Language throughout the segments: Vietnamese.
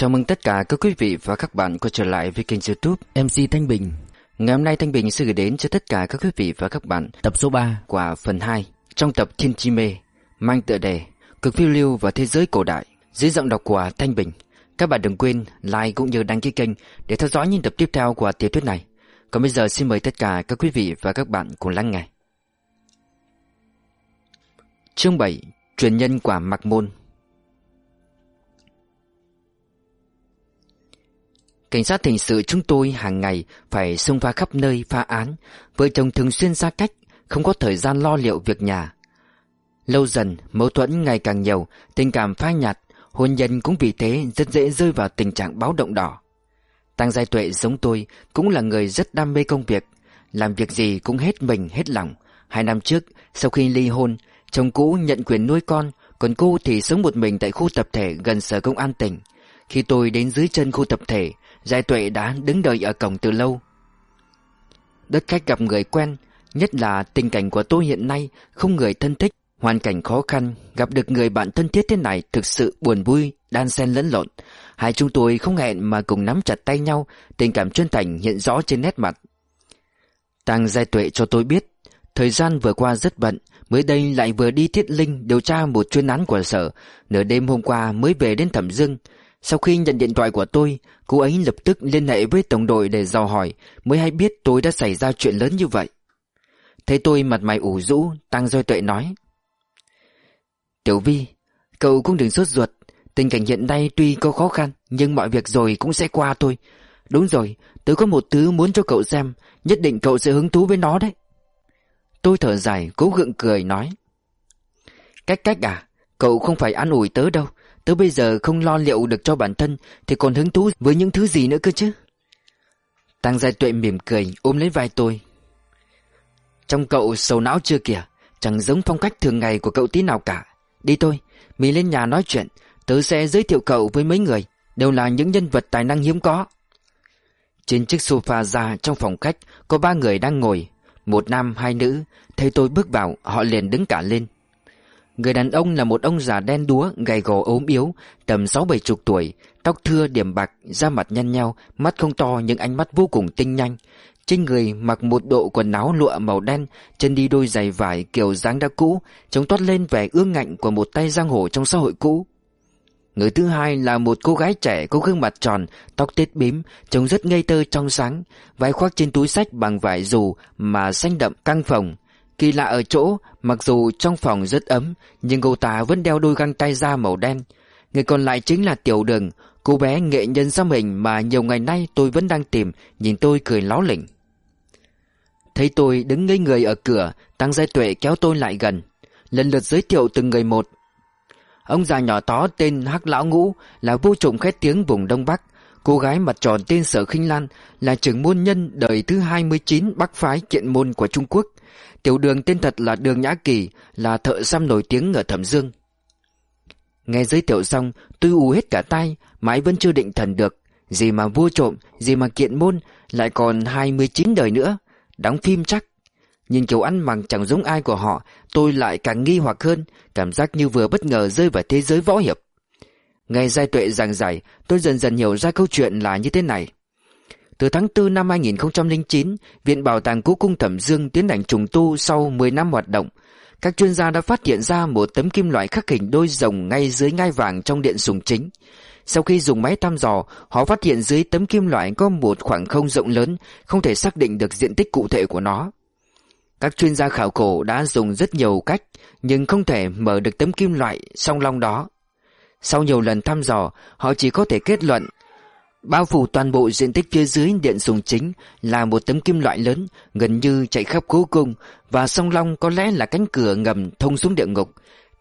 Chào mừng tất cả các quý vị và các bạn quay trở lại với kênh youtube MC Thanh Bình. Ngày hôm nay Thanh Bình sẽ gửi đến cho tất cả các quý vị và các bạn tập số 3 của phần 2 Trong tập Thiên Chi Mê, mang tựa đề, Cực phiêu lưu và thế giới cổ đại. Dưới giọng đọc của Thanh Bình, Các bạn đừng quên like cũng như đăng ký kênh để theo dõi những tập tiếp theo của tiểu thuyết này. Còn bây giờ xin mời tất cả các quý vị và các bạn cùng lắng nghe Chương 7 Truyền nhân quả Mạc Môn Cảnh sát hình sự chúng tôi hàng ngày phải xông pha khắp nơi phá án, vợ chồng thường xuyên xa cách, không có thời gian lo liệu việc nhà. Lâu dần, mâu thuẫn ngày càng nhiều, tình cảm phai nhạt, hôn nhân cũng vì thế rất dễ rơi vào tình trạng báo động đỏ. Tăng Giai Tuệ giống tôi cũng là người rất đam mê công việc, làm việc gì cũng hết mình hết lòng. Hai năm trước, sau khi ly hôn, chồng cũ nhận quyền nuôi con, còn cô thì sống một mình tại khu tập thể gần sở công an tỉnh. Khi tôi đến dưới chân khu tập thể, Giai tuệ đã đứng đợi ở cổng từ lâu Đất khách gặp người quen Nhất là tình cảnh của tôi hiện nay Không người thân thích Hoàn cảnh khó khăn Gặp được người bạn thân thiết thế này Thực sự buồn vui Đan xen lẫn lộn Hai chúng tôi không hẹn mà cùng nắm chặt tay nhau Tình cảm chân thành hiện rõ trên nét mặt Tăng Giai Tuệ cho tôi biết Thời gian vừa qua rất bận Mới đây lại vừa đi thiết linh Điều tra một chuyên án của sở Nửa đêm hôm qua mới về đến Thẩm Dương sau khi nhận điện thoại của tôi, cô ấy lập tức liên hệ với tổng đội để dò hỏi, mới hay biết tôi đã xảy ra chuyện lớn như vậy. Thấy tôi mặt mày ủ rũ, Tăng Giai Tuệ nói. Tiểu Vi, cậu cũng đừng sốt ruột, tình cảnh hiện nay tuy có khó khăn, nhưng mọi việc rồi cũng sẽ qua thôi. Đúng rồi, tớ có một thứ muốn cho cậu xem, nhất định cậu sẽ hứng thú với nó đấy. Tôi thở dài, cố gượng cười nói. Cách cách à, cậu không phải ăn ủi tớ đâu, Tớ bây giờ không lo liệu được cho bản thân Thì còn hứng thú với những thứ gì nữa cơ chứ Tăng Giai Tuệ mỉm cười ôm lấy vai tôi Trong cậu sầu não chưa kìa Chẳng giống phong cách thường ngày của cậu tí nào cả Đi thôi Mình lên nhà nói chuyện Tớ sẽ giới thiệu cậu với mấy người Đều là những nhân vật tài năng hiếm có. Trên chiếc sofa già trong phòng khách Có ba người đang ngồi Một nam hai nữ. Thấy tôi bước vào Họ liền đứng cả lên. Người đàn ông là một ông già đen đúa, gầy gò ốm yếu, tầm sáu bảy chục tuổi, tóc thưa điểm bạc, da mặt nhăn nhau, mắt không to nhưng ánh mắt vô cùng tinh nhanh. Trên người mặc một bộ quần áo lụa màu đen, chân đi đôi giày vải kiểu dáng đã cũ, trông toát lên vẻ ương ngạnh của một tay giang hồ trong xã hội cũ. Người thứ hai là một cô gái trẻ có gương mặt tròn, tóc tết bím, trông rất ngây thơ trong sáng, vai khoác trên túi sách bằng vải dù mà xanh đậm căng phồng, Kỳ lạ ở chỗ, mặc dù trong phòng rất ấm, nhưng cô ta vẫn đeo đôi găng tay da màu đen. Người còn lại chính là Tiểu Đường, cô bé nghệ nhân xăm hình mà nhiều ngày nay tôi vẫn đang tìm, nhìn tôi cười láo lỉnh. Thấy tôi đứng ngây người ở cửa, Tăng Giai Tuệ kéo tôi lại gần, lần lượt giới thiệu từng người một. Ông già nhỏ tó tên Hắc Lão Ngũ là vô trùng khét tiếng vùng Đông Bắc, Cô gái mặt tròn tên Sở Khinh Lan là trưởng môn nhân đời thứ 29 Bắc phái kiện môn của Trung Quốc. Tiểu đường tên thật là Đường Nhã Kỳ, là thợ xăm nổi tiếng ở Thẩm Dương. Nghe giới thiệu xong, tôi ù hết cả tay, mãi vẫn chưa định thần được. Gì mà vua trộm, gì mà kiện môn, lại còn 29 đời nữa. Đóng phim chắc. Nhìn kiểu ăn mặc chẳng giống ai của họ, tôi lại càng nghi hoặc hơn, cảm giác như vừa bất ngờ rơi vào thế giới võ hiệp. Ngày giai tuệ giảng giải, tôi dần dần hiểu ra câu chuyện là như thế này. Từ tháng 4 năm 2009, Viện Bảo tàng Cố Cung Thẩm Dương tiến hành trùng tu sau 10 năm hoạt động. Các chuyên gia đã phát hiện ra một tấm kim loại khắc hình đôi rồng ngay dưới ngai vàng trong điện sùng chính. Sau khi dùng máy thăm dò, họ phát hiện dưới tấm kim loại có một khoảng không rộng lớn, không thể xác định được diện tích cụ thể của nó. Các chuyên gia khảo cổ đã dùng rất nhiều cách, nhưng không thể mở được tấm kim loại song long đó. Sau nhiều lần thăm dò, họ chỉ có thể kết luận Bao phủ toàn bộ diện tích phía dưới điện sùng chính là một tấm kim loại lớn, gần như chạy khắp cố cung, và song long có lẽ là cánh cửa ngầm thông xuống địa ngục.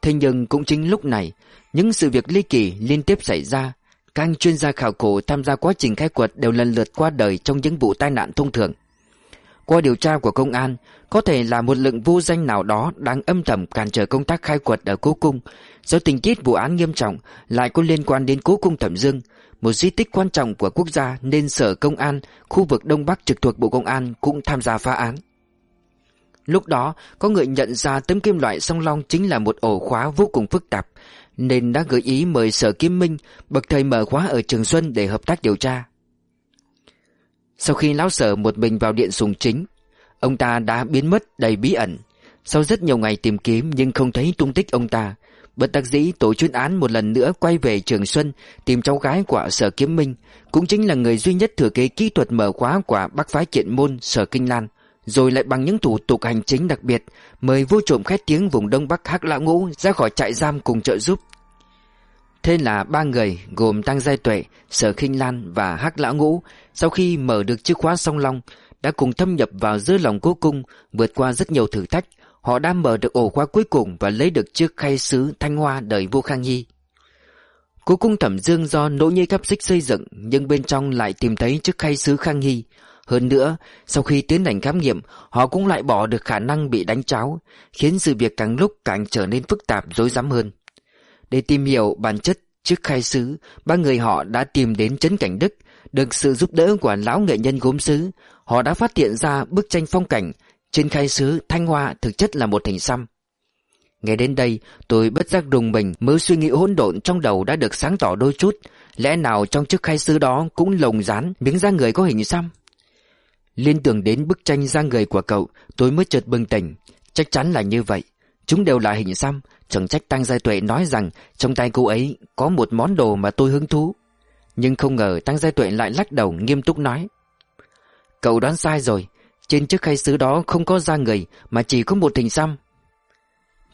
Thế nhưng cũng chính lúc này, những sự việc ly kỳ liên tiếp xảy ra. Các chuyên gia khảo cổ tham gia quá trình khai quật đều lần lượt qua đời trong những vụ tai nạn thông thường. Qua điều tra của công an, có thể là một lượng vô danh nào đó đang âm thầm cản trở công tác khai quật ở cố cung. Do tình tiết vụ án nghiêm trọng lại có liên quan đến cố cung thẩm dương, một di tích quan trọng của quốc gia nên sở công an khu vực Đông Bắc trực thuộc Bộ Công an cũng tham gia phá án. Lúc đó có người nhận ra tấm kim loại song long chính là một ổ khóa vô cùng phức tạp nên đã gợi ý mời Sở Kim Minh bậc thầy mở khóa ở Trường Xuân để hợp tác điều tra. Sau khi lão sở một mình vào điện sùng chính Ông ta đã biến mất đầy bí ẩn. Sau rất nhiều ngày tìm kiếm nhưng không thấy tung tích ông ta Bất đắc dĩ tổ chuyên án một lần nữa quay về Trường Xuân tìm cháu gái của Sở Kiếm Minh, cũng chính là người duy nhất thừa kế kỹ thuật mở khóa của Bắc phái kiện môn Sở Kinh Lan, rồi lại bằng những thủ tục hành chính đặc biệt mời vua trộm khét tiếng vùng Đông Bắc Hắc Lão Ngũ ra khỏi trại giam cùng trợ giúp. Thế là ba người gồm Tăng Giai Tuệ, Sở Kinh Lan và Hắc Lão Ngũ sau khi mở được chiếc khóa song long đã cùng thâm nhập vào giữa lòng cố cung vượt qua rất nhiều thử thách Họ đã mở được ổ khóa cuối cùng và lấy được chiếc khay sứ thanh hoa đời vua Khang Nhi. Cố cung thẩm dương do nỗ nhĩ cắp xích xây dựng nhưng bên trong lại tìm thấy chiếc khay sứ Khang Nhi. Hơn nữa, sau khi tiến hành khám nghiệm, họ cũng lại bỏ được khả năng bị đánh cháo, khiến sự việc càng lúc càng trở nên phức tạp rối rắm hơn. Để tìm hiểu bản chất trước khai sứ, ba người họ đã tìm đến Trấn Cảnh Đức, được sự giúp đỡ của lão nghệ nhân gốm sứ. Họ đã phát hiện ra bức tranh phong cảnh trên khai sứ Thanh Hoa thực chất là một hình xăm Nghe đến đây tôi bất giác rùng mình Mớ suy nghĩ hỗn độn trong đầu đã được sáng tỏ đôi chút Lẽ nào trong chiếc khai sứ đó cũng lồng dán miếng da người có hình xăm Liên tưởng đến bức tranh da người của cậu, Tôi mới chợt bừng tỉnh. Chắc chắn là như vậy. Chúng đều là hình xăm. Chẳng trách Tăng Giai Tuệ nói rằng Trong tay cô ấy có một món đồ mà tôi hứng thú. Nhưng không ngờ Tăng Giai Tuệ lại lắc đầu nghiêm túc nói. Cậu đoán sai rồi. Trên chiếc khay sứ đó không có da người, Mà chỉ có một hình xăm.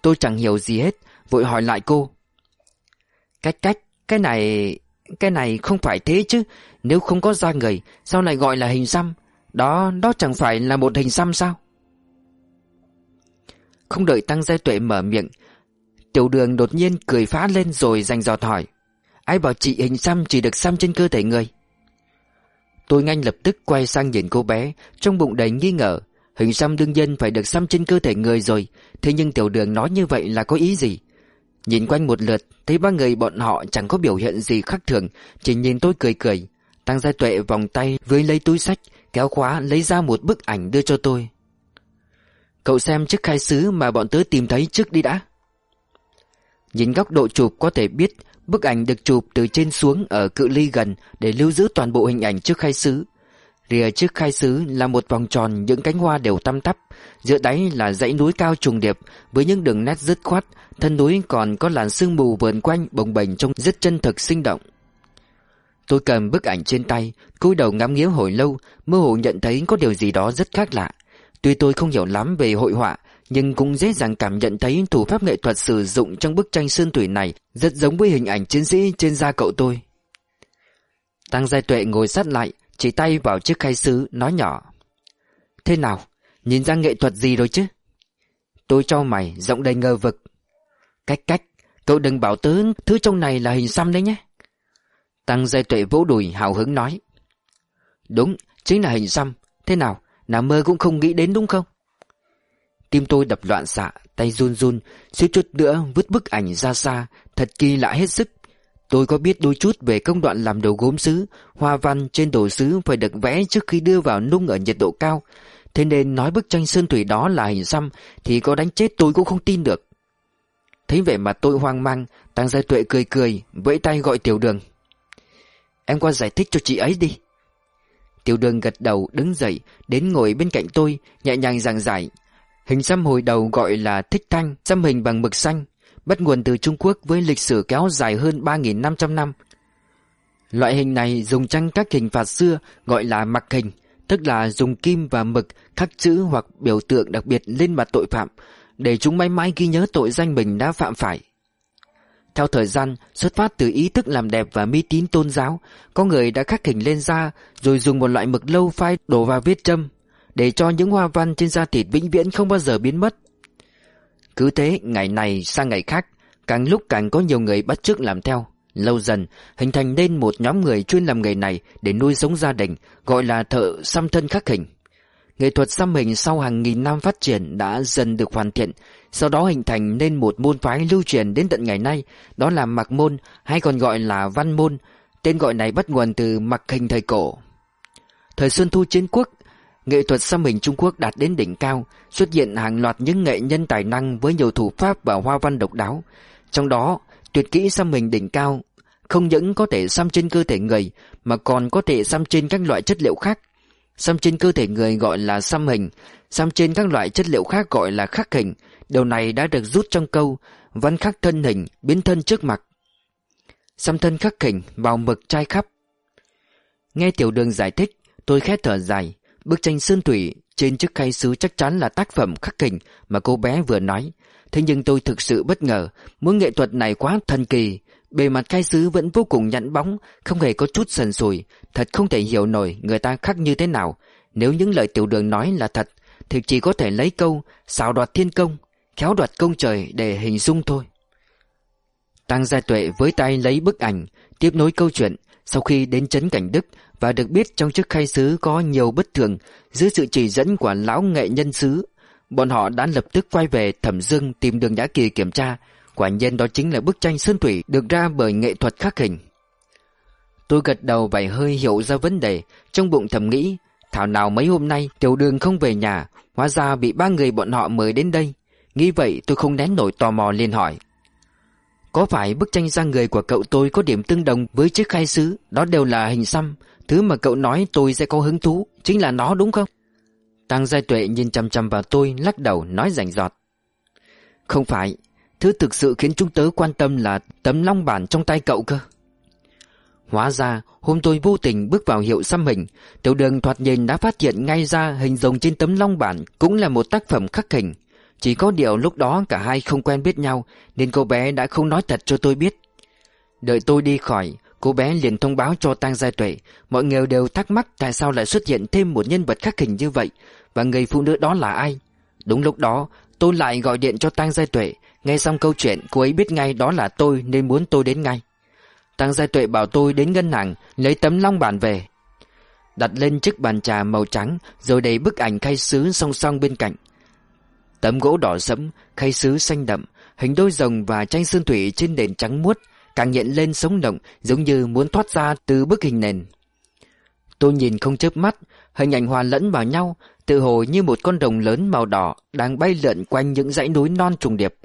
Tôi chẳng hiểu gì hết, Vội hỏi lại cô. Cách cách, Cái này Cái này không phải thế chứ. Nếu không có da người, Sao lại gọi là hình xăm? Đó Đó chẳng phải là một hình xăm sao? Không đợi Tăng Giai Tuệ mở miệng, Tiểu đường đột nhiên cười phá lên rồi giành giọt hỏi. Ai bảo chị hình xăm chỉ được xăm trên cơ thể người? Tôi nhanh lập tức quay sang nhìn cô bé, Trong bụng đầy nghi ngờ. Hình xăm đương nhiên phải được xăm trên cơ thể người rồi. Thế nhưng tiểu đường nói như vậy là có ý gì? Nhìn quanh một lượt, Thấy ba người bọn họ chẳng có biểu hiện gì khác thường. Chỉ nhìn tôi cười cười. Tăng Gia Tuệ vòng tay với lấy túi sách Kéo khóa lấy ra một bức ảnh đưa cho tôi Cậu xem chiếc khai sứ mà bọn tớ tìm thấy trước đi đã Nhìn góc độ chụp có thể biết Bức ảnh được chụp từ trên xuống ở cự ly gần để lưu giữ toàn bộ hình ảnh chiếc khai sứ. Rìa chiếc khai sứ là một vòng tròn những cánh hoa đều tăm tắp, giữa đáy là dãy núi cao trùng điệp với những đường nét dứt khoát, thân núi còn có làn sương mù vờn quanh bồng bềnh trông rất chân thực sinh động. Tôi cầm bức ảnh trên tay, cúi đầu ngắm nghía hồi lâu, mơ hồ nhận thấy có điều gì đó rất khác lạ. Tuy tôi không hiểu lắm về hội họa, nhưng cũng dễ dàng cảm nhận thấy thủ pháp nghệ thuật sử dụng trong bức tranh sơn thủy này rất giống với hình ảnh chiến sĩ trên da cậu tôi. Tăng Giai Tuệ ngồi sát lại, chỉ tay vào chiếc khay sứ, nói nhỏ. Thế nào, nhìn ra nghệ thuật gì rồi chứ? Tôi cho mày, giọng đầy ngờ vực. Cách cách, cậu đừng bảo tớ thứ trong này là hình xăm đấy nhé. Tăng Giai Tuệ vỗ đùi hào hứng nói. Đúng, chính là hình xăm. Thế nào, nào mơ cũng không nghĩ đến đúng không? Tim tôi đập loạn xạ, tay run run, suýt chút nữa vứt bức ảnh ra xa, thật kỳ lạ hết sức. Tôi có biết đôi chút về công đoạn làm đồ gốm sứ, hoa văn trên đồ sứ phải được vẽ trước khi đưa vào nung ở nhiệt độ cao. Thế nên nói bức tranh sơn thủy đó là hình xăm thì có đánh chết tôi cũng không tin được. Thấy vẻ mặt tôi hoang mang, Tăng Gia Tuệ cười cười, vẫy tay gọi Tiểu Đường. Em qua giải thích cho chị ấy đi. Tiểu Đường gật đầu đứng dậy, đến ngồi bên cạnh tôi, nhẹ nhàng giảng giải, Hình xăm hồi đầu gọi là thích thanh, xăm hình bằng mực xanh, bắt nguồn từ Trung Quốc với lịch sử kéo dài hơn 3.500 năm. Loại hình này dùng tranh các hình phạt xưa gọi là mặc hình, tức là dùng kim và mực khắc chữ hoặc biểu tượng đặc biệt lên mặt tội phạm, để chúng mãi mãi ghi nhớ tội danh mình đã phạm phải. Theo thời gian, xuất phát từ ý thức làm đẹp và mê tín tôn giáo, có người đã khắc hình lên da rồi dùng một loại mực lâu phai đổ vào vết châm, để cho những hoa văn trên da thịt vĩnh viễn không bao giờ biến mất. Cứ thế, ngày này sang ngày khác, càng lúc càng có nhiều người bắt chước làm theo. Lâu dần, hình thành nên một nhóm người chuyên làm nghề này để nuôi sống gia đình, gọi là thợ xăm thân khắc hình. Nghệ thuật xăm hình sau hàng nghìn năm phát triển đã dần được hoàn thiện, sau đó hình thành nên một môn phái lưu truyền đến tận ngày nay, đó là mặc môn hay còn gọi là văn môn. Tên gọi này bắt nguồn từ mặc hình thời cổ. Thời Xuân Thu Chiến Quốc, Nghệ thuật xăm hình Trung Quốc đạt đến đỉnh cao Xuất hiện hàng loạt những nghệ nhân tài năng Với nhiều thủ pháp và hoa văn độc đáo Trong đó tuyệt kỹ xăm hình đỉnh cao Không những có thể xăm trên cơ thể người Mà còn có thể xăm trên các loại chất liệu khác Xăm trên cơ thể người gọi là xăm hình, Xăm trên các loại chất liệu khác gọi là khắc hình. Điều này đã được rút trong câu Văn khắc thân hình, biến thân trước mặt Xăm thân khắc hình vào mực trai khắp. Nghe tiểu đường giải thích, Tôi khét thở dài. Bức tranh sơn thủy trên chiếc khay sứ chắc chắn là tác phẩm khắc hình Mà cô bé vừa nói. Thế nhưng tôi thực sự bất ngờ, Muốn nghệ thuật này quá thần kỳ. Bề mặt khay sứ vẫn vô cùng nhẵn bóng, Không hề có chút sần sùi. Thật không thể hiểu nổi người ta khắc như thế nào. Nếu những lời tiểu đường nói là thật, Thì chỉ có thể lấy câu xào đoạt thiên công, Khéo đoạt công trời để hình dung thôi. Tăng Gia Tuệ với tay lấy bức ảnh, Tiếp nối câu chuyện, Sau khi đến Trấn Cảnh Đức Và được biết trong chức khai sứ có nhiều bất thường Dưới sự chỉ dẫn của lão nghệ nhân sứ Bọn họ đã lập tức quay về Thẩm Dương tìm đường Nhã Kỳ kiểm tra. Quả nhiên đó chính là bức tranh sơn thủy Được ra bởi nghệ thuật khắc hình. Tôi gật đầu vài hơi hiểu ra vấn đề. Trong bụng thầm nghĩ, Thảo nào mấy hôm nay tiểu đường không về nhà, Hóa ra bị ba người bọn họ mời đến đây. Nghĩ vậy tôi không nén nổi tò mò liền hỏi, Có phải bức tranh ra người của cậu tôi có điểm tương đồng với chiếc khai sứ Đó đều là hình xăm. Thứ mà cậu nói tôi sẽ có hứng thú Chính là nó, đúng không? Tăng Giai Tuệ nhìn chăm chăm vào tôi, lắc đầu, nói rành giọt Không phải. Thứ thực sự khiến chúng tớ quan tâm là tấm long bản trong tay cậu cơ. Hóa ra, hôm tôi vô tình bước vào hiệu xăm hình, Tiểu đường thoạt nhìn đã phát hiện ngay ra hình rồng trên tấm long bản Cũng là một tác phẩm khắc hình. Chỉ có điều lúc đó cả hai không quen biết nhau, Nên cô bé đã không nói thật cho tôi biết. Đợi tôi đi khỏi, Cô bé liền thông báo cho Tăng Gia Tuệ, Mọi người đều thắc mắc tại sao lại xuất hiện thêm một nhân vật khắc hình như vậy, Và người phụ nữ đó là ai. Đúng lúc đó, tôi lại gọi điện cho Tăng Gia Tuệ, Nghe xong câu chuyện cô ấy biết ngay đó là tôi nên muốn tôi đến ngay. Tăng Gia Tuệ bảo tôi đến ngân hàng lấy tấm long bản về. Đặt lên chiếc bàn trà màu trắng rồi đầy bức ảnh khay sứ song song bên cạnh. Tấm gỗ đỏ sẫm, khay sứ xanh đậm Hình đôi rồng và tranh sơn thủy trên nền trắng muốt Càng hiện lên sống động giống như muốn thoát ra từ bức hình nền. Tôi nhìn không chớp mắt Hình ảnh hòa lẫn vào nhau Tự hồ như một con rồng lớn màu đỏ Đang bay lượn quanh những dãy núi non trùng điệp.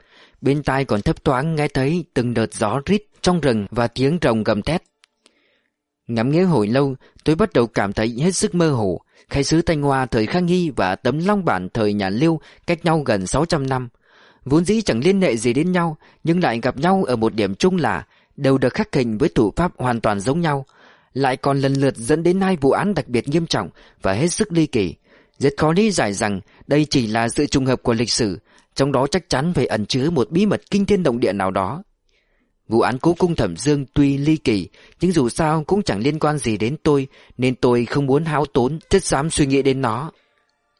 Bên tai còn thấp thoáng nghe thấy từng đợt gió rít trong rừng và tiếng rồng gầm thét. Ngắm nghía hồi lâu, tôi bắt đầu cảm thấy hết sức mơ hồ. Khai sứ Thanh Hoa thời Khang Nghi và tấm long bản thời nhà Liêu cách nhau gần 600 năm. Vốn dĩ chẳng liên hệ gì đến nhau, nhưng lại gặp nhau ở một điểm chung là đều được khắc hình với thủ pháp hoàn toàn giống nhau, lại còn lần lượt dẫn đến hai vụ án đặc biệt nghiêm trọng và hết sức ly kỳ. Rất khó lý giải rằng đây chỉ là sự trùng hợp của lịch sử, trong đó chắc chắn phải ẩn chứa một bí mật kinh thiên động địa nào đó. Vụ án cố cung thẩm dương tuy ly kỳ, nhưng dù sao cũng chẳng liên quan gì đến tôi, nên tôi không muốn hao tốn, chất dám suy nghĩ đến nó.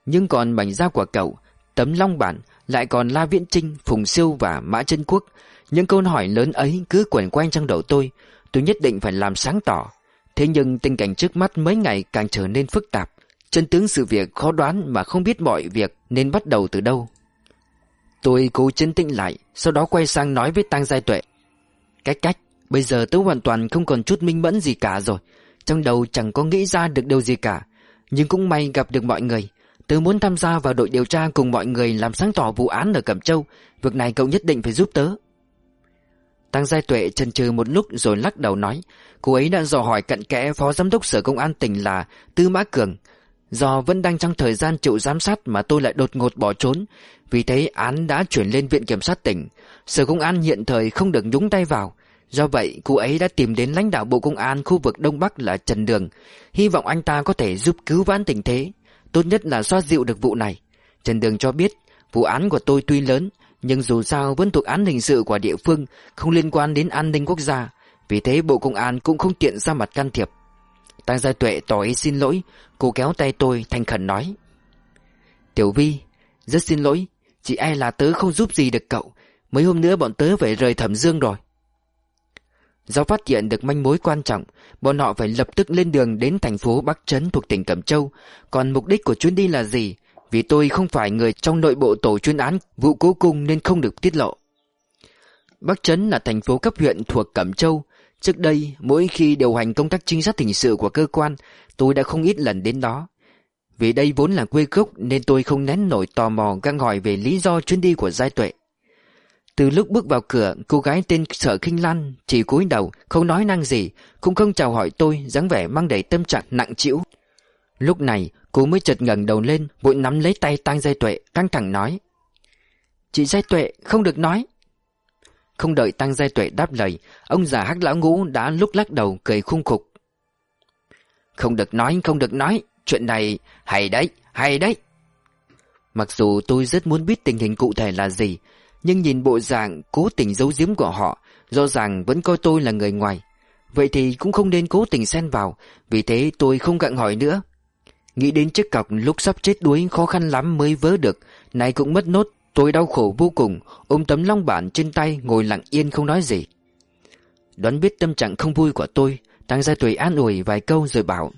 Nhưng còn mảnh da của cậu, tấm long bản, lại còn La Viễn Trinh, Phùng Siêu và Mã Trân Quốc. Những câu hỏi lớn ấy cứ quẩn quanh trong đầu tôi, tôi nhất định phải làm sáng tỏ. Thế nhưng tình cảnh trước mắt mấy ngày càng trở nên phức tạp. Chân tướng sự việc khó đoán mà không biết mọi việc nên bắt đầu từ đâu. Tôi cố chấn tĩnh lại, sau đó quay sang nói với Tăng Giai Tuệ. Cách cách, bây giờ tớ hoàn toàn không còn chút minh mẫn gì cả rồi. Trong đầu chẳng có nghĩ ra được điều gì cả. Nhưng cũng may gặp được mọi người. Tớ muốn tham gia vào đội điều tra cùng mọi người làm sáng tỏ vụ án ở Cẩm Châu. Việc này cậu nhất định phải giúp tớ. Tăng Giai Tuệ chần chừ một lúc rồi lắc đầu nói Cô ấy đã dò hỏi cận kẽ Phó Giám đốc Sở Công an tỉnh là Tư Mã Cường Do vẫn đang trong thời gian chịu giám sát mà tôi lại đột ngột bỏ trốn. Vì thế án đã chuyển lên Viện Kiểm sát tỉnh. Sở Công an hiện thời không được nhúng tay vào. Do vậy cô ấy đã tìm đến lãnh đạo Bộ Công an khu vực Đông Bắc là Trần Đường. Hy vọng anh ta có thể giúp cứu vãn tình thế. Tốt nhất là xoa dịu được vụ này. Trần Đường cho biết, Vụ án của tôi tuy lớn, Nhưng dù sao vẫn thuộc án hình sự của địa phương, Không liên quan đến an ninh quốc gia. Vì thế Bộ Công an cũng không tiện ra mặt can thiệp. Tăng Gia Tuệ tỏ ý xin lỗi, Cô kéo tay tôi thành khẩn nói. Tiểu Vi, Rất xin lỗi Chỉ ai là tớ không giúp gì được cậu, Mấy hôm nữa bọn tớ phải rời thẩm dương rồi. Do phát hiện được manh mối quan trọng, Bọn họ phải lập tức lên đường đến thành phố Bắc Trấn thuộc tỉnh Cẩm Châu. Còn mục đích của chuyến đi là gì? Vì tôi không phải người trong nội bộ tổ chuyên án, vụ cố cung nên không được tiết lộ. Bắc Trấn là thành phố cấp huyện thuộc Cẩm Châu Trước đây, mỗi khi điều hành công tác trinh sát hình sự của cơ quan, tôi đã không ít lần đến đó. Vì đây vốn là quê gốc nên tôi không nén nổi tò mò găng hỏi về lý do chuyến đi của Giai Tuệ. Từ lúc bước vào cửa, cô gái tên Sở Kinh Lan chỉ cúi đầu, không nói năng gì, cũng không chào hỏi tôi, dáng vẻ mang đầy tâm trạng nặng chịu. Lúc này, cô mới chợt ngẩng đầu lên, vội nắm lấy tay tang Giai Tuệ, căng thẳng nói. Chị Giai Tuệ, không được nói. Không đợi Tăng Giai Tuệ đáp lời, ông già hắc lão ngũ đã lúc lắc đầu cười khung khục. Không được nói, không được nói, chuyện này hay đấy, hay đấy. Mặc dù tôi rất muốn biết tình hình cụ thể là gì, nhưng nhìn bộ dạng cố tình giấu giếm của họ, rõ ràng vẫn coi tôi là người ngoài. Vậy thì cũng không nên cố tình xen vào, vì thế tôi không gặng hỏi nữa. Nghĩ đến chiếc cọc lúc sắp chết đuối khó khăn lắm mới vớ được, nay cũng mất nốt, tôi đau khổ vô cùng, ôm tấm long bản trên tay ngồi lặng yên không nói gì. Đoán biết tâm trạng không vui của tôi, Tăng Gia Tuệ an ủi vài câu rồi bảo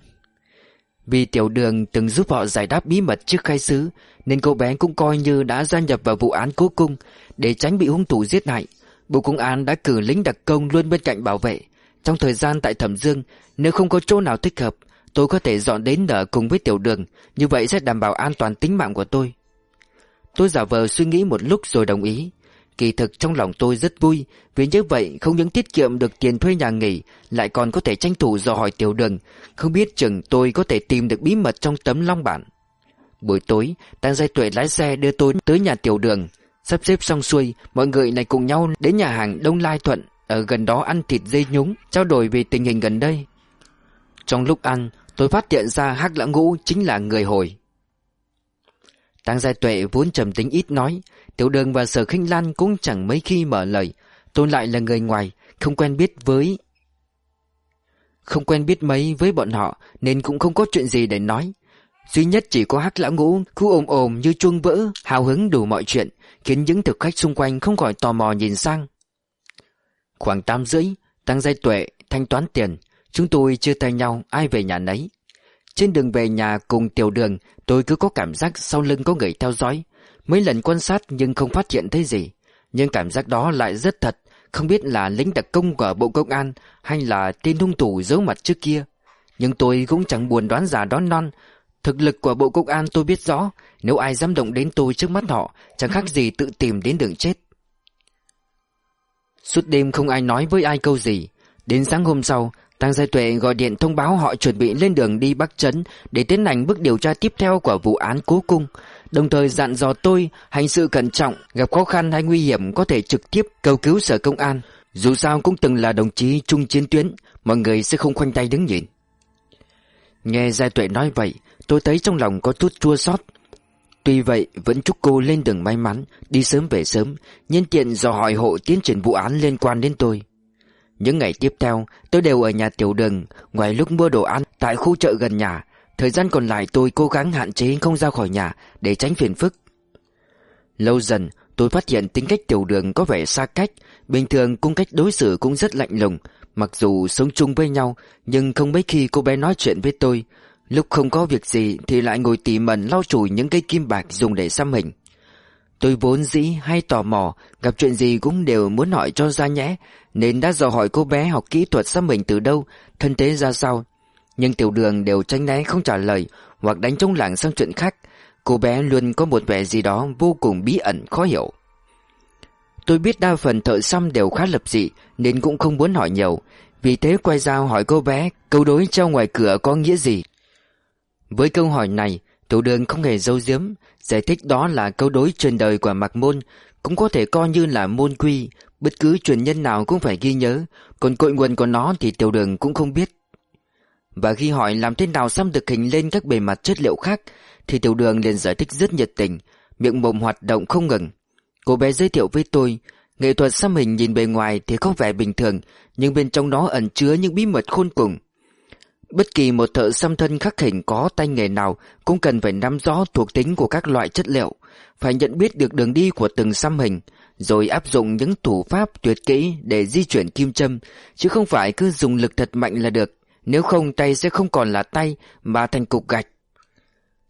Vì tiểu đường từng giúp họ giải đáp bí mật trước khai sứ Nên cô bé cũng coi như đã gia nhập vào vụ án cố cung Để tránh bị hung thủ giết hại. Bộ Công an đã cử lính đặc công luôn bên cạnh bảo vệ. Trong thời gian tại Thẩm Dương Nếu không có chỗ nào thích hợp Tôi có thể dọn đến ở cùng với tiểu đường Như vậy sẽ đảm bảo an toàn tính mạng của tôi. Tôi giả vờ suy nghĩ một lúc rồi đồng ý. Kỳ thực trong lòng tôi rất vui, Vì như vậy không những tiết kiệm được tiền thuê nhà nghỉ, Lại còn có thể tranh thủ dò hỏi tiểu đường. Không biết chừng tôi có thể tìm được bí mật trong tấm long bản Buổi tối Tăng Giai Tuệ lái xe đưa tôi tới nhà tiểu đường. Sắp xếp xong xuôi, Mọi người này cùng nhau đến nhà hàng Đông Lai Thuận, Ở gần đó ăn thịt dây nhúng, Trao đổi về tình hình gần đây. Trong lúc ăn, Tôi phát hiện ra hắc lãng ngũ chính là người hồi. Tăng Giai Tuệ vốn trầm tính ít nói, Tiểu đường và sở khinh lan cũng chẳng mấy khi mở lời Tôi lại là người ngoài, Không quen biết với, Không quen biết mấy với bọn họ, Nên cũng không có chuyện gì để nói. Duy nhất chỉ có hắc lão ngũ Cứ ồm ồm như chuông vỡ, Hào hứng đủ mọi chuyện, Khiến những thực khách xung quanh không khỏi tò mò nhìn sang. Khoảng 8 rưỡi Tăng Giai Tuệ thanh toán tiền, Chúng tôi chưa tay nhau, ai về nhà nấy. Trên đường về nhà cùng tiểu đường, Tôi cứ có cảm giác sau lưng có người theo dõi. Mấy lần quan sát nhưng không phát hiện thấy gì. Nhưng cảm giác đó lại rất thật, Không biết là lính đặc công của Bộ Công an Hay là tên hung thủ giấu mặt trước kia. Nhưng tôi cũng chẳng buồn đoán giả đoán non. Thực lực của Bộ Công an tôi biết rõ, Nếu ai dám động đến tôi trước mắt họ, Chẳng khác gì tự tìm đến đường chết. Suốt đêm không ai nói với ai câu gì. Đến sáng hôm sau Tăng Giai Tuệ gọi điện thông báo họ chuẩn bị lên đường đi Bắc Trấn để tiến hành bước điều tra tiếp theo của vụ án cố cung, đồng thời dặn dò tôi hành sự cẩn trọng, gặp khó khăn hay nguy hiểm có thể trực tiếp cầu cứu sở công an. Dù sao cũng từng là đồng chí chung chiến tuyến, mọi người sẽ không khoanh tay đứng nhìn. Nghe Giai Tuệ nói vậy, tôi thấy trong lòng có chút chua xót. Tuy vậy, vẫn chúc cô lên đường may mắn, đi sớm về sớm, nhân tiện dò hỏi hộ tiến triển vụ án liên quan đến tôi. Những ngày tiếp theo, tôi đều ở nhà tiểu đường. Ngoài lúc mua đồ ăn, tại khu chợ gần nhà, Thời gian còn lại tôi cố gắng hạn chế không ra khỏi nhà Để tránh phiền phức. Lâu dần, tôi phát hiện tính cách tiểu đường có vẻ xa cách. Bình thường, cung cách đối xử cũng rất lạnh lùng. Mặc dù sống chung với nhau, Nhưng không mấy khi cô bé nói chuyện với tôi. Lúc không có việc gì Thì lại ngồi tỉ mẩn lau chùi những cây kim bạc dùng để xăm hình. Tôi vốn dĩ hay tò mò, gặp chuyện gì cũng đều muốn hỏi cho ra nhẽ, nên đã dò hỏi cô bé học kỹ thuật xăm mình từ đâu, thân thế ra sao. Nhưng tiểu đường đều tranh né không trả lời, hoặc đánh trống lảng sang chuyện khác. Cô bé luôn có một vẻ gì đó vô cùng bí ẩn, khó hiểu. Tôi biết đa phần thợ xăm đều khá lập dị, nên cũng không muốn hỏi nhiều. Vì thế quay ra hỏi cô bé câu đối treo ngoài cửa có nghĩa gì. Với câu hỏi này, tiểu đường không hề dâu diếm, Giải thích đó là câu đối truyền đời của Mạc Môn Cũng có thể coi như là môn quy, Bất cứ truyền nhân nào cũng phải ghi nhớ, Còn cội nguồn của nó thì tiểu đường cũng không biết. Và khi hỏi làm thế nào xăm được hình lên các bề mặt chất liệu khác, Thì tiểu đường liền giải thích rất nhiệt tình, Miệng mồm hoạt động không ngừng. Cô bé giới thiệu với tôi, Nghệ thuật xăm hình nhìn bề ngoài thì có vẻ bình thường, Nhưng bên trong nó ẩn chứa những bí mật khôn cùng. Bất kỳ một thợ xăm thân khắc hình có tay nghề nào cũng cần phải nắm rõ thuộc tính của các loại chất liệu, phải nhận biết được đường đi của từng xăm hình, rồi áp dụng những thủ pháp tuyệt kỹ để di chuyển kim châm, chứ không phải cứ dùng lực thật mạnh là được, nếu không tay sẽ không còn là tay mà thành cục gạch.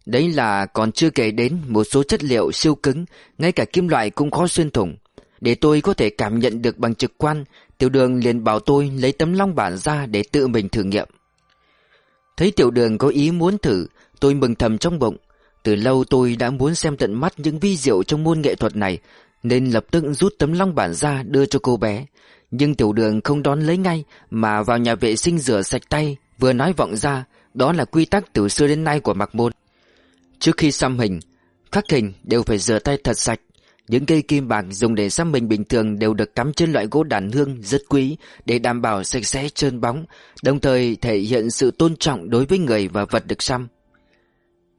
Đấy là còn chưa kể đến một số chất liệu siêu cứng, ngay cả kim loại cũng khó xuyên thủng. Để tôi có thể cảm nhận được bằng trực quan, tiểu đường liền bảo tôi lấy tấm long bản ra để tự mình thử nghiệm. Thấy tiểu đường có ý muốn thử, Tôi mừng thầm trong bụng. Từ lâu tôi đã muốn xem tận mắt những vi diệu trong môn nghệ thuật này, Nên lập tức rút tấm long bản ra đưa cho cô bé. Nhưng tiểu đường không đón lấy ngay, Mà vào nhà vệ sinh rửa sạch tay, Vừa nói vọng ra, Đó là quy tắc từ xưa đến nay của mặc môn. Trước khi xăm hình, Khắc hình đều phải rửa tay thật sạch những cây kim bạc dùng để xăm mình bình thường đều được cắm trên loại gỗ đàn hương rất quý để đảm bảo sạch sẽ trơn bóng, đồng thời thể hiện sự tôn trọng đối với người và vật được xăm.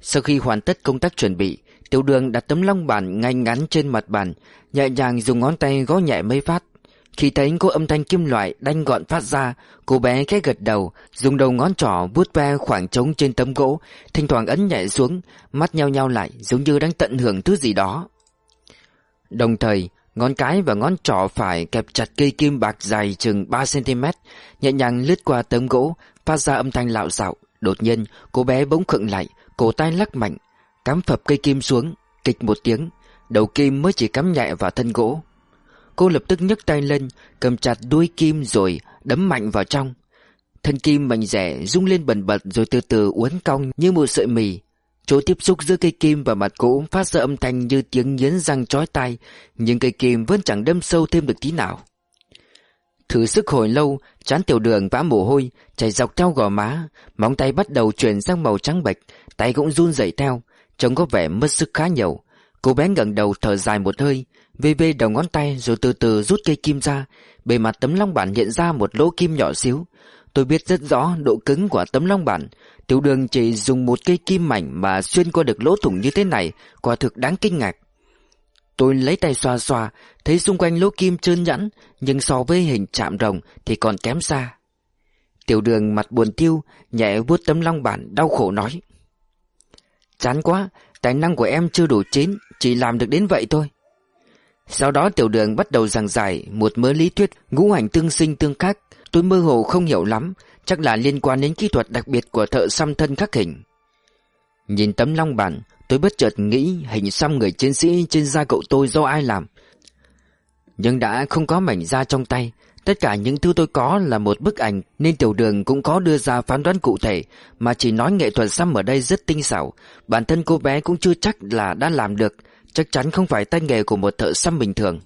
Sau khi hoàn tất công tác chuẩn bị, tiểu đường đặt tấm long bàn ngay ngắn trên mặt bàn, nhẹ nhàng dùng ngón tay gõ nhẹ mấy phát. Khi thấy có âm thanh kim loại đanh gọn phát ra, cô bé khẽ gật đầu, dùng đầu ngón trỏ vuốt ve khoảng trống trên tấm gỗ, thỉnh thoảng ấn nhẹ xuống, mắt nheo nheo lại giống như đang tận hưởng thứ gì đó. Đồng thời, ngón cái và ngón trỏ phải kẹp chặt cây kim bạc dài chừng 3cm, nhẹ nhàng lướt qua tấm gỗ, phát ra âm thanh lạo xạo. Đột nhiên, cô bé bỗng khựng lại, cổ tay lắc mạnh, cắm phập cây kim xuống, kịch một tiếng, đầu kim mới chỉ cắm nhẹ vào thân gỗ. Cô lập tức nhấc tay lên, cầm chặt đuôi kim rồi đấm mạnh vào trong. Thân kim mảnh rẻ rung lên bần bật rồi từ từ uốn cong như một sợi mì, Chỗ tiếp xúc giữa cây kim và mặt gỗ phát ra âm thanh như tiếng nghiến răng chói tai, nhưng cây kim vẫn chẳng đâm sâu thêm được tí nào. Thử sức hồi lâu, chán tiểu đường vã mồ hôi, chảy dọc theo gò má, móng tay bắt đầu chuyển sang màu trắng bệch, tay cũng run rẩy theo, trông có vẻ mất sức khá nhiều. Cô bé ngẩng đầu thở dài một hơi, vê vê đầu ngón tay rồi từ từ rút cây kim ra, bề mặt tấm long bản hiện ra một lỗ kim nhỏ xíu. Tôi biết rất rõ độ cứng của tấm long bản, Tiểu đường chỉ dùng một cây kim mảnh mà xuyên qua được lỗ thủng như thế này, quả thực đáng kinh ngạc. Tôi lấy tay xoa xoa, thấy xung quanh lỗ kim trơn nhẵn, nhưng so với hình chạm rồng thì còn kém xa. Tiểu đường mặt buồn tiêu, nhẹ vuốt tấm long bản đau khổ nói. Chán quá, tài năng của em chưa đủ chín, chỉ làm được đến vậy thôi. Sau đó tiểu đường bắt đầu giảng giải một mớ lý thuyết ngũ hành tương sinh tương khắc, tôi mơ hồ không hiểu lắm, Chắc là liên quan đến kỹ thuật đặc biệt của thợ xăm thân khắc hình. Nhìn tấm long bản Tôi bất chợt nghĩ hình xăm người chiến sĩ trên da cậu tôi do ai làm. Nhưng đã không có mảnh da trong tay Tất cả những thứ tôi có là một bức ảnh Nên tiểu đường cũng có đưa ra phán đoán cụ thể Mà chỉ nói nghệ thuật xăm ở đây rất tinh xảo. Bản thân cô bé cũng chưa chắc là đã làm được Chắc chắn không phải tay nghề của một thợ xăm bình thường.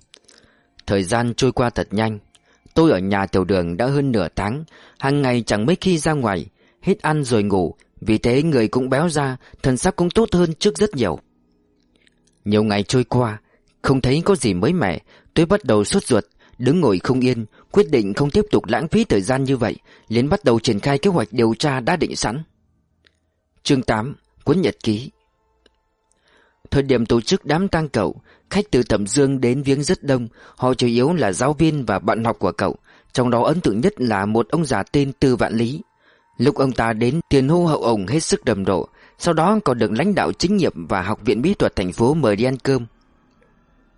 Thời gian trôi qua thật nhanh Tôi ở nhà tiểu đường đã hơn nửa tháng, hàng ngày chẳng mấy khi ra ngoài, hết ăn rồi ngủ, vì thế người cũng béo ra, thần sắc cũng tốt hơn trước rất nhiều. Nhiều ngày trôi qua, không thấy có gì mới mẻ, tôi bắt đầu sốt ruột, đứng ngồi không yên, quyết định không tiếp tục lãng phí thời gian như vậy, liền bắt đầu triển khai kế hoạch điều tra đã định sẵn. Chương 8, cuốn nhật ký Thời điểm tổ chức đám tang cậu, khách từ Thẩm Dương đến viếng rất đông, họ chủ yếu là giáo viên và bạn học của cậu, trong đó ấn tượng nhất là một ông già tên Tư Vạn Lý. Lúc ông ta đến, tiền hô hậu ổng hết sức đầm độ, sau đó còn được lãnh đạo chính nghiệp và học viện mỹ thuật thành phố mời đi ăn cơm.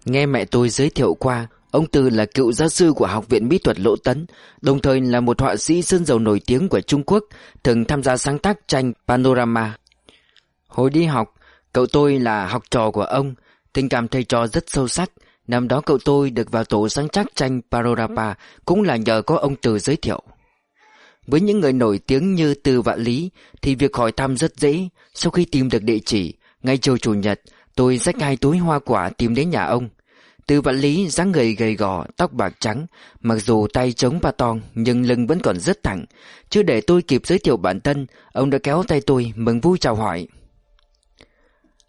Nghe mẹ tôi giới thiệu qua, ông Tư là cựu giáo sư của học viện mỹ thuật Lỗ Tấn, đồng thời là một họa sĩ sơn dầu nổi tiếng của Trung Quốc, từng tham gia sáng tác tranh Panorama. Hồi đi học, Cậu tôi là học trò của ông, tình cảm thầy trò rất sâu sắc. Năm đó cậu tôi được vào tổ sáng tác tranh Parorapa cũng là nhờ có ông Từ giới thiệu. Với những người nổi tiếng như Từ Vạn Lý thì việc hỏi thăm rất dễ. Sau khi tìm được địa chỉ, ngay chiều chủ nhật, tôi xách hai túi hoa quả tìm đến nhà ông. Từ Vạn Lý dáng người gầy gò, tóc bạc trắng, mặc dù tay chống ba tong nhưng lưng vẫn còn rất thẳng. Chưa để tôi kịp giới thiệu bản thân, ông đã kéo tay tôi mừng vui chào hỏi.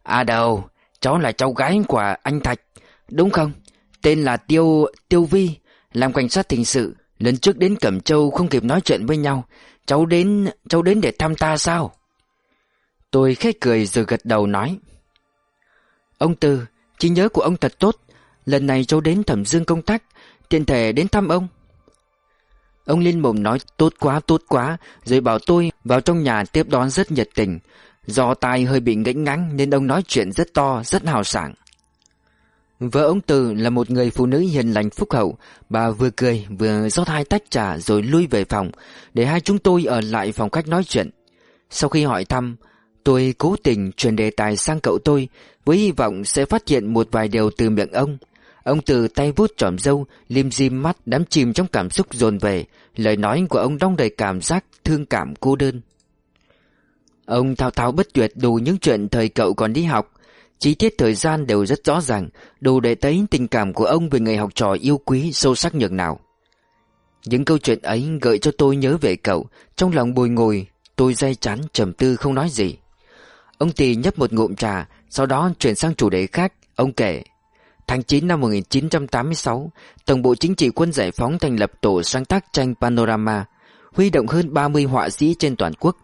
À đâu, cháu là cháu gái của anh Thạch, đúng không? Tên là Tiêu Tiêu Vi, làm cảnh sát hình sự. Lần trước đến Cẩm Châu không kịp nói chuyện với nhau. Cháu đến cháu đến để thăm ta sao? Tôi khẽ cười rồi gật đầu nói. Ông Tư, trí nhớ của ông thật tốt. Lần này cháu đến Thẩm Dương công tác, tiện thể đến thăm ông. Ông Liên mồm nói tốt quá tốt quá, rồi bảo tôi vào trong nhà tiếp đón rất nhiệt tình. Do tai hơi bị ngãnh ngắn nên ông nói chuyện rất to, rất hào sảng. Vợ ông Từ là một người phụ nữ hiền lành phúc hậu, bà vừa cười vừa rót hai tách trà rồi lui về phòng, để hai chúng tôi ở lại phòng khách nói chuyện. Sau khi hỏi thăm, tôi cố tình truyền đề tài sang cậu tôi với hy vọng sẽ phát hiện một vài điều từ miệng ông. Ông từ tay vuốt tròm râu, lim dim mắt đắm chìm trong cảm xúc dồn về, lời nói của ông đong đầy cảm giác thương cảm cô đơn. Ông thao thao bất tuyệt đủ những chuyện thời cậu còn đi học. Chi tiết thời gian đều rất rõ ràng, Đủ để thấy tình cảm của ông về người học trò yêu quý, sâu sắc nhường nào. Những câu chuyện ấy gợi cho tôi nhớ về cậu. Trong lòng bồi ngồi, Tôi dây chán, trầm tư, không nói gì. Ông Tì nhấp một ngụm trà, Sau đó chuyển sang chủ đề khác. Ông kể, Tháng 9 năm 1986 Tổng bộ chính trị quân giải phóng thành lập tổ sáng tác tranh Panorama, Huy động hơn 30 họa sĩ trên toàn quốc.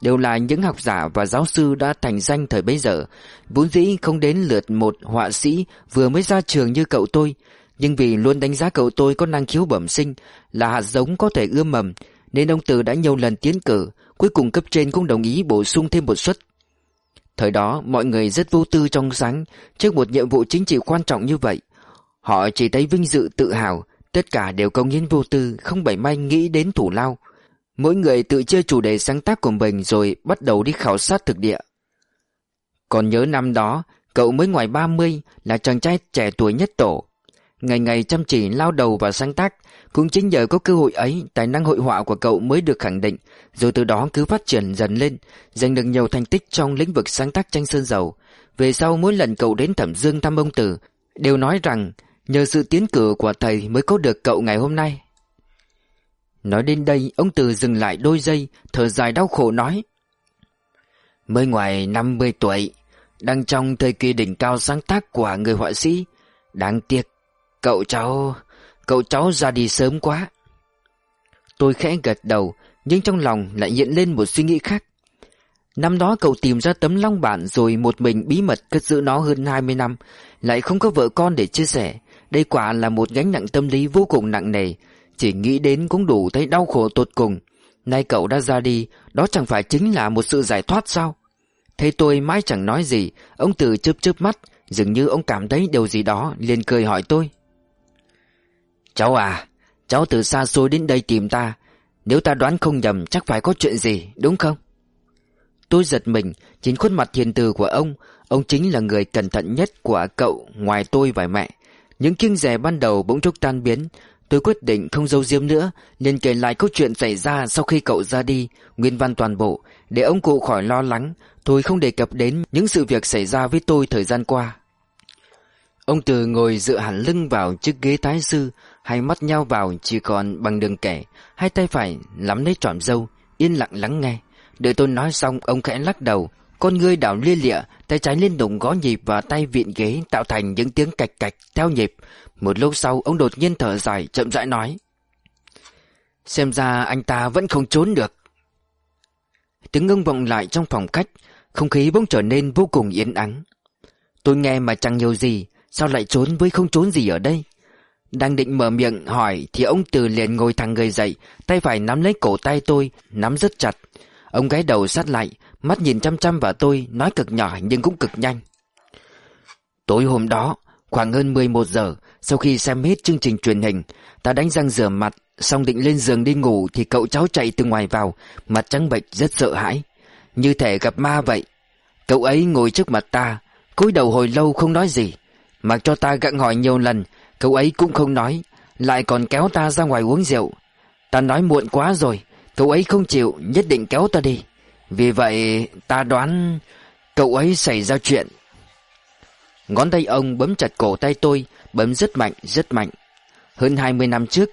Đều là những học giả và giáo sư đã thành danh thời bấy giờ. Vốn dĩ không đến lượt một họa sĩ vừa mới ra trường như cậu tôi, Nhưng vì luôn đánh giá cậu tôi có năng khiếu bẩm sinh, Là hạt giống có thể ươm mầm, Nên ông Từ đã nhiều lần tiến cử, Cuối cùng cấp trên cũng đồng ý bổ sung thêm một suất. Thời đó, mọi người rất vô tư trong sáng Trước một nhiệm vụ chính trị quan trọng như vậy. Họ chỉ thấy vinh dự tự hào, Tất cả đều công hiến vô tư, Không bảy may nghĩ đến thủ lao. Mỗi người tự chia chủ đề sáng tác của mình Rồi bắt đầu đi khảo sát thực địa. Còn nhớ năm đó, Cậu mới ngoài 30 Là chàng trai trẻ tuổi nhất tổ. Ngày ngày chăm chỉ, lao đầu vào sáng tác, Cũng chính nhờ có cơ hội ấy, Tài năng hội họa của cậu mới được khẳng định. Rồi từ đó cứ phát triển dần lên, Giành được nhiều thành tích trong lĩnh vực sáng tác tranh sơn dầu. Về sau mỗi lần cậu đến Thẩm Dương thăm ông Tử, Đều nói rằng Nhờ sự tiến cử của thầy mới có được cậu ngày hôm nay. Nói đến đây, ông từ dừng lại đôi giây, Thở dài đau khổ nói. Mới ngoài 50 tuổi, Đang trong thời kỳ đỉnh cao sáng tác của người họa sĩ. Đáng tiếc, Cậu cháu Cậu cháu ra đi sớm quá. Tôi khẽ gật đầu, Nhưng trong lòng lại hiện lên một suy nghĩ khác. Năm đó cậu tìm ra tấm long bản Rồi một mình bí mật cất giữ nó hơn 20 năm, Lại không có vợ con để chia sẻ. Đây quả là một gánh nặng tâm lý vô cùng nặng nề. Chỉ nghĩ đến cũng đủ thấy đau khổ tột cùng. Nay cậu đã ra đi, Đó chẳng phải chính là một sự giải thoát sao? Thấy tôi mãi chẳng nói gì, Ông Từ chớp chớp mắt, Dường như ông cảm thấy điều gì đó, liền cười hỏi tôi. Cháu à Cháu từ xa xôi đến đây tìm ta, Nếu ta đoán không nhầm, chắc phải có chuyện gì, đúng không? Tôi giật mình chính khuôn mặt hiền từ của ông Ông chính là người cẩn thận nhất của cậu Ngoài tôi và mẹ. Những kiêng rè ban đầu bỗng chốc tan biến Tôi quyết định không giấu diếm nữa, Nên kể lại câu chuyện xảy ra sau khi cậu ra đi, Nguyên văn toàn bộ, Để ông cụ khỏi lo lắng. Tôi không đề cập đến những sự việc xảy ra với tôi thời gian qua. Ông Từ ngồi dựa hẳn lưng vào chiếc ghế thái sư, Hai mắt nhau vào chỉ còn bằng đường kẻ, Hai tay phải nắm lấy trọm dâu, Yên lặng lắng nghe. Đợi tôi nói xong, ông khẽ lắc đầu con ngươi đảo lia lịa, Tay trái liên tục gõ nhịp và tay vịn ghế Tạo thành những tiếng cạch cạch theo nhịp. Một lúc sau, ông đột nhiên thở dài, chậm rãi nói, Xem ra anh ta vẫn không trốn được. Tiếng ngưng vọng lại trong phòng khách, Không khí bỗng trở nên vô cùng yên ắng. Tôi nghe mà chẳng nhiều gì, Sao lại trốn với không trốn gì ở đây? Đang định mở miệng hỏi Thì ông Từ liền ngồi thẳng người dậy, Tay phải nắm lấy cổ tay tôi, Nắm rất chặt. Ông gái đầu sát lại Mắt nhìn chăm chăm vào tôi, Nói cực nhỏ nhưng cũng cực nhanh. Tối hôm đó, Khoảng hơn 11 giờ, Sau khi xem hết chương trình truyền hình, Ta đánh răng rửa mặt, Xong định lên giường đi ngủ Thì cậu cháu chạy từ ngoài vào, Mặt trắng bệch, rất sợ hãi. Như thể gặp ma vậy. Cậu ấy ngồi trước mặt ta, cúi đầu hồi lâu không nói gì. Mặc cho ta gặng hỏi nhiều lần, Cậu ấy cũng không nói, Lại còn kéo ta ra ngoài uống rượu. Ta nói muộn quá rồi, Cậu ấy không chịu, nhất định kéo ta đi. Vì vậy, ta đoán Cậu ấy xảy ra chuyện. Ngón tay ông bấm chặt cổ tay tôi, Bấm rất mạnh rất mạnh. Hơn 20 năm trước,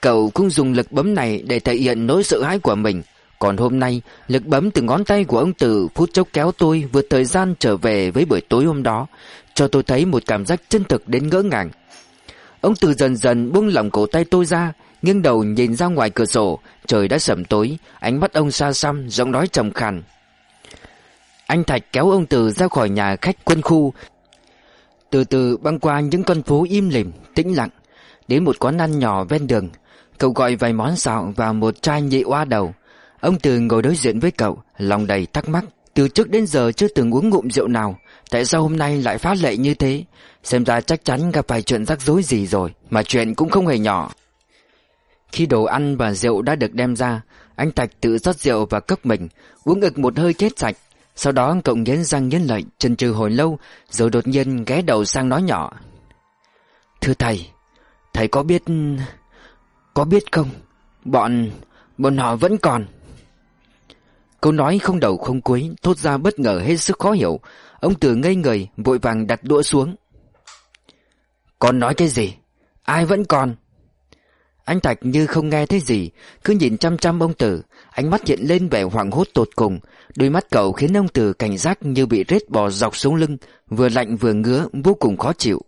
Cậu cũng dùng lực bấm này để thể hiện nỗi sợ hãi của mình. Còn hôm nay, Lực bấm từ ngón tay của ông Tử Phút chốc kéo tôi vượt thời gian trở về với buổi tối hôm đó, Cho tôi thấy một cảm giác chân thực đến ngỡ ngàng. Ông Tử dần dần buông lỏng cổ tay tôi ra nghiêng đầu nhìn ra ngoài cửa sổ, Trời đã sẩm tối, Ánh mắt ông xa xăm, Giọng nói trầm khàn. Anh Thạch kéo ông Từ ra khỏi nhà khách quân khu. Từ từ băng qua những con phố im lìm, Tĩnh lặng, Đến một quán ăn nhỏ ven đường. Cậu gọi vài món xào và một chai nhị oa đầu. Ông Từ ngồi đối diện với cậu, Lòng đầy thắc mắc. Từ trước đến giờ chưa từng uống ngụm rượu nào, Tại sao hôm nay lại phát lệ như thế? Xem ra chắc chắn gặp phải chuyện rắc rối gì rồi, Mà chuyện cũng không hề nhỏ. Khi đồ ăn và rượu đã được đem ra, Anh Thạch tự rót rượu và cốc mình, Uống ực một hơi chết sạch. Sau đó cậu nghiến răng nghiến lợi, Chần chừ hồi lâu, Rồi đột nhiên ghé đầu sang nói nhỏ. Thưa thầy Thầy có biết Có biết không? Bọn Bọn họ vẫn còn. Câu nói không đầu không cuối Thốt ra bất ngờ hết sức khó hiểu. Ông Tử ngây người, vội vàng đặt đũa xuống. Con nói cái gì? Ai vẫn còn? Anh Thạch như không nghe thấy gì, Cứ nhìn chăm chăm ông Tử. Ánh mắt hiện lên vẻ hoảng hốt tột cùng. Đôi mắt cậu khiến ông Tử cảnh giác như bị rết bò dọc xuống lưng, Vừa lạnh vừa ngứa, vô cùng khó chịu.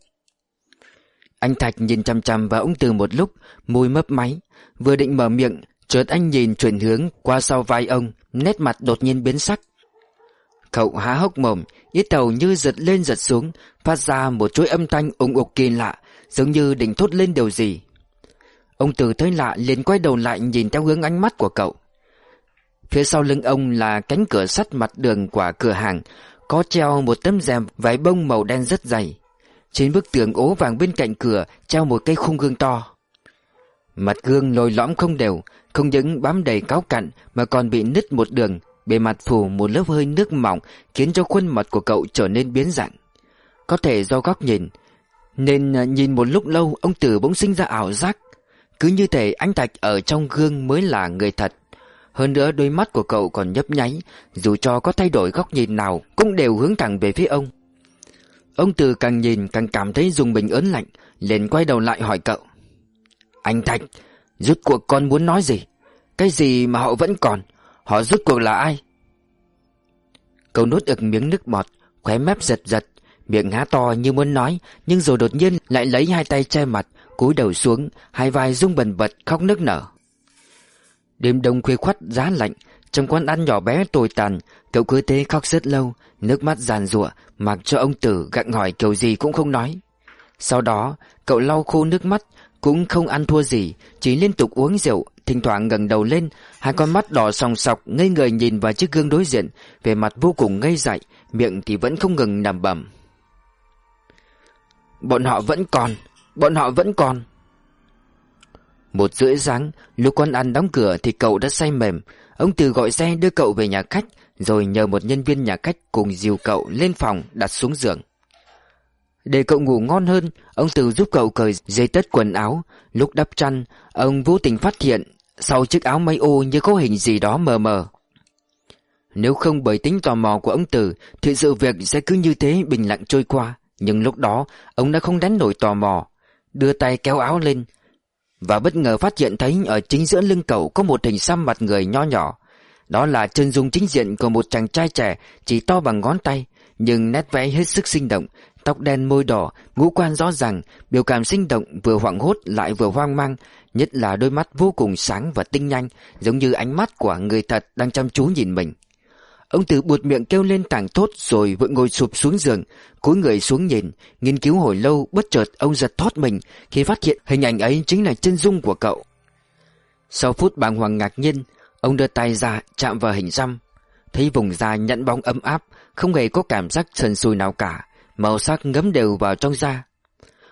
Anh Thạch nhìn chăm chăm vào ông Tử một lúc, Môi mấp máy, Vừa định mở miệng, Chợt anh nhìn chuyển hướng qua sau vai ông, Nét mặt đột nhiên biến sắc. Cậu há hốc mồm Yết tàu như giật lên giật xuống, Phát ra một chuỗi âm thanh ủng ục kỳ lạ, Giống như định thốt lên điều gì. Ông Từ thấy lạ liền quay đầu lại nhìn theo hướng ánh mắt của cậu. Phía sau lưng ông là cánh cửa sắt mặt đường của cửa hàng, Có treo một tấm rèm vải bông màu đen rất dày. Trên bức tường ố vàng bên cạnh cửa treo một cây khung gương to. Mặt gương lồi lõm không đều, Không những bám đầy cáo cặn Mà còn bị nứt một đường, Bề mặt phủ một lớp hơi nước mỏng, Khiến cho khuôn mặt của cậu trở nên biến dạng. Có thể do góc nhìn, Nên à, nhìn một lúc lâu, Ông Tử bỗng sinh ra ảo giác. Cứ như thể anh Thạch ở trong gương mới là người thật. Hơn nữa đôi mắt của cậu còn nhấp nháy, Dù cho có thay đổi góc nhìn nào Cũng đều hướng thẳng về phía ông. Ông từ càng nhìn càng cảm thấy dùng mình ớn lạnh, liền quay đầu lại hỏi cậu. Anh Thạch Rút cuộc con muốn nói gì? Cái gì mà họ vẫn còn? Họ rút cuộc là ai? Cậu nuốt ực miếng nước bọt, Khóe mép giật giật, Miệng há to như muốn nói, Nhưng rồi đột nhiên lại lấy hai tay che mặt cúi đầu xuống, Hai vai rung bần bật khóc nức nở. Đêm đông khuya khoắt, giá lạnh, Trong quán ăn nhỏ bé tồi tàn, Cậu cứ thế khóc rất lâu, Nước mắt giàn giụa, Mặc cho ông Tử gặng hỏi kiểu gì cũng không nói. Sau đó, cậu lau khô nước mắt, Cũng không ăn thua gì, Chỉ liên tục uống rượu, Thỉnh thoảng ngẩng đầu lên, Hai con mắt đỏ sòng sọc, ngây người nhìn vào chiếc gương đối diện Về mặt vô cùng ngây dại, Miệng thì vẫn không ngừng nằm bẩm Bọn họ vẫn còn. Bọn họ vẫn còn. Một rưỡi sáng, Lúc con ăn đóng cửa thì cậu đã say mềm. Ông Từ gọi xe đưa cậu về nhà khách, Rồi nhờ một nhân viên nhà khách cùng dìu cậu lên phòng đặt xuống giường. Để cậu ngủ ngon hơn, Ông Từ giúp cậu cởi dây tất quần áo. Lúc đắp chăn, Ông vô tình phát hiện Sau chiếc áo may ô như có hình gì đó mờ mờ. Nếu không bởi tính tò mò của ông Từ, Thì sự việc sẽ cứ như thế bình lặng trôi qua. Nhưng lúc đó, Ông đã không đánh nổi tò mò. Đưa tay kéo áo lên Và bất ngờ phát hiện thấy Ở chính giữa lưng cậu có một hình xăm mặt người nho nhỏ Đó là chân dung chính diện của một chàng trai trẻ Chỉ to bằng ngón tay Nhưng nét vẽ hết sức sinh động Tóc đen môi đỏ, ngũ quan rõ ràng, biểu cảm sinh động vừa hoảng hốt lại vừa hoang mang, nhất là đôi mắt vô cùng sáng và tinh nhanh, giống như ánh mắt của người thật đang chăm chú nhìn mình. Ông Tử buột miệng kêu lên tảng thốt rồi vội ngồi sụp xuống giường, cúi người xuống nhìn, nghiên cứu hồi lâu bất chợt ông giật thót mình khi phát hiện hình ảnh ấy chính là chân dung của cậu. Sau phút bàng hoàng ngạc nhiên, ông đưa tay ra chạm vào hình xăm, thấy vùng da nhẫn bóng ấm áp, không hề có cảm giác sần sùi nào cả, màu sắc ngấm đều vào trong da.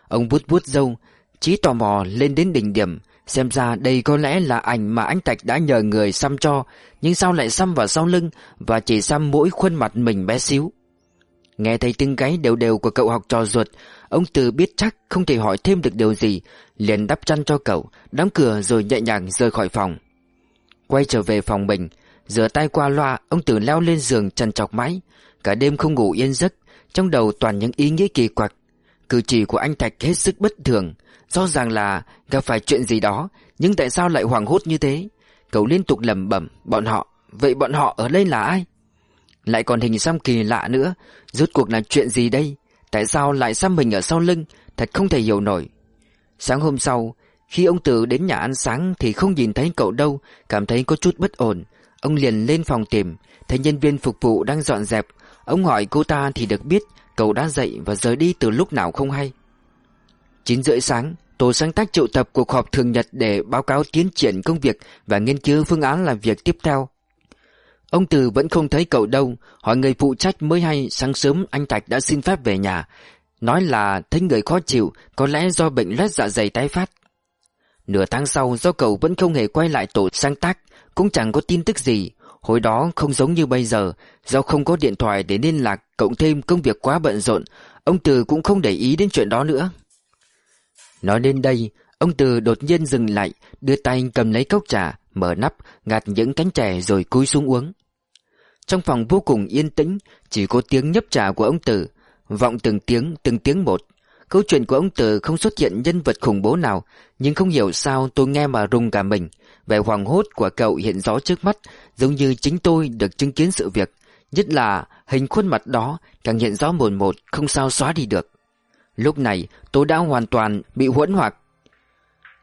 Ông vuốt vuốt râu, trí tò mò lên đến đỉnh điểm, xem ra đây có lẽ là ảnh mà anh Tạch đã nhờ người xăm cho, nhưng sao lại xăm vào sau lưng và chỉ xăm mỗi khuôn mặt mình bé xíu. Nghe thấy tiếng gáy đều đều của cậu học trò ruột, ông Từ biết chắc không thể hỏi thêm được điều gì, liền đắp chăn cho cậu, đóng cửa rồi nhẹ nhàng rời khỏi phòng. Quay trở về phòng mình, rửa tay qua loa, ông Từ leo lên giường trần chọc máy cả đêm không ngủ yên giấc, trong đầu toàn những ý nghĩ kỳ quặc Cử chỉ của anh Thạch hết sức bất thường Rõ ràng là gặp phải chuyện gì đó, Nhưng tại sao lại hoảng hốt như thế? Cậu liên tục lẩm bẩm, Bọn họ, Vậy bọn họ ở đây là ai? Lại còn hình xăm kỳ lạ nữa, Rốt cuộc là chuyện gì đây? Tại sao lại xăm mình ở sau lưng? Thật không thể hiểu nổi. Sáng hôm sau, Khi ông Tử đến nhà ăn sáng Thì không nhìn thấy cậu đâu, Cảm thấy có chút bất ổn. Ông liền lên phòng tìm, Thấy nhân viên phục vụ đang dọn dẹp. Ông hỏi, cô ta thì được biết, Cậu đã dậy và rời đi từ lúc nào không hay? 9 rưỡi sáng Tổ sáng tác triệu tập cuộc họp thường nhật Để báo cáo tiến triển công việc Và nghiên cứu phương án làm việc tiếp theo. Ông Từ vẫn không thấy cậu đâu Hỏi người phụ trách mới hay Sáng sớm anh Thạch đã xin phép về nhà. Nói là thấy người khó chịu Có lẽ do bệnh loét dạ dày tái phát. Nửa tháng sau do cậu vẫn không hề quay lại tổ sáng tác Cũng chẳng có tin tức gì. Hồi đó không giống như bây giờ, do không có điện thoại để liên lạc cộng thêm công việc quá bận rộn, ông Từ cũng không để ý đến chuyện đó nữa. Nói đến đây, ông Từ đột nhiên dừng lại, đưa tay cầm lấy cốc trà, mở nắp, ngạt những cánh chè rồi cúi xuống uống. Trong phòng vô cùng yên tĩnh Chỉ có tiếng nhấp trà của ông từ, Vọng từng tiếng, từng tiếng một. Câu chuyện của ông từ không xuất hiện nhân vật khủng bố nào Nhưng không hiểu sao tôi nghe mà rung cả mình. Vẻ hoàng hốt của cậu hiện rõ trước mắt Giống như chính tôi được chứng kiến sự việc. Nhất là hình khuôn mặt đó Càng hiện rõ một một Không sao xóa đi được. Lúc này, tôi đã hoàn toàn bị hỗn hoặc.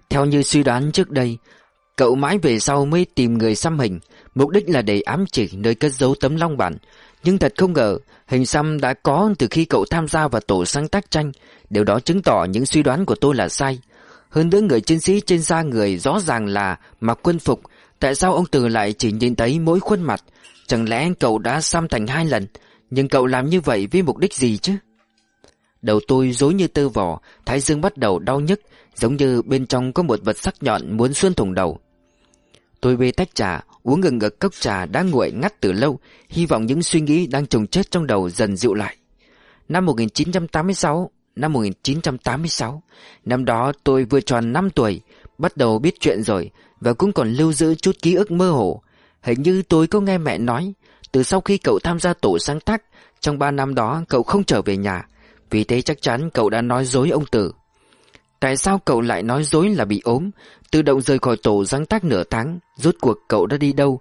Theo như suy đoán trước đây, Cậu mãi về sau mới tìm người xăm hình. Mục đích là để ám chỉ nơi cất giấu tấm long bản. Nhưng thật không ngờ, Hình xăm đã có từ khi cậu tham gia vào tổ sáng tác tranh. Điều đó chứng tỏ những suy đoán của tôi là sai. Hơn nữa, người chiến sĩ trên da người rõ ràng là mặc quân phục. Tại sao ông Từ lại chỉ nhìn thấy mỗi khuôn mặt? Chẳng lẽ cậu đã xăm thành hai lần? Nhưng cậu làm như vậy với mục đích gì chứ? Đầu tôi dối như tơ vỏ Thái dương bắt đầu đau nhức, Giống như bên trong có một vật sắc nhọn muốn xuyên thủng đầu. Tôi bê tách trà, Uống ngừng ngực cốc trà đã nguội ngắt từ lâu, Hy vọng những suy nghĩ đang trồng chết trong đầu dần dịu lại. Năm 1986 Năm 1986 Năm đó tôi vừa tròn 5 tuổi, Bắt đầu biết chuyện rồi Và cũng còn lưu giữ chút ký ức mơ hồ. Hình như tôi có nghe mẹ nói, Từ sau khi cậu tham gia tổ sáng tác, Trong 3 năm đó cậu không trở về nhà vì thế chắc chắn cậu đã nói dối ông Tử. Tại sao cậu lại nói dối là bị ốm? Tự động rời khỏi tổ sáng tác nửa tháng, Rốt cuộc cậu đã đi đâu?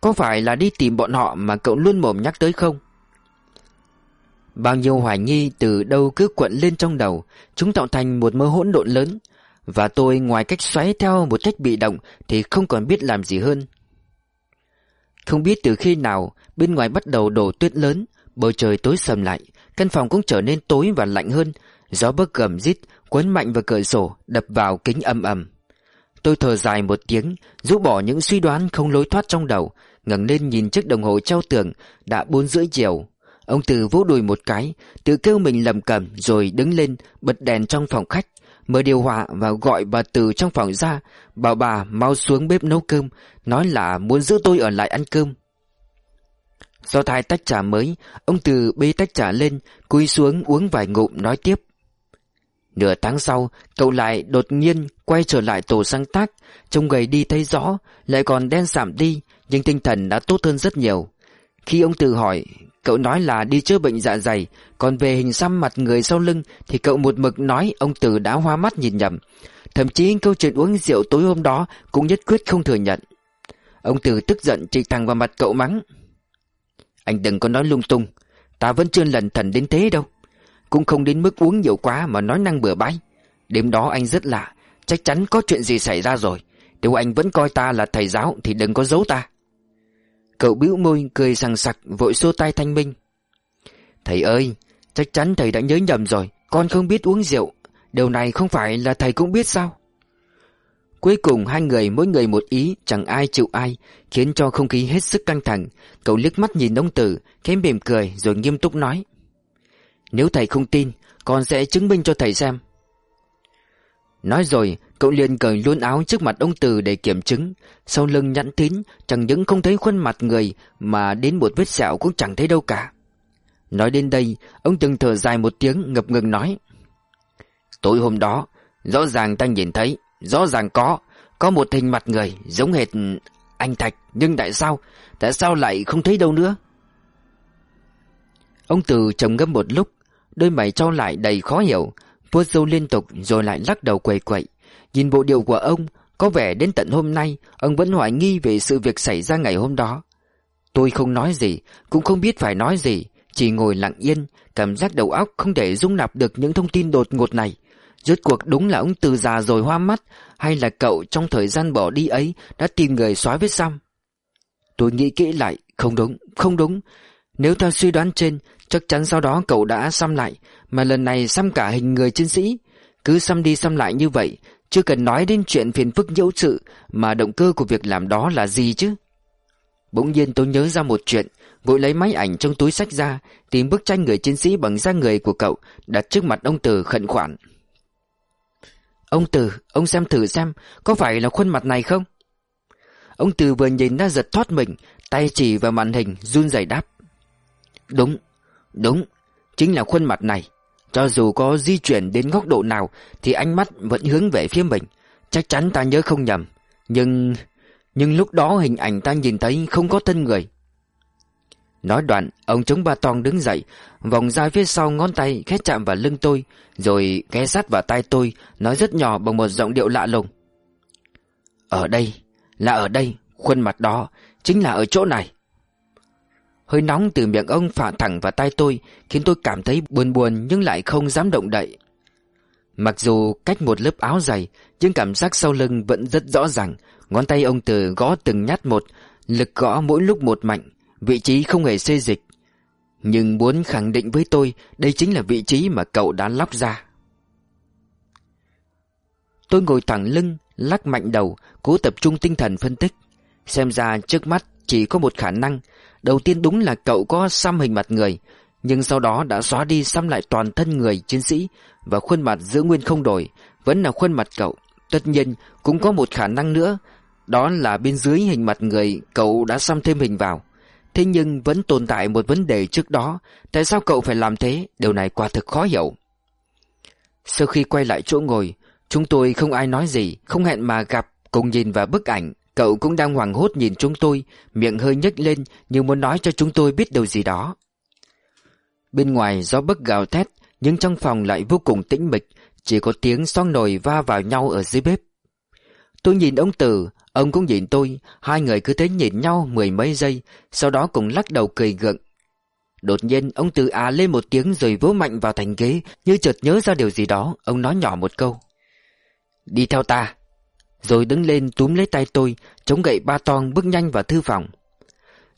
Có phải là đi tìm bọn họ mà cậu luôn mồm nhắc tới không? Bao nhiêu hoài nghi từ đâu cứ quận lên trong đầu, Chúng tạo thành một mơ hỗn độn lớn. Và tôi ngoài cách xoáy theo một cách bị động Thì không còn biết làm gì hơn. Không biết từ khi nào, Bên ngoài bắt đầu đổ tuyết lớn, Bầu trời tối sầm lại. Căn phòng cũng trở nên tối và lạnh hơn. Gió bấc gầm rít Quấn mạnh vào cửa sổ, Đập vào kính âm ầm. Tôi thở dài một tiếng, Rũ bỏ những suy đoán không lối thoát trong đầu, ngẩng lên nhìn chiếc đồng hồ treo tường Đã bốn rưỡi chiều. Ông Từ vỗ đùi một cái, Tự kêu mình lầm cầm Rồi đứng lên, bật đèn trong phòng khách, Mở điều hòa và gọi bà Từ trong phòng ra. Bảo bà mau xuống bếp nấu cơm, Nói là muốn giữ tôi ở lại ăn cơm. Do thai tách trà mới, Ông Từ bê tách trà lên, Cúi xuống uống vài ngụm nói tiếp. Nửa tháng sau, Cậu lại đột nhiên quay trở lại tổ sáng tác, Trông gầy đi thấy rõ, Lại còn đen giảm đi, Nhưng tinh thần đã tốt hơn rất nhiều. Khi ông Từ hỏi, Cậu nói là đi chữa bệnh dạ dày, Còn về hình xăm mặt người sau lưng Thì cậu một mực nói ông Từ đã hoa mắt nhìn nhầm. Thậm chí câu chuyện uống rượu tối hôm đó Cũng nhất quyết không thừa nhận. Ông Từ tức giận chỉ thẳng vào mặt cậu mắng anh đừng có nói lung tung. Ta vẫn chưa lần thần đến thế đâu. Cũng không đến mức uống nhiều quá mà nói năng bừa bãi. Đêm đó anh rất lạ. Chắc chắn có chuyện gì xảy ra rồi. Nếu anh vẫn coi ta là thầy giáo Thì đừng có giấu ta. Cậu bĩu môi, cười sằng sặc, Vội xô tay thanh minh. Thầy ơi, Chắc chắn thầy đã nhớ nhầm rồi. Con không biết uống rượu. Điều này không phải là thầy cũng biết sao? Cuối cùng hai người mỗi người một ý, Chẳng ai chịu ai, Khiến cho không khí hết sức căng thẳng. Cậu liếc mắt nhìn ông Tử, Khẽ mỉm cười rồi nghiêm túc nói, Nếu thầy không tin, Con sẽ chứng minh cho thầy xem. Nói rồi, cậu liền cởi luôn áo trước mặt ông Từ để kiểm chứng. Sau lưng nhẵn tín, Chẳng những không thấy khuôn mặt người Mà đến một vết sẹo cũng chẳng thấy đâu cả. Nói đến đây, Ông từng thở dài một tiếng, ngập ngừng nói, Tối hôm đó, Rõ ràng ta nhìn thấy Rõ ràng có Có một hình mặt người giống hệt anh Thạch Nhưng tại sao Tại sao lại không thấy đâu nữa Ông Từ trầm ngâm một lúc Đôi mày trao lại đầy khó hiểu vuốt râu liên tục rồi lại lắc đầu quầy quậy. Nhìn bộ điệu của ông, có vẻ đến tận hôm nay ông vẫn hoài nghi về sự việc xảy ra ngày hôm đó. Tôi không nói gì, cũng không biết phải nói gì, chỉ ngồi lặng yên, cảm giác đầu óc không thể dung nạp được những thông tin đột ngột này. Rốt cuộc đúng là ông từ già rồi hoa mắt, hay là cậu trong thời gian bỏ đi ấy đã tìm người xóa vết xăm? Tôi nghĩ kỹ lại, không đúng, không đúng. Nếu theo suy đoán trên, chắc chắn sau đó cậu đã xăm lại, mà lần này xăm cả hình người chiến sĩ Cứ xăm đi xăm lại như vậy Chưa cần nói đến chuyện phiền phức nhiễu sự Mà động cơ của việc làm đó là gì chứ Bỗng nhiên tôi nhớ ra một chuyện Vội lấy máy ảnh trong túi sách ra Tìm bức tranh người chiến sĩ bằng da người của cậu Đặt trước mặt ông Từ khẩn khoản Ông Từ, ông xem thử xem Có phải là khuôn mặt này không? Ông Từ vừa nhìn đã giật thoát mình Tay chỉ vào màn hình run rẩy đáp. Đúng, đúng Chính là khuôn mặt này. Cho dù có di chuyển đến góc độ nào Thì ánh mắt vẫn hướng về phía mình. Chắc chắn ta nhớ không nhầm Nhưng Nhưng lúc đó hình ảnh ta nhìn thấy không có thân người. Nói đoạn, Ông chống ba tong đứng dậy, Vòng ra phía sau ngón tay khẽ chạm vào lưng tôi, Rồi ghé sát vào tai tôi, Nói rất nhỏ bằng một giọng điệu lạ lùng. Ở đây, Là ở đây, Khuôn mặt đó, Chính là ở chỗ này. Hơi nóng từ miệng ông phả thẳng vào tay tôi, Khiến tôi cảm thấy buồn buồn Nhưng lại không dám động đậy. Mặc dù cách một lớp áo dày, Nhưng cảm giác sau lưng vẫn rất rõ ràng, Ngón tay ông từ gõ từng nhát một, Lực gõ mỗi lúc một mạnh Vị trí không hề xê dịch. Nhưng muốn khẳng định với tôi, Đây chính là vị trí mà cậu đã lóc ra. Tôi ngồi thẳng lưng, Lắc mạnh đầu, Cố tập trung tinh thần phân tích. Xem ra trước mắt chỉ có một khả năng. Đầu tiên đúng là cậu có xăm hình mặt người, Nhưng sau đó đã xóa đi xăm lại toàn thân người chiến sĩ Và khuôn mặt giữ nguyên không đổi. Vẫn là khuôn mặt cậu. Tất nhiên, cũng có một khả năng nữa. Đó là bên dưới hình mặt người Cậu đã xăm thêm hình vào. Thế nhưng vẫn tồn tại một vấn đề trước đó. Tại sao cậu phải làm thế? Điều này quả thực khó hiểu. Sau khi quay lại chỗ ngồi, Chúng tôi không ai nói gì. Không hẹn mà gặp, Cùng nhìn vào bức ảnh. Cậu cũng đang hoảng hốt nhìn chúng tôi. Miệng hơi nhếch lên Như muốn nói cho chúng tôi biết điều gì đó. Bên ngoài, gió bấc gào thét, Nhưng trong phòng lại vô cùng tĩnh mịch. Chỉ có tiếng xoong nồi va vào nhau ở dưới bếp. Tôi nhìn ông Tử Ông cũng nhìn tôi, Hai người cứ thế nhìn nhau mười mấy giây, Sau đó cùng lắc đầu cười gượng. Đột nhiên, ông Tử à lên một tiếng Rồi vỗ mạnh vào thành ghế, Như chợt nhớ ra điều gì đó, Ông nói nhỏ một câu. Đi theo ta. Rồi đứng lên túm lấy tay tôi, Chống gậy ba toan bước nhanh vào thư phòng.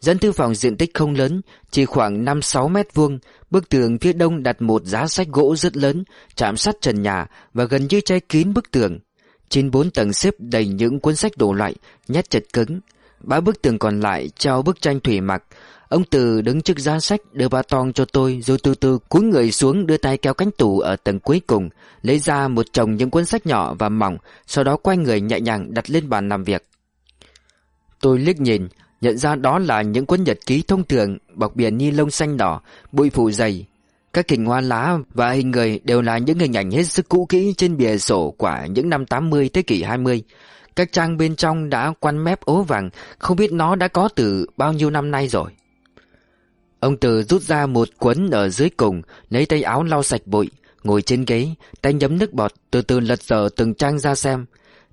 Dân thư phòng diện tích không lớn, Chỉ khoảng 5-6 mét vuông, Bức tường phía đông đặt một giá sách gỗ rất lớn, Chạm sát trần nhà Và gần như che kín bức tường. Trên bốn tầng xếp đầy những cuốn sách đồ loại Nhét chật cứng Ba bức tường còn lại treo bức tranh thủy mặc Ông Từ đứng trước giá sách đưa ba tong cho tôi rồi từ từ cúi người xuống đưa tay kéo cánh tủ ở tầng cuối cùng, lấy ra một chồng những cuốn sách nhỏ và mỏng, sau đó quay người nhẹ nhàng đặt lên bàn làm việc. Tôi liếc nhìn, nhận ra đó là những cuốn nhật ký thông thường bọc biển ni lông xanh đỏ, bụi phủ dày. Các hình hoa lá và hình người đều là những hình ảnh hết sức cũ kỹ trên bìa sổ của những năm 80 thế kỷ 20. Các trang bên trong đã quăn mép ố vàng, không biết nó đã có từ bao nhiêu năm nay rồi. Ông Từ rút ra một cuốn ở dưới cùng, lấy tay áo lau sạch bụi, ngồi trên ghế, tay nhấm nước bọt, từ từ lật dở từng trang ra xem.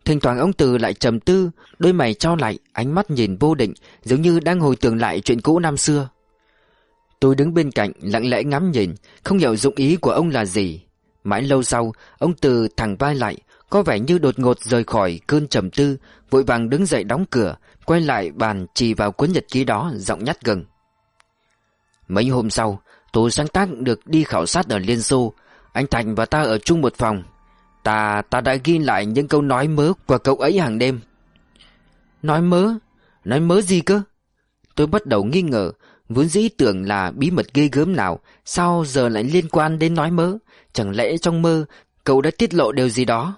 Thỉnh thoảng ông Từ lại trầm tư, đôi mày trao lại, ánh mắt nhìn vô định, giống như đang hồi tưởng lại chuyện cũ năm xưa. Tôi đứng bên cạnh, lặng lẽ ngắm nhìn, không hiểu dụng ý của ông là gì. Mãi lâu sau, ông Từ thẳng vai lại, có vẻ như đột ngột rời khỏi cơn trầm tư, vội vàng đứng dậy đóng cửa, quay lại bàn chỉ vào cuốn nhật ký đó, giọng nhát gừng. Mấy hôm sau, tôi sáng tác được đi khảo sát ở Liên Xô. Anh Thành và ta ở chung một phòng. Ta, ta đã ghi lại những câu nói mớ của cậu ấy hàng đêm. Nói mớ? Nói mớ gì cơ? Tôi bắt đầu nghi ngờ, vốn dĩ tưởng là bí mật ghê gớm nào, sao giờ lại liên quan đến nói mớ? Chẳng lẽ trong mơ, cậu đã tiết lộ điều gì đó?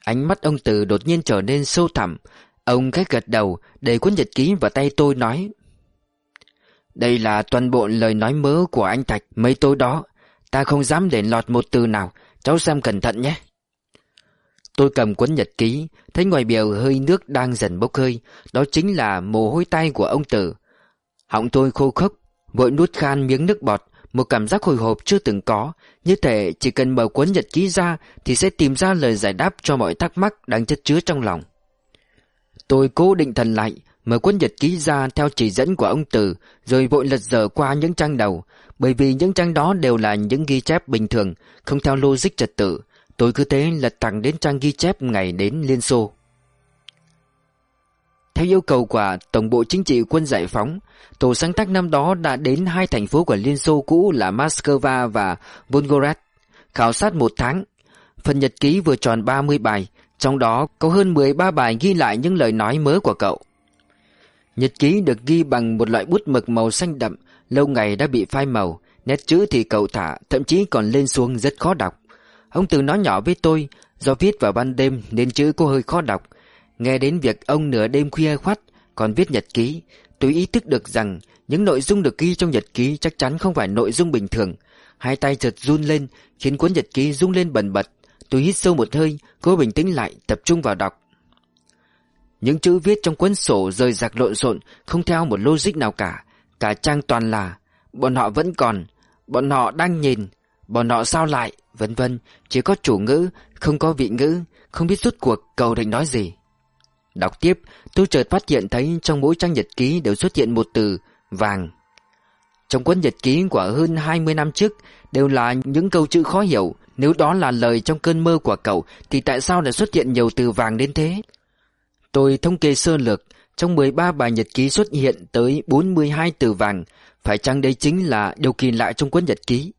Ánh mắt ông Từ đột nhiên trở nên sâu thẳm. Ông khẽ gật đầu, để cuốn nhật ký vào tay tôi nói. Đây là toàn bộ lời nói mớ của anh Thạch mấy tối đó. Ta không dám để lọt một từ nào, cháu xem cẩn thận nhé. Tôi cầm cuốn nhật ký, thấy ngoài biểu hơi nước đang dần bốc hơi, đó chính là mồ hôi tay của ông Tử. Họng tôi khô khốc, vội nuốt khan miếng nước bọt, một cảm giác hồi hộp chưa từng có, như thể chỉ cần mở cuốn nhật ký ra thì sẽ tìm ra lời giải đáp cho mọi thắc mắc đang chất chứa trong lòng. Tôi cố định thần lại, Mở cuốn nhật ký ra theo chỉ dẫn của ông Từ Rồi vội lật dở qua những trang đầu Bởi vì những trang đó đều là những ghi chép bình thường Không theo logic trật tự. Tôi cứ thế lật thẳng đến trang ghi chép ngày đến Liên Xô. Theo yêu cầu của Tổng bộ Chính trị quân giải phóng Tổ sáng tác năm đó đã đến hai thành phố của Liên Xô cũ là Moscow và Volgograd Khảo sát một tháng Phần nhật ký vừa tròn 30 bài Trong đó có hơn 13 bài ghi lại những lời nói mới của cậu Nhật ký được ghi bằng một loại bút mực màu xanh đậm, lâu ngày đã bị phai màu, nét chữ thì cậu thả, thậm chí còn lên xuống rất khó đọc. Ông từng nói nhỏ với tôi, do viết vào ban đêm nên chữ có hơi khó đọc. Nghe đến việc ông nửa đêm khuya khoắt, còn viết nhật ký, tôi ý thức được rằng những nội dung được ghi trong nhật ký chắc chắn không phải nội dung bình thường. Hai tay chợt run lên, khiến cuốn nhật ký rung lên bần bật. Tôi hít sâu một hơi, cố bình tĩnh lại, tập trung vào đọc. Những chữ viết trong cuốn sổ rời rạc lộn xộn, không theo một logic nào cả. Cả trang toàn là Bọn họ vẫn còn Bọn họ đang nhìn Bọn họ sao lại Vân vân Chỉ có chủ ngữ Không có vị ngữ Không biết rút cuộc cầu định nói gì Đọc tiếp, tôi chợt phát hiện thấy Trong mỗi trang nhật ký đều xuất hiện một từ, Vàng. Trong cuốn nhật ký của hơn 20 năm trước, Đều là những câu chữ khó hiểu. Nếu đó là lời trong cơn mơ của cậu, Thì tại sao lại xuất hiện nhiều từ vàng đến thế? Tôi thống kê sơ lược, Trong 13 bài nhật ký xuất hiện tới 42 từ vàng. Phải chăng đây chính là điều kỳ lạ trong cuốn nhật ký?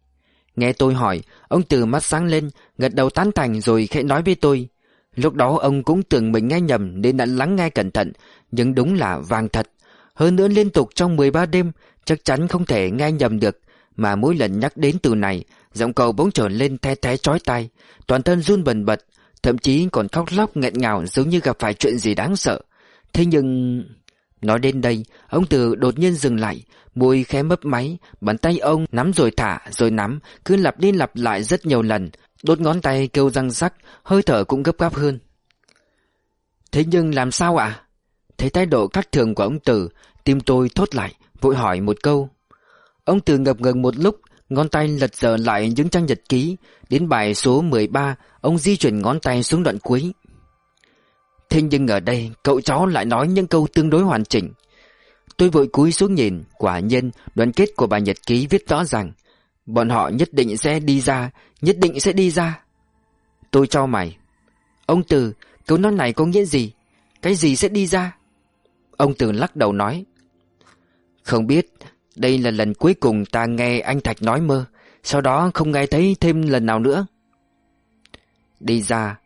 Nghe tôi hỏi, Ông từ mắt sáng lên, Gật đầu tán thành rồi khẽ nói với tôi Lúc đó ông cũng tưởng mình nghe nhầm Nên đã lắng nghe cẩn thận, Nhưng đúng là vàng thật. Hơn nữa liên tục trong 13 đêm, Chắc chắn không thể nghe nhầm được, Mà mỗi lần nhắc đến từ này, Giọng cậu bỗng trở lên the thé chói tai, Toàn thân run bần bật, Thậm chí còn khóc lóc nghẹn ngào Giống như gặp phải chuyện gì đáng sợ. Thế nhưng... Nói đến đây, Ông Từ đột nhiên dừng lại Môi khẽ mấp máy, Bàn tay ông nắm rồi thả, rồi nắm, Cứ lặp đi lặp lại rất nhiều lần. Đốt ngón tay kêu răng rắc, Hơi thở cũng gấp gáp hơn. Thế nhưng làm sao ạ? Thấy thái độ khác thường của ông Từ, Tim tôi thốt lại, Vội hỏi một câu. Ông Từ ngập ngừng một lúc, Ngón tay lật dở lại những trang nhật ký. Đến bài số 13 Ông di chuyển ngón tay xuống đoạn cuối. Thế nhưng ở đây, Cậu cháu lại nói những câu tương đối hoàn chỉnh. Tôi vội cúi xuống nhìn, Quả nhiên đoàn kết của bài nhật ký viết rõ rằng, Bọn họ nhất định sẽ đi ra, Nhất định sẽ đi ra. Tôi cho mày. Ông Từ, câu nói này có nghĩa gì? Cái gì sẽ đi ra? Ông Từ lắc đầu nói. Không biết, Đây là lần cuối cùng ta nghe anh Thạch nói mơ, Sau đó không nghe thấy thêm lần nào nữa. Đi ra.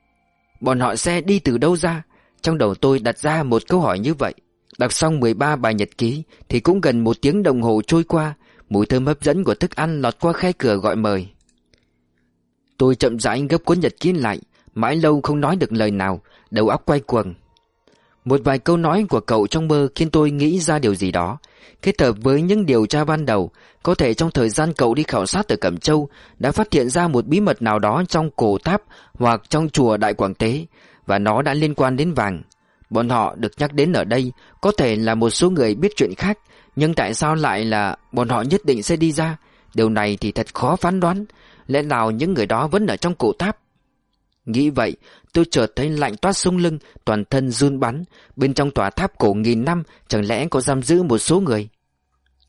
Bọn họ sẽ đi từ đâu ra? Trong đầu tôi đặt ra một câu hỏi như vậy. Đọc xong 13 bài nhật ký, Thì cũng gần một tiếng đồng hồ trôi qua, Mùi thơm hấp dẫn của thức ăn lọt qua khe cửa gọi mời. Tôi chậm rãi gấp cuốn nhật ký lại, Mãi lâu không nói được lời nào, Đầu óc quay cuồng. Một vài câu nói của cậu trong mơ Khiến tôi nghĩ ra điều gì đó, Kết hợp với những điều tra ban đầu, Có thể trong thời gian cậu đi khảo sát ở Cẩm Châu, Đã phát hiện ra một bí mật nào đó Trong cổ tháp hoặc trong chùa Đại Quảng Tế, Và nó đã liên quan đến vàng. Bọn họ được nhắc đến ở đây, Có thể là một số người biết chuyện khác, Nhưng tại sao lại là Bọn họ nhất định sẽ đi ra? Điều này thì thật khó phán đoán. Lẽ nào những người đó vẫn ở trong cổ tháp? Nghĩ vậy, Tôi chợt thấy lạnh toát sung lưng, Toàn thân run bắn. Bên trong tòa tháp cổ nghìn năm, Chẳng lẽ có giam giữ một số người?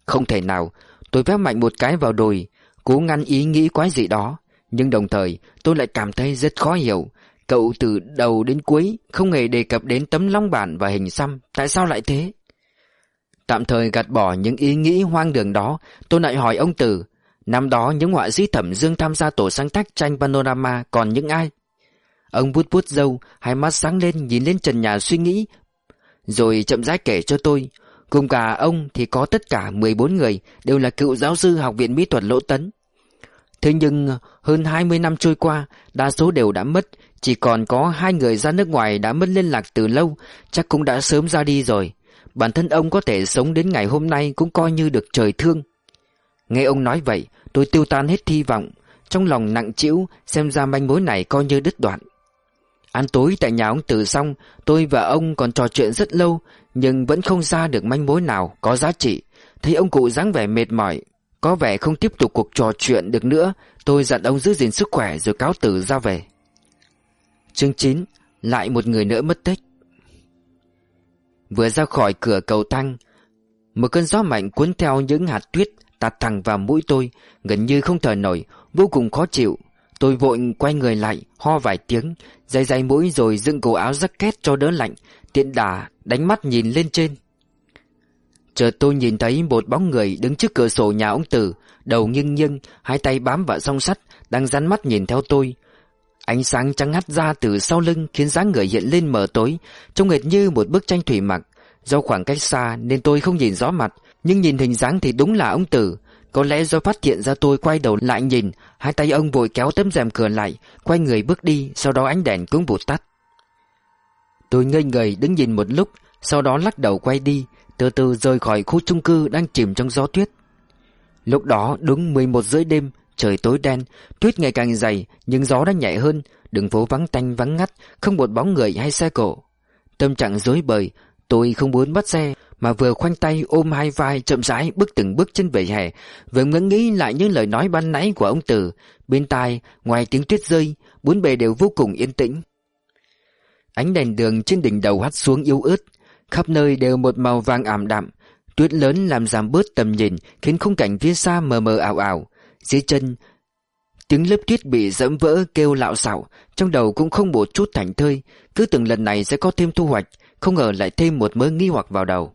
Không thể nào, Tôi vét mạnh một cái vào đùi Cố ngăn ý nghĩ quái gì đó. Nhưng đồng thời, tôi lại cảm thấy rất khó hiểu. Cậu từ đầu đến cuối Không hề đề cập đến tấm long bản và hình xăm Tại sao lại thế Tạm thời gạt bỏ những ý nghĩ hoang đường đó Tôi lại hỏi ông Tử Năm đó những họa sĩ thẩm dương tham gia tổ sáng tác tranh panorama còn những ai? Ông bút bút dâu, hai mắt sáng lên nhìn lên trần nhà suy nghĩ. Rồi chậm rãi kể cho tôi. Cùng cả ông thì có tất cả 14 người đều là cựu giáo sư học viện mỹ thuật Lỗ Tấn. Thế nhưng hơn 20 năm trôi qua, đa số đều đã mất, chỉ còn có hai người ra nước ngoài đã mất liên lạc từ lâu, chắc cũng đã sớm ra đi rồi. Bản thân ông có thể sống đến ngày hôm nay cũng coi như được trời thương. Nghe ông nói vậy, tôi tiêu tan hết hy vọng, trong lòng nặng trĩu xem ra manh mối này coi như đứt đoạn. Ăn tối tại nhà ông Từ xong, tôi và ông còn trò chuyện rất lâu, nhưng vẫn không ra được manh mối nào có giá trị. Thấy ông cụ dáng vẻ mệt mỏi, có vẻ không tiếp tục cuộc trò chuyện được nữa, tôi dặn ông giữ gìn sức khỏe rồi cáo từ ra về. Chương 9 Lại một người nữa mất tích. Vừa ra khỏi cửa cầu thang, Một cơn gió mạnh cuốn theo những hạt tuyết tạt thẳng vào mũi tôi, Gần như không thở nổi, Vô cùng khó chịu. Tôi vội quay người lại, Ho vài tiếng, Dây dây mũi rồi dựng cổ áo jacket cho đỡ lạnh, Tiện đà đánh mắt nhìn lên trên. Chợt tôi nhìn thấy một bóng người đứng trước cửa sổ nhà ông Tử, Đầu nghiêng nghiêng, Hai tay bám vào song sắt, Đang rắn mắt nhìn theo tôi. Ánh sáng trắng hắt ra từ sau lưng Khiến dáng người hiện lên mờ tối, Trông hệt như một bức tranh thủy mặc. Do khoảng cách xa nên tôi không nhìn rõ mặt, Nhưng nhìn hình dáng thì đúng là ông Tử. Có lẽ do phát hiện ra tôi quay đầu lại nhìn, Hai tay ông vội kéo tấm rèm cửa lại, Quay người bước đi, Sau đó ánh đèn cũng vụt tắt. Tôi ngây người đứng nhìn một lúc, Sau đó lắc đầu quay đi, Từ từ rời khỏi khu chung cư đang chìm trong gió tuyết. Lúc đó đúng 11 rưỡi đêm Trời tối đen, Tuyết ngày càng dày, Nhưng gió đã nhẹ hơn, Đường phố vắng tanh vắng ngắt, Không một bóng người hay xe cộ. Tâm trạng rối bời, Tôi không muốn bắt xe, Mà vừa khoanh tay ôm hai vai chậm rãi bước từng bước trên vỉa hè, Vừa ngẫm nghĩ lại những lời nói ban nãy của ông Tử Bên tai, ngoài tiếng tuyết rơi, Bốn bề đều vô cùng yên tĩnh. Ánh đèn đường trên đỉnh đầu hắt xuống yếu ớt, Khắp nơi đều một màu vàng ảm đạm. Tuyết lớn làm giảm bớt tầm nhìn, Khiến khung cảnh phía xa mờ mờ ảo ảo. Dưới chân Tiếng lớp tuyết bị dẫm vỡ kêu lạo xạo Trong đầu cũng không một chút thành thơi. Cứ từng lần này sẽ có thêm thu hoạch Không ngờ lại thêm một mớ nghi hoặc vào đầu.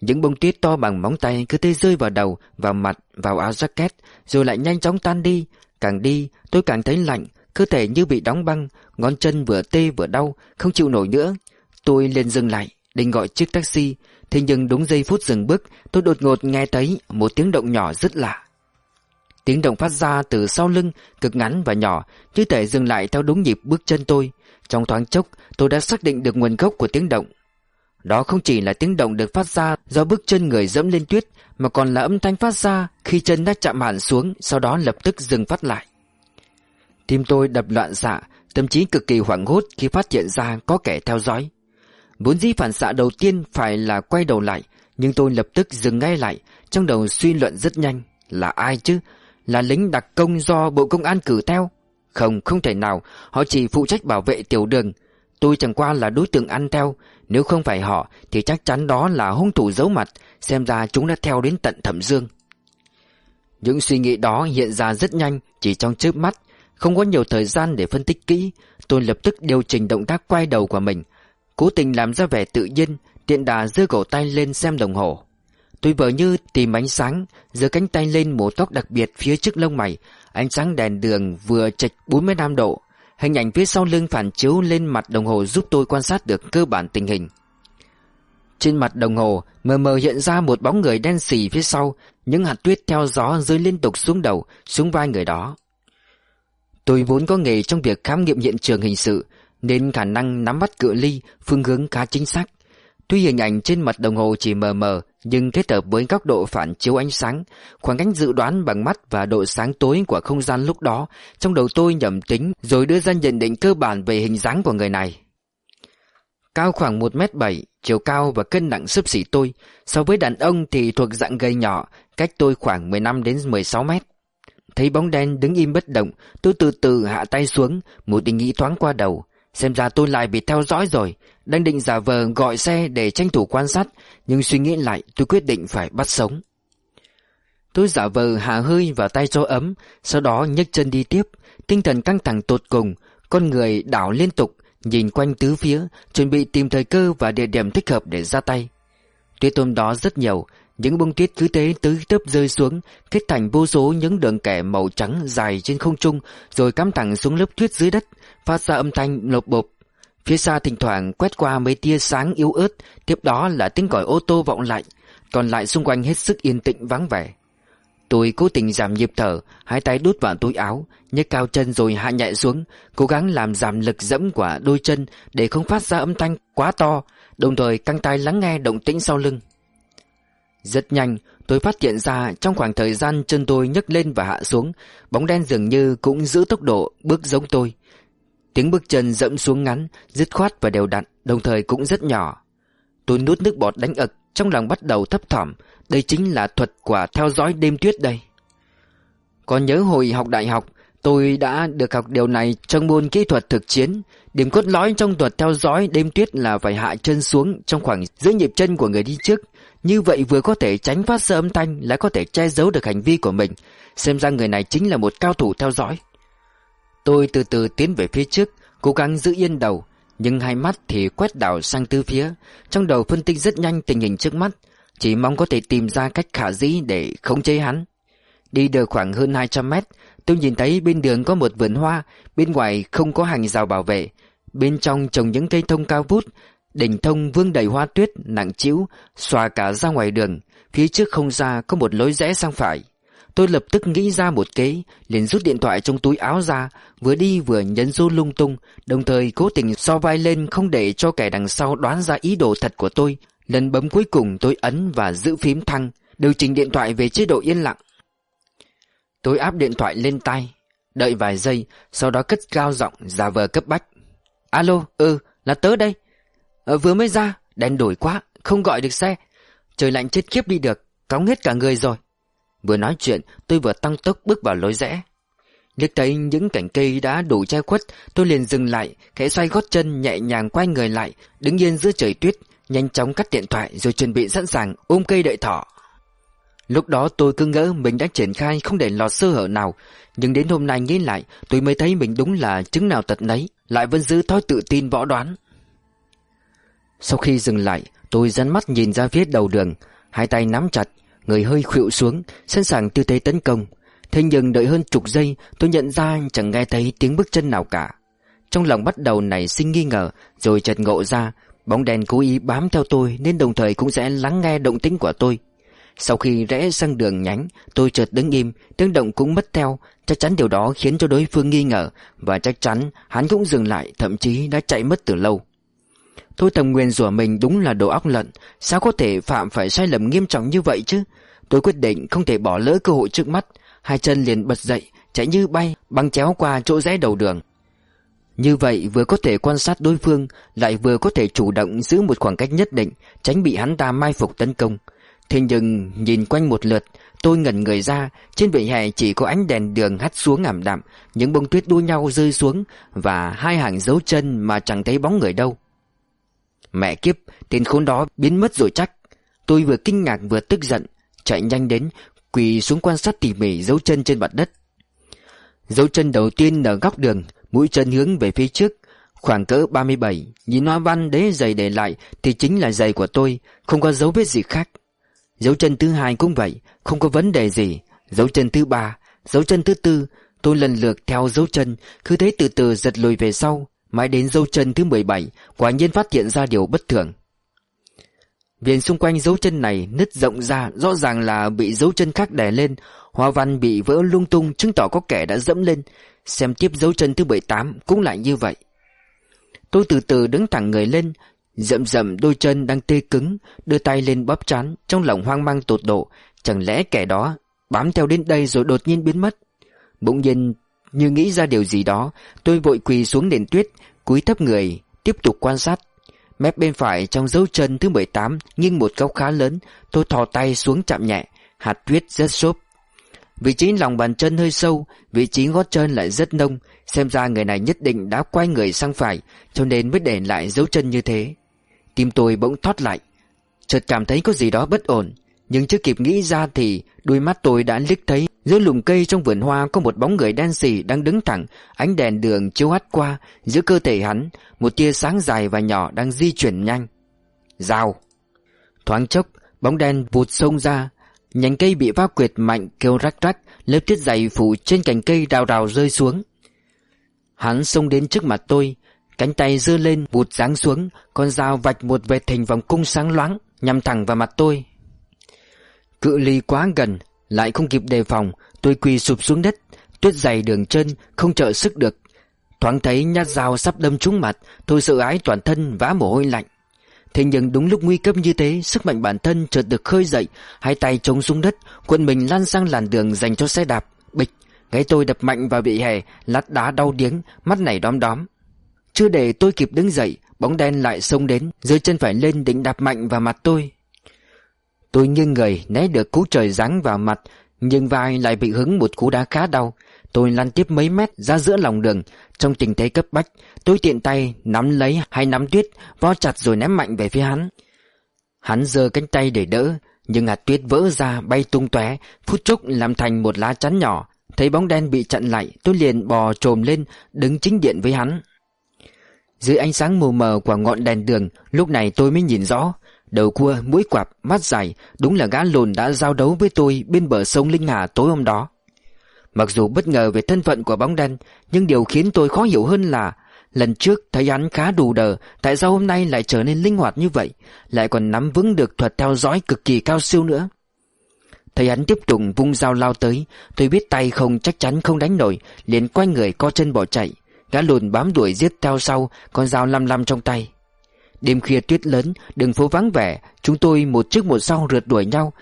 Những bông tuyết to bằng móng tay Cứ thế rơi vào đầu, vào mặt, vào áo jacket Rồi lại nhanh chóng tan đi. Càng đi tôi càng thấy lạnh Cơ thể như bị đóng băng Ngón chân vừa tê vừa đau Không chịu nổi nữa. Tôi liền dừng lại Định gọi chiếc taxi. Thế nhưng đúng giây phút dừng bước Tôi đột ngột nghe thấy một tiếng động nhỏ rất lạ. Tiếng động phát ra từ sau lưng, Cực ngắn và nhỏ, Như thể dừng lại theo đúng nhịp bước chân tôi. Trong thoáng chốc, tôi đã xác định được nguồn gốc của tiếng động. Đó không chỉ là tiếng động được phát ra Do bước chân người dẫm lên tuyết, Mà còn là âm thanh phát ra Khi chân đã chạm hẳn xuống, Sau đó lập tức dừng phát lại. Tim tôi đập loạn xạ, Tâm trí cực kỳ hoảng hốt khi phát hiện ra có kẻ theo dõi. Vốn dĩ phản xạ đầu tiên phải là quay đầu lại, Nhưng tôi lập tức dừng ngay lại, Trong đầu suy luận rất nhanh, Là ai chứ? Là lính đặc công do Bộ Công an cử theo. Không, không thể nào Họ chỉ phụ trách bảo vệ tiểu đường. Tôi chẳng qua là đối tượng ăn theo Nếu không phải họ Thì chắc chắn đó là hung thủ giấu mặt Xem ra chúng đã theo đến tận thẩm dương. Những suy nghĩ đó hiện ra rất nhanh Chỉ trong chớp mắt Không có nhiều thời gian để phân tích kỹ Tôi lập tức điều chỉnh động tác quay đầu của mình Cố tình làm ra vẻ tự nhiên Tiện đà giơ cổ tay lên xem đồng hồ. Tôi vờ như tìm ánh sáng giơ cánh tay lên mổ tóc đặc biệt phía trước lông mày. Ánh sáng đèn đường vừa chệch 45 độ. Hình ảnh phía sau lưng phản chiếu lên mặt đồng hồ giúp tôi quan sát được cơ bản tình hình. Trên mặt đồng hồ mờ mờ hiện ra một bóng người đen xì phía sau. Những hạt tuyết theo gió rơi liên tục xuống đầu, xuống vai người đó. Tôi vốn có nghề trong việc khám nghiệm hiện trường hình sự nên khả năng nắm bắt cự ly, phương hướng khá chính xác. Tuy hình ảnh trên mặt đồng hồ chỉ mờ mờ, nhưng kết hợp với góc độ phản chiếu ánh sáng, khoảng cách dự đoán bằng mắt và độ sáng tối của không gian lúc đó, trong đầu tôi nhầm tính rồi đưa ra nhận định cơ bản về hình dáng của người này. Cao khoảng 1m7, chiều cao và cân nặng xấp xỉ tôi, so với đàn ông thì thuộc dạng gầy nhỏ, cách tôi khoảng 15 đến 16 mét. Thấy bóng đen đứng im bất động, tôi từ từ hạ tay xuống, một ý nghĩ thoáng qua đầu, Xem ra tôi lại bị theo dõi rồi. Đang định giả vờ gọi xe để tranh thủ quan sát, Nhưng suy nghĩ lại, tôi quyết định phải bắt sống. Tôi giả vờ hạ hơi vào tay cho ấm, Sau đó nhấc chân đi tiếp. Tinh thần căng thẳng tột cùng, Con người đảo liên tục, Nhìn quanh tứ phía, Chuẩn bị tìm thời cơ và địa điểm thích hợp để ra tay. Tuyết tôm đó rất nhiều, Những bông tuyết cứ thế tứ tấp rơi xuống, Kết thành vô số những đường kẻ màu trắng dài trên không trung, Rồi cắm thẳng xuống lớp tuyết dưới đất phát ra âm thanh lộp bộp. Phía xa thỉnh thoảng quét qua mấy tia sáng yếu ớt, tiếp đó là tiếng còi ô tô vọng lại, còn lại xung quanh hết sức yên tĩnh vắng vẻ. Tôi cố tình giảm nhịp thở, hai tay đút vào túi áo, nhấc cao chân rồi hạ nhẹ xuống, cố gắng làm giảm lực dẫm của đôi chân để không phát ra âm thanh quá to, đồng thời căng tai lắng nghe động tĩnh sau lưng. Rất nhanh, tôi phát hiện ra trong khoảng thời gian chân tôi nhấc lên và hạ xuống, bóng đen dường như cũng giữ tốc độ bước giống tôi. Tiếng bước chân dẫm xuống ngắn, dứt khoát và đều đặn, đồng thời cũng rất nhỏ. Tôi nuốt nước bọt đánh ực, trong lòng bắt đầu thấp thỏm. Đây chính là thuật quả theo dõi đêm tuyết đây. Còn nhớ hồi học đại học, tôi đã được học điều này trong môn kỹ thuật thực chiến. Điểm cốt lõi trong thuật theo dõi đêm tuyết là phải hạ chân xuống trong khoảng giữa nhịp chân của người đi trước. Như vậy vừa có thể tránh phát ra âm thanh lại có thể che giấu được hành vi của mình. Xem ra người này chính là một cao thủ theo dõi. Tôi từ từ tiến về phía trước, cố gắng giữ yên đầu, nhưng hai mắt thì quét đảo sang tư phía, trong đầu phân tích rất nhanh tình hình trước mắt, chỉ mong có thể tìm ra cách khả dĩ để khống chế hắn. Đi được khoảng hơn 200 mét, tôi nhìn thấy bên đường có một vườn hoa, bên ngoài không có hàng rào bảo vệ, bên trong trồng những cây thông cao vút, đỉnh thông vương đầy hoa tuyết nặng chiếu, xòa cả ra ngoài đường, phía trước không ra có một lối rẽ sang phải. Tôi lập tức nghĩ ra một kế, liền rút điện thoại trong túi áo ra, vừa đi vừa nhấn số lung tung, đồng thời cố tình so vai lên không để cho kẻ đằng sau đoán ra ý đồ thật của tôi. Lần bấm cuối cùng tôi ấn và giữ phím thăng, điều chỉnh điện thoại về chế độ yên lặng. Tôi áp điện thoại lên tay, đợi vài giây, sau đó cất cao giọng giả vờ cấp bách. Alo, ừ, là tớ đây. Ờ, vừa mới ra, đèn đổi quá, không gọi được xe Trời lạnh chết khiếp đi được Cóng hết cả người rồi Vừa nói chuyện, tôi vừa tăng tốc bước vào lối rẽ. Liếc thấy những cảnh cây đã đủ che khuất, Tôi liền dừng lại, Khẽ xoay gót chân nhẹ nhàng quay người lại, Đứng yên giữa trời tuyết, Nhanh chóng cắt điện thoại rồi chuẩn bị sẵn sàng ôm cây đợi thỏ. Lúc đó tôi cứ ngỡ mình đã triển khai không để lọt sơ hở nào, Nhưng đến hôm nay nghĩ lại, tôi mới thấy mình đúng là chứng nào tật nấy, Lại vẫn giữ thói tự tin võ đoán. Sau khi dừng lại, tôi dán mắt nhìn ra phía đầu đường, Hai tay nắm chặt Người hơi khuỵu xuống, Sẵn sàng tư thế tấn công. Thế nhưng đợi hơn chục giây, Tôi nhận ra chẳng nghe thấy tiếng bước chân nào cả. Trong lòng bắt đầu nảy sinh nghi ngờ, Rồi chợt ngộ ra, Bóng đèn cố ý bám theo tôi Nên đồng thời cũng sẽ lắng nghe động tĩnh của tôi. Sau khi rẽ sang đường nhánh, Tôi chợt đứng im, Tiếng động cũng mất theo, Chắc chắn điều đó khiến cho đối phương nghi ngờ Và chắc chắn hắn cũng dừng lại, Thậm chí đã chạy mất từ lâu. Tôi thầm nguyên rủa mình đúng là đồ óc lận. Sao có thể phạm phải sai lầm nghiêm trọng như vậy chứ? Tôi quyết định không thể bỏ lỡ cơ hội trước mắt. Hai chân liền bật dậy, Chạy như bay, băng chéo qua chỗ rẽ đầu đường. Như vậy vừa có thể quan sát đối phương, Lại vừa có thể chủ động giữ một khoảng cách nhất định, Tránh bị hắn ta mai phục tấn công. Thế nhưng, nhìn quanh một lượt, Tôi ngẩn người ra, Trên vỉa hè chỉ có ánh đèn đường hắt xuống ảm đạm, Những bông tuyết đua nhau rơi xuống, Và hai hàng dấu chân mà chẳng thấy bóng người đâu. Mẹ kiếp, Tên khốn đó biến mất rồi chắc. Tôi vừa kinh ngạc vừa tức giận, Chạy nhanh đến, Quỳ xuống quan sát tỉ mỉ dấu chân trên mặt đất. Dấu chân đầu tiên ở góc đường, Mũi chân hướng về phía trước. Khoảng cỡ 37 Nhìn hoa văn đế giày để lại Thì chính là giày của tôi, Không có dấu vết gì khác. Dấu chân thứ hai cũng vậy, Không có vấn đề gì. Dấu chân thứ ba, Dấu chân thứ tư, Tôi lần lượt theo dấu chân, Cứ thế từ từ giật lùi về sau. Mãi đến dấu chân thứ 17 Quả nhiên phát hiện ra điều bất thường. Viền xung quanh dấu chân này nứt rộng ra, Rõ ràng là bị dấu chân khác đè lên. Hoa văn bị vỡ lung tung, Chứng tỏ có kẻ đã dẫm lên. Xem tiếp dấu chân thứ 18 cũng lại như vậy. Tôi từ từ đứng thẳng người lên Dậm dậm đôi chân đang tê cứng, Đưa tay lên bóp chán, Trong lòng hoang mang tột độ. Chẳng lẽ kẻ đó bám theo đến đây rồi đột nhiên biến mất? Bỗng nhiên, như nghĩ ra điều gì đó, Tôi vội quỳ xuống nền tuyết Cúi thấp người, Tiếp tục quan sát. Mép bên phải trong dấu chân thứ 18 Nghiêng một góc khá lớn, Tôi thò tay xuống chạm nhẹ, Hạt tuyết rất xốp. Vị trí lòng bàn chân hơi sâu, Vị trí gót chân lại rất nông, Xem ra người này nhất định đã quay người sang phải, Cho nên mới để lại dấu chân như thế. Tim tôi bỗng thoát lại, Chợt cảm thấy có gì đó bất ổn, Nhưng chưa kịp nghĩ ra thì đôi mắt tôi đã liếc thấy Giữa lùm cây trong vườn hoa có một bóng người đen xì đang đứng thẳng, Ánh đèn đường chiếu hắt qua. Giữa cơ thể hắn, Một tia sáng dài và nhỏ đang di chuyển nhanh. Rào! Thoáng chốc, Bóng đen vụt sông ra. Nhánh cây bị va quyệt mạnh kêu rắc rắc Lớp tiết dày phủ trên cành cây đào đào rơi xuống. Hắn xông đến trước mặt tôi, Cánh tay giơ lên vụt giáng xuống, Con dao vạch một vệt hình vòng cung sáng loáng, Nhằm thẳng vào mặt tôi. Cự ly quá gần lại không kịp đề phòng, Tôi quỳ sụp xuống đất, Tuyết dày đường chân, không trợ sức được. Thoáng thấy nhát dao sắp đâm trúng mặt, Tôi sợ ái toàn thân vã mồ hôi lạnh. Thế nhưng đúng lúc nguy cấp như thế, Sức mạnh bản thân chợt được khơi dậy, Hai tay chống xuống đất Quân mình lăn sang làn đường dành cho xe đạp. Bịch, Gáy tôi đập mạnh vào bị hè, Lát đá đau điếng, Mắt này đóm đóm. Chưa để tôi kịp đứng dậy, Bóng đen lại xông đến, Dưới chân phải lên định đạp mạnh vào mặt tôi. Tôi nghiêng người, né được cú trời giáng vào mặt, Nhưng vai lại bị hứng một cú đá khá đau. Tôi lăn tiếp mấy mét ra giữa lòng đường. Trong tình thế cấp bách, Tôi tiện tay nắm lấy hai nắm tuyết, Vo chặt rồi ném mạnh về phía hắn. Hắn giơ cánh tay để đỡ, Nhưng hạt tuyết vỡ ra, bay tung tóe, Phút chốc làm thành một lá chắn nhỏ. Thấy bóng đen bị chặn lại, Tôi liền bò trồm lên, Đứng chính điện với hắn. Dưới ánh sáng mù mờ của ngọn đèn đường, Lúc này tôi mới nhìn rõ. Đầu cua, mũi quạp, mắt dài Đúng là gã lồn đã giao đấu với tôi Bên bờ sông Linh Hà tối hôm đó. Mặc dù bất ngờ về thân phận của bóng đen Nhưng điều khiến tôi khó hiểu hơn là Lần trước thấy hắn khá đủ đờ Tại sao hôm nay lại trở nên linh hoạt như vậy Lại còn nắm vững được thuật theo dõi cực kỳ cao siêu nữa. Thấy hắn tiếp tục vung dao lao tới Tôi biết tay không chắc chắn không đánh nổi liền quay người co chân bỏ chạy. Gã lùn bám đuổi giết theo sau Con dao lăm lăm trong tay. Đêm khuya tuyết lớn, Đường phố vắng vẻ, Chúng tôi một trước một sau rượt đuổi nhau.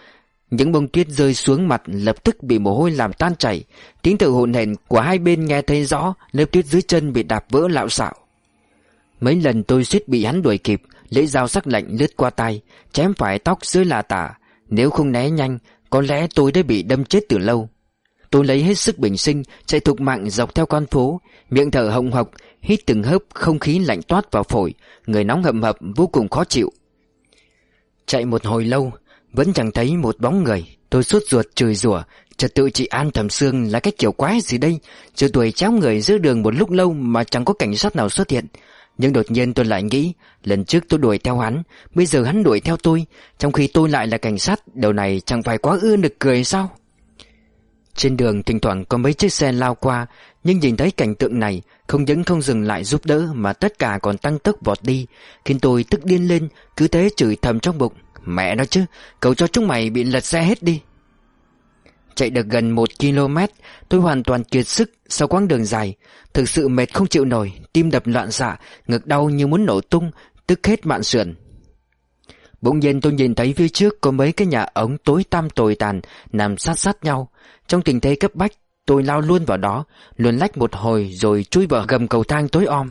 Những bông tuyết rơi xuống mặt Lập tức bị mồ hôi làm tan chảy. Tiếng thở hồn hển của hai bên nghe thấy rõ, Lớp tuyết dưới chân bị đạp vỡ lạo xạo. Mấy lần tôi suýt bị hắn đuổi kịp Lưỡi dao sắc lạnh lướt qua tay Chém phải tóc dưới là tả. Nếu không né nhanh, Có lẽ tôi đã bị đâm chết từ lâu. Tôi lấy hết sức bình sinh, Chạy thục mạng dọc theo con phố, Miệng thở hồng hộc Hít từng hớp không khí lạnh toát vào phổi, Người nóng hầm hập vô cùng khó chịu. Chạy một hồi lâu, Vẫn chẳng thấy một bóng người. Tôi suốt ruột, chửi rủa, Trật tự chị An thầm xương là cái kiểu quái gì đây? Chưa tuổi cháu người giữa đường một lúc lâu Mà chẳng có cảnh sát nào xuất hiện. Nhưng đột nhiên tôi lại nghĩ, Lần trước tôi đuổi theo hắn, Bây giờ hắn đuổi theo tôi, Trong khi tôi lại là cảnh sát Điều này chẳng phải quá ư nực cười sao? Trên đường thỉnh thoảng có mấy chiếc xe lao qua nhưng nhìn thấy cảnh tượng này, Không những không dừng lại giúp đỡ Mà tất cả còn tăng tốc vọt đi, Khiến tôi tức điên lên, Cứ thế chửi thầm trong bụng, Mẹ nó chứ cầu cho chúng mày bị lật xe hết đi. Chạy được gần một km, Tôi hoàn toàn kiệt sức sau quãng đường dài. Thực sự mệt không chịu nổi, Tim đập loạn xạ, Ngực đau như muốn nổ tung, Tức hết mạn sườn. Bỗng nhiên tôi nhìn thấy phía trước Có mấy cái nhà ống tối tăm tồi tàn, Nằm sát sát nhau. Trong tình thế cấp bách Tôi lao luôn vào đó, Luồn lách một hồi rồi chui vào gầm cầu thang tối om.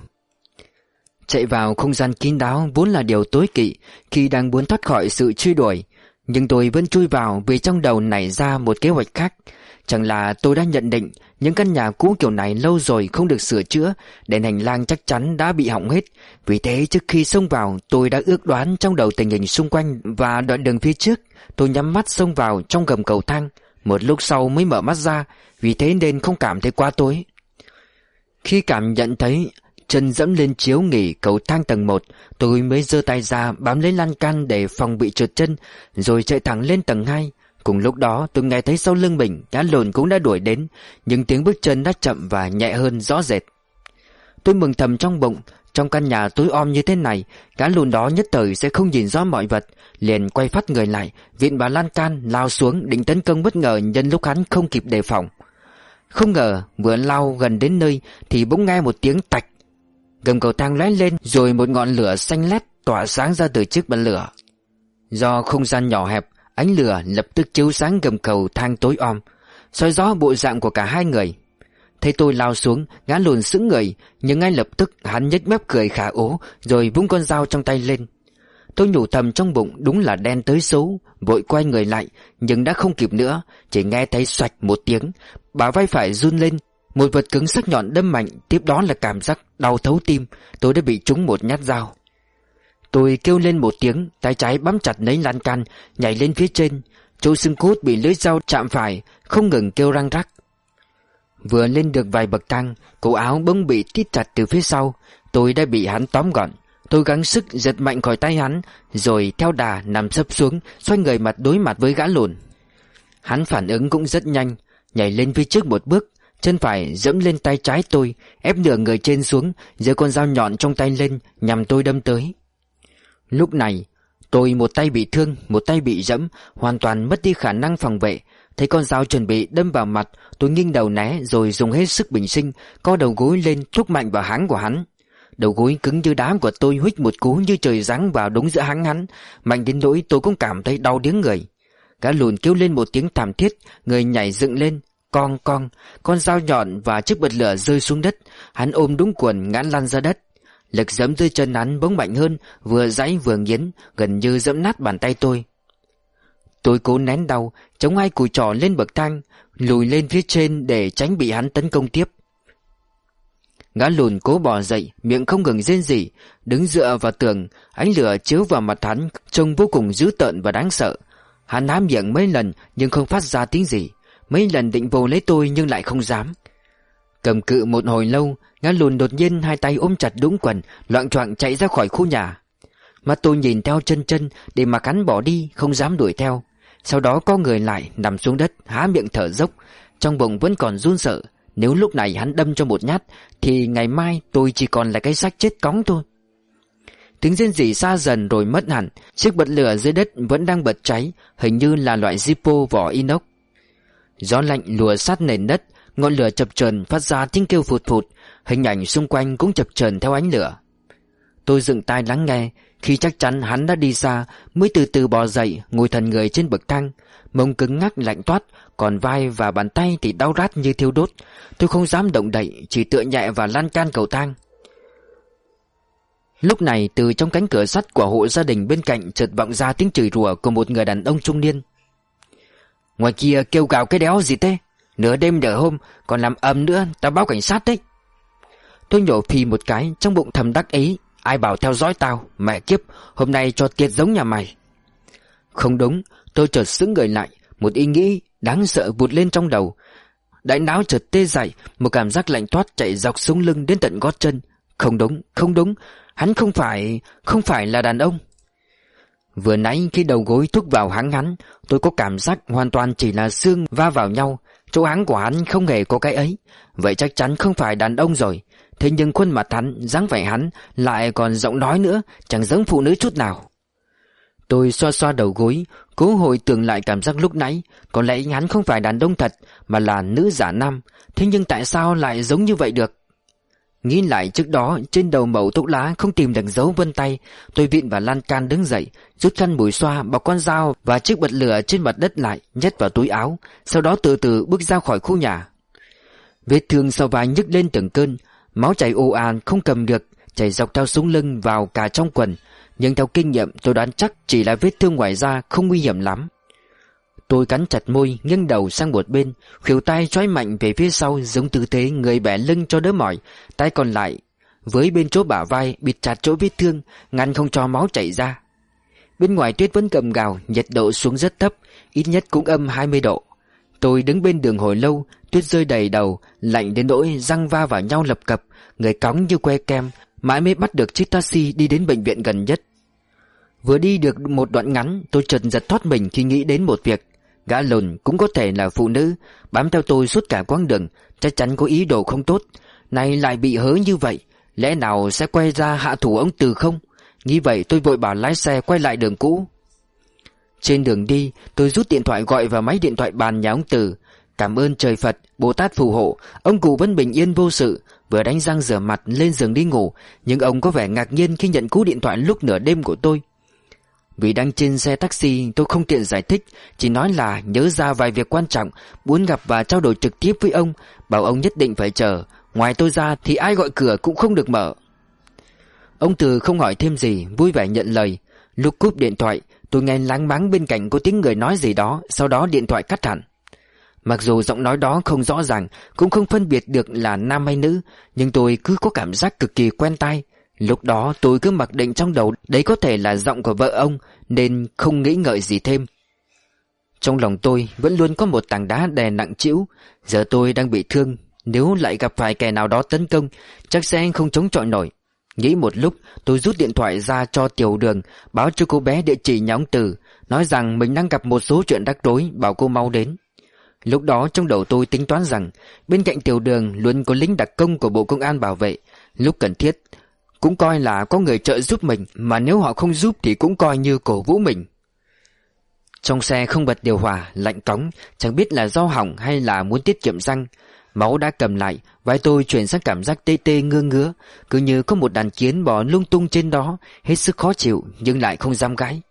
Chạy vào không gian kín đáo vốn là điều tối kỵ Khi đang muốn thoát khỏi sự truy đuổi, Nhưng tôi vẫn chui vào vì trong đầu nảy ra một kế hoạch khác. Chẳng là tôi đã nhận định những căn nhà cũ kiểu này lâu rồi không được sửa chữa Đèn hành lang chắc chắn đã bị hỏng hết. Vì thế trước khi xông vào, tôi đã ước đoán trong đầu tình hình xung quanh Và đoạn đường phía trước, Tôi nhắm mắt xông vào trong gầm cầu thang. Một lúc sau mới mở mắt ra, Vì thế nên không cảm thấy quá tối. Khi cảm nhận thấy chân dẫm lên chiếu nghỉ cầu thang tầng 1 Tôi mới giơ tay ra bám lấy lan can để phòng bị trượt chân, Rồi chạy thẳng lên tầng 2 Cùng lúc đó, tôi nghe thấy sau lưng mình, Cá lồn cũng đã đuổi đến, Nhưng tiếng bước chân đã chậm và nhẹ hơn rõ rệt. Tôi mừng thầm trong bụng trong căn nhà tối om như thế này Cá lùn đó nhất thời sẽ không nhìn rõ mọi vật, Liền quay phát người lại, Viện bà lan can lao xuống định tấn công bất ngờ Nhân lúc hắn không kịp đề phòng. Không ngờ, vừa lao gần đến nơi Thì bỗng nghe một tiếng tạch. Gầm cầu thang lóe lên Rồi một ngọn lửa xanh lét tỏa sáng ra từ chiếc bật lửa. Do không gian nhỏ hẹp, Ánh lửa lập tức chiếu sáng gầm cầu thang tối om. Soi rõ bộ dạng của cả hai người Thấy tôi lao xuống, Ngã lùn sững người, Nhưng ngay lập tức hắn nhếch mép cười khả ố, Rồi vung con dao trong tay lên. Tôi nhủ thầm trong bụng, đúng là đen tới xấu, Vội quay người lại, Nhưng đã không kịp nữa, Chỉ nghe thấy xoạch một tiếng, Bà vai phải run lên, Một vật cứng sắc nhọn đâm mạnh, Tiếp đó là cảm giác đau thấu tim, Tôi đã bị trúng một nhát dao. Tôi kêu lên một tiếng, Tay trái bám chặt lấy lan can, Nhảy lên phía trên, Chỗ xương cốt bị lưỡi dao chạm phải, Không ngừng kêu răng rắc. Vừa lên được vài bậc thang, Cổ áo bỗng bị tít chặt từ phía sau. Tôi đã bị hắn tóm gọn. Tôi gắng sức giật mạnh khỏi tay hắn, Rồi theo đà nằm sấp xuống, Xoay người mặt đối mặt với gã lùn Hắn phản ứng cũng rất nhanh, Nhảy lên phía trước một bước, Chân phải dẫm lên tay trái tôi, Ép nửa người trên xuống, giơ con dao nhọn trong tay lên, Nhằm tôi đâm tới. Lúc này, Tôi một tay bị thương, Một tay bị dẫm Hoàn toàn mất đi khả năng phòng vệ. Thấy con dao chuẩn bị đâm vào mặt, Tôi nghiêng đầu né Rồi dùng hết sức bình sinh, Co đầu gối lên thúc mạnh vào háng của hắn. Đầu gối cứng như đá của tôi huých một cú như trời giáng vào đúng giữa háng hắn. Mạnh đến nỗi tôi cũng cảm thấy đau điếng người. Gã lùn kêu lên một tiếng thảm thiết, Người nhảy dựng lên. Con con Con dao nhọn và chiếc bật lửa rơi xuống đất. Hắn ôm đúng quần ngã lăn ra đất. Lực giẫm dưới chân hắn bỗng mạnh hơn, Vừa giãy vừa nghiến, Gần như giẫm nát bàn tay tôi. Tôi cố nén đau, Chống hai cùi trỏ lên bậc thang, Lùi lên phía trên để tránh bị hắn tấn công tiếp. Gã lùn cố bò dậy, Miệng không ngừng rên rỉ, Đứng dựa vào tường, Ánh lửa chiếu vào mặt hắn Trông vô cùng dữ tợn và đáng sợ. Hắn há miệng mấy lần Nhưng không phát ra tiếng gì, Mấy lần định vồ lấy tôi nhưng lại không dám. Cầm cự một hồi lâu Ngã lùn đột nhiên hai tay ôm chặt đũng quần, Loạn choạng chạy ra khỏi khu nhà. Mà tôi nhìn theo chân chân Để mà cắn bỏ đi, không dám đuổi theo. Sau đó có người lại nằm xuống đất, Há miệng thở dốc. Trong bụng vẫn còn run sợ. Nếu lúc này hắn đâm cho một nhát, Thì ngày mai tôi chỉ còn là cái xác chết cóng thôi. Tiếng rên rỉ xa dần rồi mất hẳn. Chiếc bật lửa dưới đất vẫn đang bật cháy, Hình như là loại Zippo vỏ inox. Gió lạnh lùa sát nền đất, Ngọn lửa chập chờn phát ra tiếng kêu phụt phụt. Hình ảnh xung quanh cũng chập chờn theo ánh lửa. Tôi dựng tai lắng nghe khi chắc chắn hắn đã đi xa Mới từ từ bò dậy Ngồi thần người trên bậc thang Mông cứng ngắc lạnh toát Còn vai và bàn tay thì đau rát như thiêu đốt Tôi không dám động đậy Chỉ tựa nhẹ và lan can cầu thang Lúc này từ trong cánh cửa sắt của hộ gia đình bên cạnh chợt vọng ra tiếng chửi rủa của một người đàn ông trung niên. Ngoài kia kêu gào cái đéo gì thế? Nửa đêm nửa hôm còn làm ầm nữa, ta báo cảnh sát đấy. Tôi nhổ phì một cái trong bụng thầm đắc ý, ai bảo theo dõi tao, mẹ kiếp, hôm nay cho tiệt giống nhà mày. Không đúng, tôi chợt sững người lại, một ý nghĩ đáng sợ vụt lên trong đầu. Đại não chợt tê dại, một cảm giác lạnh toát chạy dọc xuống lưng đến tận gót chân. Không đúng, không đúng, hắn không phải, không phải là đàn ông. Vừa nãy khi đầu gối thúc vào háng hắn, tôi có cảm giác hoàn toàn chỉ là xương va vào nhau, chỗ háng của hắn không hề có cái ấy. Vậy chắc chắn không phải đàn ông rồi. Thế nhưng khuôn mặt hắn, dáng vẻ hắn lại còn giọng nói nữa, chẳng giống phụ nữ chút nào. Tôi xoa xoa đầu gối, cố hồi tưởng lại cảm giác lúc nãy, có lẽ hắn không phải đàn ông thật, mà là nữ giả nam, thế nhưng tại sao lại giống như vậy được? Nghĩ lại trước đó trên đầu mẩu thuốc lá không tìm được dấu vân tay Tôi vịn và lan can đứng dậy Rút khăn bùi xoa bọc con dao và chiếc bật lửa trên mặt đất lại Nhét vào túi áo Sau đó từ từ bước ra khỏi khu nhà Vết thương sau vai nhức lên từng cơn Máu chảy ồ ạt không cầm được Chảy dọc theo súng lưng vào cả trong quần Nhưng theo kinh nghiệm tôi đoán chắc chỉ là vết thương ngoài da không nguy hiểm lắm Tôi cắn chặt môi, nghiêng đầu sang một bên, khuỷu tay trói mạnh về phía sau giống tư thế người bẻ lưng cho đỡ mỏi, tay còn lại với bên chỗ bả vai bịt chặt chỗ vết thương, ngăn không cho máu chảy ra. Bên ngoài tuyết vẫn cầm gào, nhiệt độ xuống rất thấp, ít nhất cũng âm 20 độ. Tôi đứng bên đường hồi lâu, tuyết rơi đầy đầu, lạnh đến nỗi răng va vào nhau lập cập, người cóng như que kem, mãi mới bắt được chiếc taxi đi đến bệnh viện gần nhất. Vừa đi được một đoạn ngắn, tôi chợt giật thoát mình khi nghĩ đến một việc. Gã lùn cũng có thể là phụ nữ Bám theo tôi suốt cả quãng đường Chắc chắn có ý đồ không tốt Này lại bị hớ như vậy Lẽ nào sẽ quay ra hạ thủ ông Từ không Nghĩ vậy tôi vội bảo lái xe quay lại đường cũ trên đường đi tôi rút điện thoại gọi vào máy điện thoại bàn nhà ông Từ. Cảm ơn trời Phật, Bồ Tát phù hộ. Ông cụ vẫn bình yên vô sự. Vừa đánh răng rửa mặt lên giường đi ngủ. Nhưng ông có vẻ ngạc nhiên khi nhận cú điện thoại lúc nửa đêm của tôi. Vì đang trên xe taxi tôi không tiện giải thích. Chỉ nói là nhớ ra vài việc quan trọng Muốn gặp và trao đổi trực tiếp với ông. Bảo ông nhất định phải chờ. Ngoài tôi ra thì ai gọi cửa cũng không được mở. Ông Từ không hỏi thêm gì Vui vẻ nhận lời. Lúc cúp điện thoại Tôi nghe láng máng bên cạnh có tiếng người nói gì đó, Sau đó điện thoại cắt hẳn. Mặc dù giọng nói đó không rõ ràng, Cũng không phân biệt được là nam hay nữ, Nhưng tôi cứ có cảm giác cực kỳ quen tai. Lúc đó tôi cứ mặc định trong đầu Đấy có thể là giọng của vợ ông, Nên không nghĩ ngợi gì thêm. Trong lòng tôi vẫn luôn có một tảng đá đè nặng chịu Giờ tôi đang bị thương, Nếu lại gặp phải kẻ nào đó tấn công, Chắc sẽ không chống chọi nổi. Nghĩ một lúc tôi rút điện thoại ra cho tiểu đường Báo cho cô bé địa chỉ nhà ông Từ Nói rằng mình đang gặp một số chuyện rắc rối Bảo cô mau đến. Lúc đó trong đầu tôi tính toán rằng Bên cạnh tiểu đường luôn có lính đặc công của Bộ Công an bảo vệ. Lúc cần thiết cũng coi là có người trợ giúp mình Mà nếu họ không giúp thì cũng coi như cổ vũ mình. Trong xe không bật điều hòa, lạnh cống Chẳng biết là do hỏng hay là muốn tiết kiệm xăng. Máu đã cầm lại, Vai tôi chuyển sang cảm giác tê tê ngơ ngứa. Cứ như có một đàn kiến bò lung tung trên đó, Hết sức khó chịu, Nhưng lại không dám gái.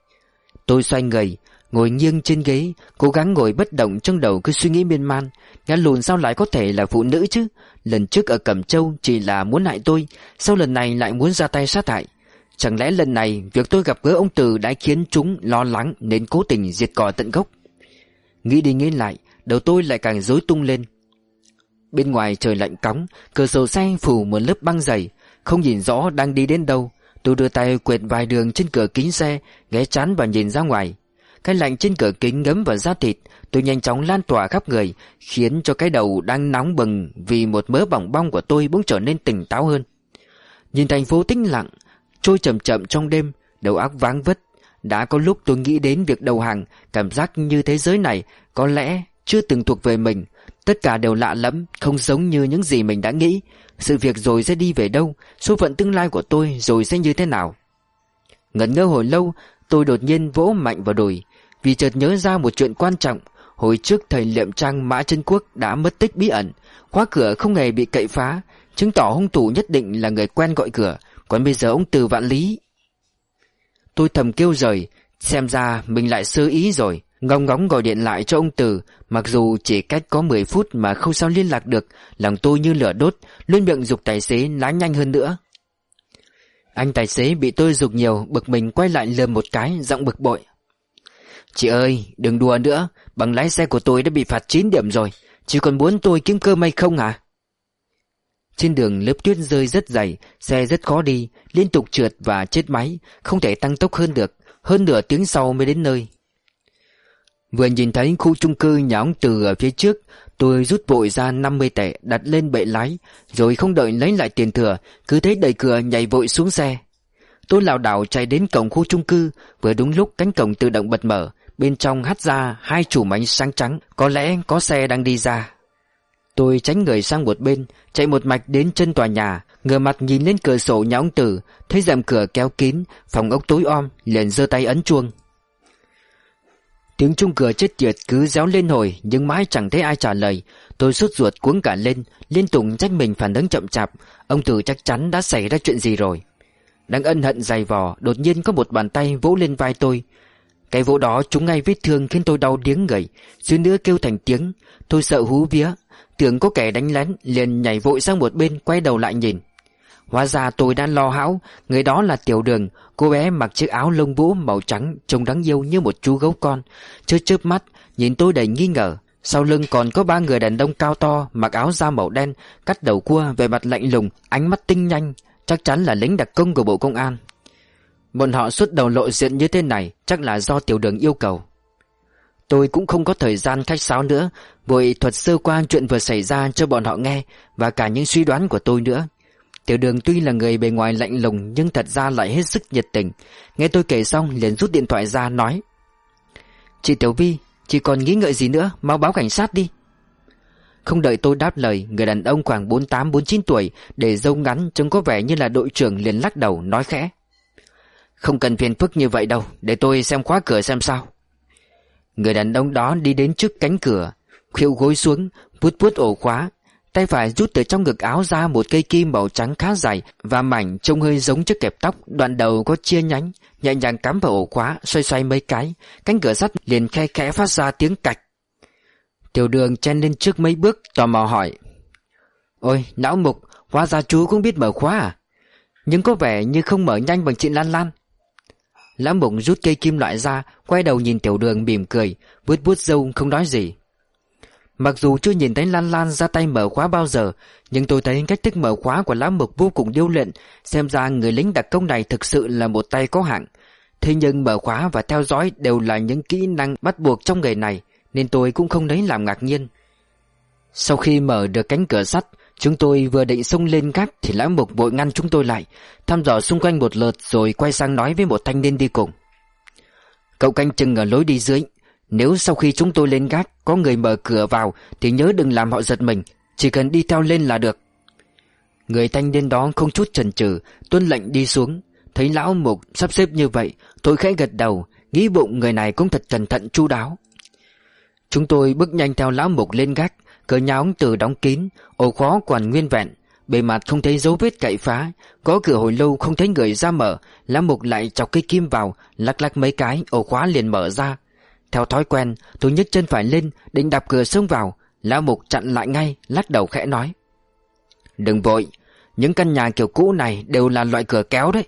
Tôi xoay người, Ngồi nghiêng trên ghế, Cố gắng ngồi bất động trong đầu cứ suy nghĩ miên man. Ngã lùn sao lại có thể là phụ nữ chứ? Lần trước ở Cẩm Châu chỉ là muốn hại tôi, Sau lần này lại muốn ra tay sát hại. Chẳng lẽ lần này Việc tôi gặp gỡ ông Từ đã khiến chúng lo lắng Nên cố tình diệt cỏ tận gốc? Nghĩ đi nghĩ lại, Đầu tôi lại càng rối tung lên. Bên ngoài trời lạnh cóng, Cửa sổ xe phủ một lớp băng dày, Không nhìn rõ đang đi đến đâu. Tôi đưa tay quệt vài đường trên cửa kính xe, Ghé chán và nhìn ra ngoài. Cái lạnh trên cửa kính ngấm vào da thịt, Tôi nhanh chóng lan tỏa khắp người, Khiến cho cái đầu đang nóng bừng Vì một mớ bỏng bong của tôi bỗng trở nên tỉnh táo hơn. Nhìn thành phố tĩnh lặng, Trôi chậm chậm trong đêm, Đầu óc váng vất Đã có lúc tôi nghĩ đến việc đầu hàng, Cảm giác như thế giới này Có lẽ chưa từng thuộc về mình. Tất cả đều lạ lẫm, Không giống như những gì mình đã nghĩ. Sự việc rồi sẽ đi về đâu? Số phận tương lai của tôi rồi sẽ như thế nào? Ngẩn ngơ hồi lâu, Tôi đột nhiên vỗ mạnh vào đùi. Vì chợt nhớ ra một chuyện quan trọng. Hồi trước thầy liệm trang Mã chân Quốc đã mất tích bí ẩn. Khóa cửa không hề bị cậy phá. Chứng tỏ hung thủ nhất định là người quen gọi cửa. Còn bây giờ ông Từ Vạn Lý. Tôi thầm kêu rời. Xem ra mình lại sơ ý rồi. Ngóng ngóng gọi điện lại cho ông Từ, Mặc dù chỉ cách có 10 phút mà không sao liên lạc được, Lòng tôi như lửa đốt, Luôn miệng dục tài xế lái nhanh hơn nữa. Anh tài xế bị tôi dục nhiều, Bực mình quay lại lườm một cái, Giọng bực bội. Chị ơi, đừng đùa nữa, Bằng lái xe của tôi đã bị phạt 9 điểm rồi Chị còn muốn tôi kiếm cơm hay không hả? Trên đường lớp tuyết rơi rất dày, Xe rất khó đi, Liên tục trượt và chết máy, Không thể tăng tốc hơn được, Hơn nửa tiếng sau mới đến nơi. Vừa nhìn thấy khu chung cư nhà ông Từ ở phía trước, Tôi rút vội ra 50 tệ đặt lên bệ lái, Rồi không đợi lấy lại tiền thừa, Cứ thế đẩy cửa nhảy vội xuống xe. Tôi lảo đảo chạy đến cổng khu chung cư, Vừa đúng lúc cánh cổng tự động bật mở, Bên trong hắt ra hai chùm ánh sáng trắng, Có lẽ có xe đang đi ra. Tôi tránh người sang một bên, Chạy một mạch đến chân tòa nhà, Ngửa mặt nhìn lên cửa sổ nhà ông Tử Thấy rèm cửa kéo kín, Phòng ốc tối om, liền giơ tay ấn chuông. Tiếng chung cửa chết tiệt cứ réo lên hồi, Nhưng mãi chẳng thấy ai trả lời. Tôi sốt ruột cuống cả lên, Liên tục trách mình phản ứng chậm chạp. Ông Tử chắc chắn đã xảy ra chuyện gì rồi. Đang ân hận dày vò, Đột nhiên có một bàn tay vỗ lên vai tôi. Cái vỗ đó trúng ngay vết thương khiến tôi đau điếng người. Dưới nữa kêu thành tiếng. Tôi sợ hú vía. Tưởng có kẻ đánh lén, liền nhảy vội sang một bên, Quay đầu lại nhìn. Hóa ra tôi đang lo hão. Người đó là Tiểu Đường Cô bé mặc chiếc áo lông vũ màu trắng Trông đáng yêu như một chú gấu con. Chớp chớp mắt, Nhìn tôi đầy nghi ngờ. Sau lưng còn có ba người đàn ông cao to, Mặc áo da màu đen, Cắt đầu cua về mặt lạnh lùng, Ánh mắt tinh nhanh. Chắc chắn là lính đặc công của Bộ Công an. Bọn họ xuất đầu lộ diện như thế này, Chắc là do tiểu đường yêu cầu. Tôi cũng không có thời gian khách sáo nữa. Vội thuật sơ qua chuyện vừa xảy ra cho bọn họ nghe Và cả những suy đoán của tôi nữa. Tiểu đường tuy là người bề ngoài lạnh lùng, Nhưng thật ra lại hết sức nhiệt tình. Nghe tôi kể xong, liền rút điện thoại ra, nói. Chị Tiểu Vi, Chị còn nghĩ ngợi gì nữa? Mau báo cảnh sát đi. Không đợi tôi đáp lời, Người đàn ông khoảng 48-49 tuổi, Để dâu ngắn trông có vẻ như là đội trưởng liền lắc đầu, nói khẽ. Không cần phiền phức như vậy đâu, Để tôi xem khóa cửa xem sao. Người đàn ông đó đi đến trước cánh cửa khiêu gối xuống Vút vút ổ khóa Tay phải rút từ trong ngực áo ra một cây kim màu trắng khá dài Và mảnh trông hơi giống chiếc kẹp tóc. Đoạn đầu có chia nhánh, Nhẹ nhàng cắm vào ổ khóa, Xoay xoay mấy cái. Cánh cửa sắt liền khe khẽ phát ra tiếng cạch. Tiểu đường chen lên trước mấy bước, Tò mò hỏi. Ôi, não mục, Hóa ra chú cũng biết mở khóa à? Nhưng có vẻ như không mở nhanh bằng chị Lan Lan. Lão Mục rút cây kim loại ra, Quay đầu nhìn tiểu đường mỉm cười, vuốt vuốt dâu không nói gì. Mặc dù chưa nhìn thấy Lan Lan ra tay mở khóa bao giờ, Nhưng tôi thấy cách thức mở khóa của Lão Mục vô cùng điêu luyện, Xem ra người lính đặc công này thực sự là một tay có hạng. Thế nhưng mở khóa và theo dõi đều là những kỹ năng bắt buộc trong nghề này, Nên tôi cũng không lấy làm ngạc nhiên. Sau khi mở được cánh cửa sắt, Chúng tôi vừa định xông lên gác thì lão mục vội ngăn chúng tôi lại, Thăm dò xung quanh một lượt rồi quay sang nói với một thanh niên đi cùng. Cậu canh chừng ở lối đi dưới nếu sau khi chúng tôi lên gác, có người mở cửa vào, Thì nhớ đừng làm họ giật mình. Chỉ cần đi theo lên là được. Người thanh niên đó không chút chần chừ, Tuân lệnh đi xuống. Thấy lão mục sắp xếp như vậy, Tôi khẽ gật đầu, Nghĩ bụng người này cũng thật cẩn thận chu đáo. Chúng tôi bước nhanh theo lão mục lên gác Cửa nhà ống từ đóng kín, Ổ khóa còn nguyên vẹn. Bề mặt không thấy dấu vết cậy phá, Có cửa hồi lâu không thấy người ra mở. Lão mục lại chọc cây kim vào, Lắc lắc mấy cái, ổ khóa liền mở ra. Theo thói quen, tôi nhấc chân phải lên Định đạp cửa xông vào. Lão mục chặn lại ngay, lắc đầu khẽ nói. Đừng vội, Những căn nhà kiểu cũ này đều là loại cửa kéo đấy.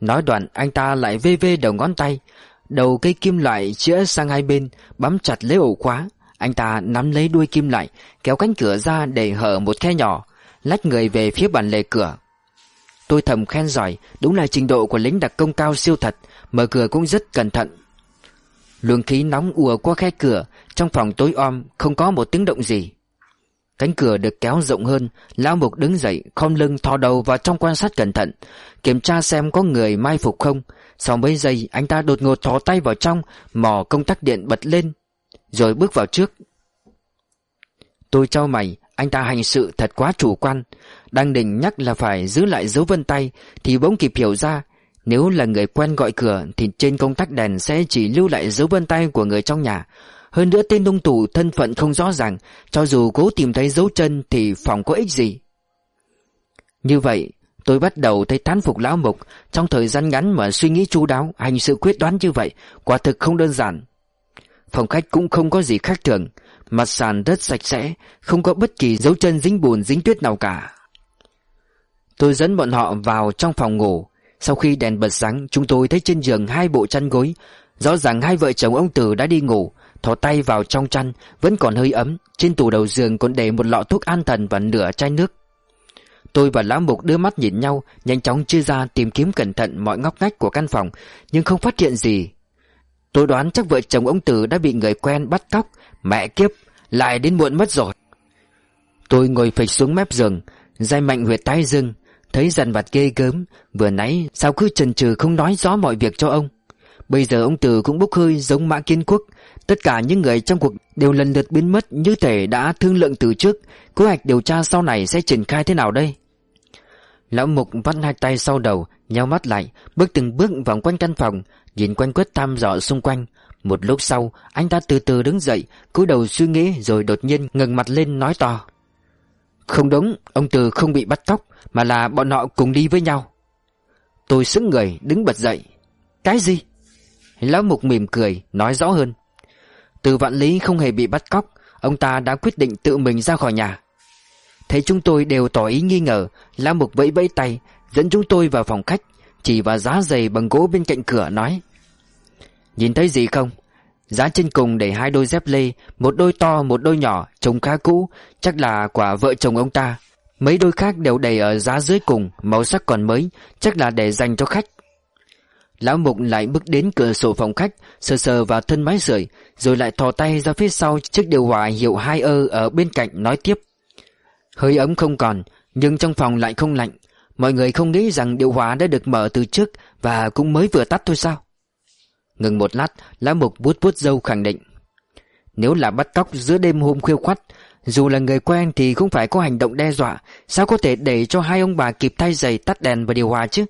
Nói đoạn, anh ta lại vê vê đầu ngón tay, Đầu cây kim loại chĩa sang hai bên, Bám chặt lấy ổ khóa. Anh ta nắm lấy đuôi kim lại Kéo cánh cửa ra để hở một khe nhỏ, Lách người về phía bàn lề cửa. Tôi thầm khen giỏi, Đúng là trình độ của lính đặc công cao siêu thật, Mở cửa cũng rất cẩn thận. Luồng khí nóng ùa qua khe cửa, Trong phòng tối om Không có một tiếng động gì. Cánh cửa được kéo rộng hơn, Lão Mục đứng dậy Không lưng thò đầu vào trong quan sát cẩn thận, Kiểm tra xem có người mai phục không. Sau mấy giây, anh ta đột ngột thò tay vào trong, Mò công tắc điện bật lên, rồi bước vào trước. Tôi trao mày, Anh ta hành sự thật quá chủ quan. Đang định nhắc là phải giữ lại dấu vân tay, Thì bỗng kịp hiểu ra nếu là người quen gọi cửa, Thì trên công tắc đèn sẽ chỉ lưu lại dấu vân tay của người trong nhà. Hơn nữa tên hung thủ thân phận không rõ ràng, Cho dù cố tìm thấy dấu chân Thì phòng có ích gì? Như vậy, Tôi bắt đầu thấy tán phục lão mục. Trong thời gian ngắn mà suy nghĩ chu đáo, Hành sự quyết đoán như vậy, Quả thực không đơn giản. Phòng khách cũng không có gì khác thường. Mặt sàn rất sạch sẽ, Không có bất kỳ dấu chân dính bùn dính tuyết nào cả. Tôi dẫn bọn họ vào trong phòng ngủ. Sau khi đèn bật sáng, Chúng tôi thấy trên giường hai bộ chăn gối. Rõ ràng hai vợ chồng ông Tử đã đi ngủ, Thò tay vào trong chăn, Vẫn còn hơi ấm. Trên tủ đầu giường còn để một lọ thuốc an thần và nửa chai nước. Tôi và Lão Mục đưa mắt nhìn nhau, Nhanh chóng chia ra tìm kiếm cẩn thận mọi ngóc ngách của căn phòng, Nhưng không phát hiện gì. Tôi đoán chắc vợ chồng ông Tử đã bị người quen bắt cóc, Mẹ kiếp, Lại đến muộn mất rồi. Tôi ngồi phịch xuống mép giường Dai mạnh huyệt tay dưng Thấy dằn vặt ghê gớm, Vừa nãy sao cứ chần chừ không nói rõ mọi việc cho ông? Bây giờ ông từ cũng bốc hơi giống Mã Kiến Quốc. Tất cả những người trong cuộc đều lần lượt biến mất như thể đã thương lượng từ trước. Kế hoạch điều tra sau này sẽ triển khai thế nào đây? Lão Mục vắt hai tay sau đầu nhau mắt lại, Bước từng bước vòng quanh căn phòng, Nhìn quanh quất thăm dò xung quanh. Một lúc sau, anh ta từ từ đứng dậy, cúi đầu suy nghĩ rồi đột nhiên ngẩng mặt lên nói to. Không đúng, Ông Từ không bị bắt cóc, Mà là bọn họ cùng đi với nhau. Tôi sững người, đứng bật dậy. Cái gì? Lão Mục mỉm cười, nói rõ hơn. Từ vạn lý không hề bị bắt cóc, Ông ta đã quyết định tự mình ra khỏi nhà. Thấy chúng tôi đều tỏ ý nghi ngờ, Lão Mục vẫy vẫy tay, Dẫn chúng tôi vào phòng khách, Chỉ vào giá giày bằng gỗ bên cạnh cửa, nói, Nhìn thấy gì không? Giá trên cùng để hai đôi dép lê, Một đôi to, một đôi nhỏ, Trông khá cũ, Chắc là quả vợ chồng ông ta. Mấy đôi khác đều đầy ở giá dưới cùng, Màu sắc còn mới, Chắc là để dành cho khách. Lão Mục lại bước đến cửa sổ phòng khách, Sờ sờ vào thân mái sưởi Rồi lại thò tay ra phía sau Chiếc điều hòa hiệu hai ơ ở bên cạnh nói tiếp. Hơi ấm không còn, Nhưng trong phòng lại không lạnh. Mọi người không nghĩ rằng điều hòa đã được mở từ trước Và cũng mới vừa tắt thôi sao? Ngừng một lát, Lão Mục vuốt vuốt dâu khẳng định. Nếu là bắt cóc giữa đêm hôm khuya khoắt, Dù là người quen thì không phải có hành động đe dọa, Sao có thể để cho hai ông bà kịp thay giày, tắt đèn và điều hòa chứ?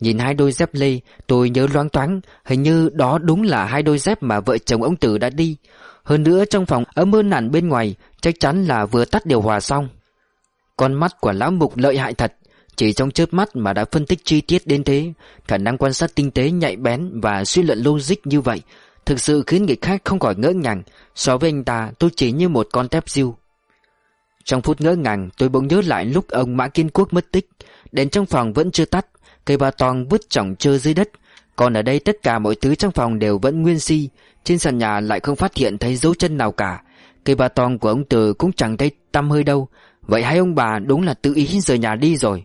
Nhìn hai đôi dép lê, Tôi nhớ loáng toáng Hình như đó đúng là hai đôi dép mà vợ chồng ông Tử đã đi. Hơn nữa trong phòng ấm hơn hẳn bên ngoài, Chắc chắn là vừa tắt điều hòa xong. Con mắt của lão mục lợi hại thật. Chỉ trong chớp mắt mà đã phân tích chi tiết đến thế, Khả năng quan sát tinh tế, nhạy bén Và suy luận logic như vậy, Thực sự khiến người khác không khỏi ngỡ ngàng. So với anh ta, tôi chỉ như một con tép diêu Trong phút ngỡ ngàng, tôi bỗng nhớ lại lúc ông Mã Kiên Quốc mất tích. Đèn trong phòng vẫn chưa tắt, Cây ba toàn vứt chỏng trơ dưới đất. Còn ở đây tất cả mọi thứ trong phòng đều vẫn nguyên si. Trên sàn nhà lại không phát hiện thấy dấu chân nào cả. Cây ba toàn của ông Từ cũng chẳng thấy tăm hơi đâu. Vậy hai ông bà đúng là tự ý rời nhà đi rồi.